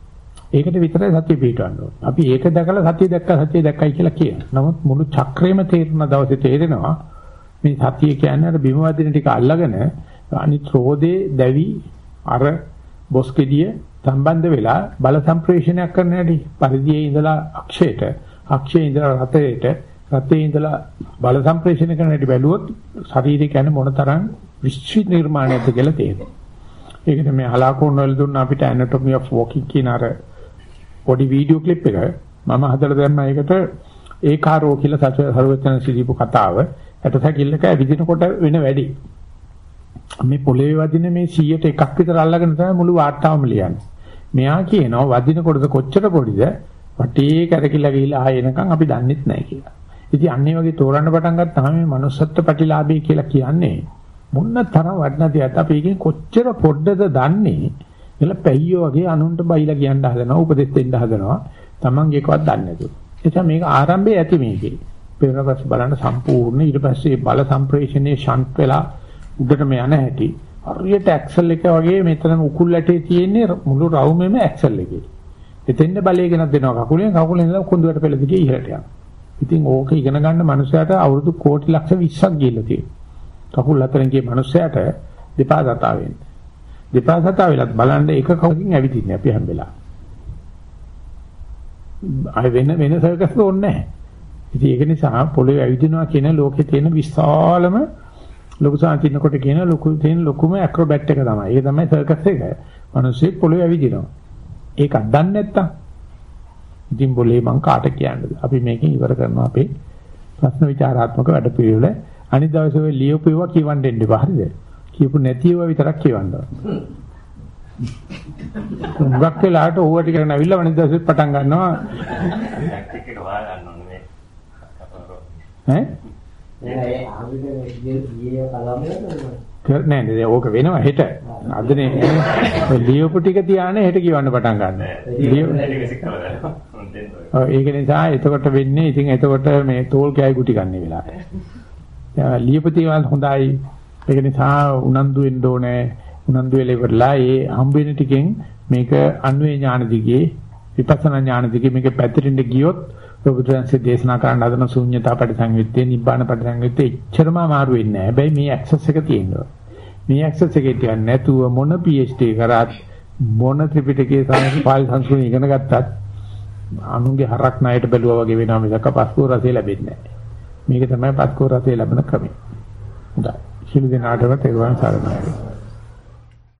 ඒකට විතරයි සතිය පිටවන්න ඕනේ. අපි ඒක දැකලා සතිය දැක්කා සතිය දැක්කයි කියලා කියනවා. නමුත් මුළු චක්‍රේම තේරෙන දවසේ තේරෙනවා මේ සතිය කියන්නේ අර බිම වදින ටික අල්ලගෙන අනිත් රෝදේ දැවි අර බොස්කෙඩිය සම්බන්ධ වෙලා බල සම්ප්‍රේෂණයක් කරන හැටි. පරිධියේ ඉඳලා අක්ෂයට අක්ෂයේ ඉඳලා රතේට රතේ ඉඳලා බල සම්ප්‍රේෂණය කරන හැටි බැලුවොත් ශරීරය කියන්නේ මොනතරම් විශ්ව නිර්මාණයක්ද කියලා තේරෙනවා. ඒකට මේ හලාකෝන් වල දුන්න අපිට anatomy of walking කියන අර පොඩි වීඩියෝ ක්ලිප් එක මම හදලා දැම්මා. ඒකට ඒකාරෝ කියලා සරුවචන සිදීපු කතාව. ඇටසැකිල්ලක ඇවිදිනකොට වෙන වැඩි. මේ පොළවේ වදින මේ 100ට එකක් විතර අල්ලගෙන තමයි මුළු වාට්ටාවම ලියන්නේ. මෙයා කියනවා වදිනකොටද කොච්චර පොඩිද වටේ කරකිලා ගිහිලා ආයෙ එනකන් අපි දන්නෙත් නැහැ කියලා. ඉතින් අන්නේ වගේ තෝරන්න පටන් ගත්තාම මේ manussත්ත්ව ප්‍රතිලාභය කියලා කියන්නේ මොන්න තරම් වටිනා දෙයක් අපි එකෙන් කොච්චර පොඩ්ඩද දන්නේ කියලා පැయ్యෝ වගේ අනුන්ට බයිලා කියන්න හදනවා උපදෙස් දෙන්න හදනවා Tamange එකවත් දන්නේ නැතුව. එතන මේක ආරම්භයේ ඇති මේකේ. පෙරනපස් බලන්න සම්පූර්ණ ඊට පස්සේ බල සම්ප්‍රේෂණයේ ශාන්ත වෙලා උඩටම යන හැටි හරියට ඇක්සල් එක වගේ මෙතන උකුල් ඇටේ තියෙන්නේ මුළු රවුමේම ඇක්සල් එකේ. එතෙන්ද බලය ගෙනත් දෙනවා කකුලෙන් කකුලෙන් ඉඳලා කුඳුවට පෙළ දිගේ ඉහළට යනවා. ඉතින් ඕක ඉගෙන ගන්න මනුස්සයාට අවුරුදු කෝටි ලක්ෂ 20ක් ගිහිල්ලා තියෙනවා. කකුල් හතරෙන් ගිය මනුස්සයාට දෙපා සතා වෙන්නේ. දෙපා සතා වෙලත් බලන්න එක කකුලකින් ඇවිදින්නේ අපි හැම වෙලාවෙම. අය වෙන වෙන සර්කස් ඕනේ නැහැ. ඉතින් ඒක නිසා පොළවේ ඇවිදිනවා කියන ලෝකේ තියෙන විශාලම ලොකු සාන්තිනකොට කියන ලොකු තියෙන ලොකුම ඇක්‍රොබැට් එක තමයි. ඒක තමයි සර්කස් එක. මිනිස්සෙක් පොළවේ ඇවිදිනවා. ඒකක් දන්නේ නැත්තම් ඉතින් બોලේ මං කාට කියන්නද? අපි මේකෙන් ඉවර කරනවා අපේ ප්‍රශ්න විචාරාත්මක වැඩපිළිවෙල. අනිත් දවසේ ඔය ලියපුවා කියවන්න දෙන්න එපා. හරිද? කියපු නැතිව විතරක් කියවන්න. මුගක් වෙලාට ඕවා ටික නැවිලා අනිත් දවසේ පටන් ගන්නවා. ටැක්ටික් එක හොයා ගන්න ඕනේ මේ. ඈ? නෑ නෑ නෑ ඕක වෙනවා හෙට. අදනේ ලියපු ටික තියානේ හෙට කියවන්න පටන් ගන්න. ඒක නිසා එතකොට වෙන්නේ ඉතින් එතකොට මේ තෝල් කෑයි ගුටි ගන්න වෙලාවට. ලියපු තියවල් හොඳයි. ඒක නිසා උනන්දු වෙන්න ඕනේ. උනන්දු වෙලා ඉවරලා ඒ හම්බ වෙන ටිකෙන් මේක අන්වේ ඥාන දිගේ විපස්සනා ඥාන දිගේ මේක පැතිරෙන්න ගියොත් බුදුරජාන්සේ දේශනා කරන්න හදන ශූන්‍යතා පරිසංයුත්තේ නිබ්බාන පරිසංයුත්තේ එච්චරම අමාරු වෙන්නේ නැහැ. හැබැයි මේ ඇක්සස් එක තියෙනවා. මේ ඇක්සස් එකේ තියන්නේ නැතුව මොන PhD කරත් මොන ත්‍රිපිටකයේ සාහිත්‍ය පාලි සංස්කෘතිය ඉගෙන ගත්තත් අනුන්ගේ හරක් ණයට බැලුවා වගේ වෙනවා මිසක පස්කෝ රසය ලැබෙන්නේ නැහැ. මේක තමයි පස්කෝ රසය ලැබෙන ක්‍රමය. හොඳයි. සිළු දෙනාටම තෙරුවන් සරණයි.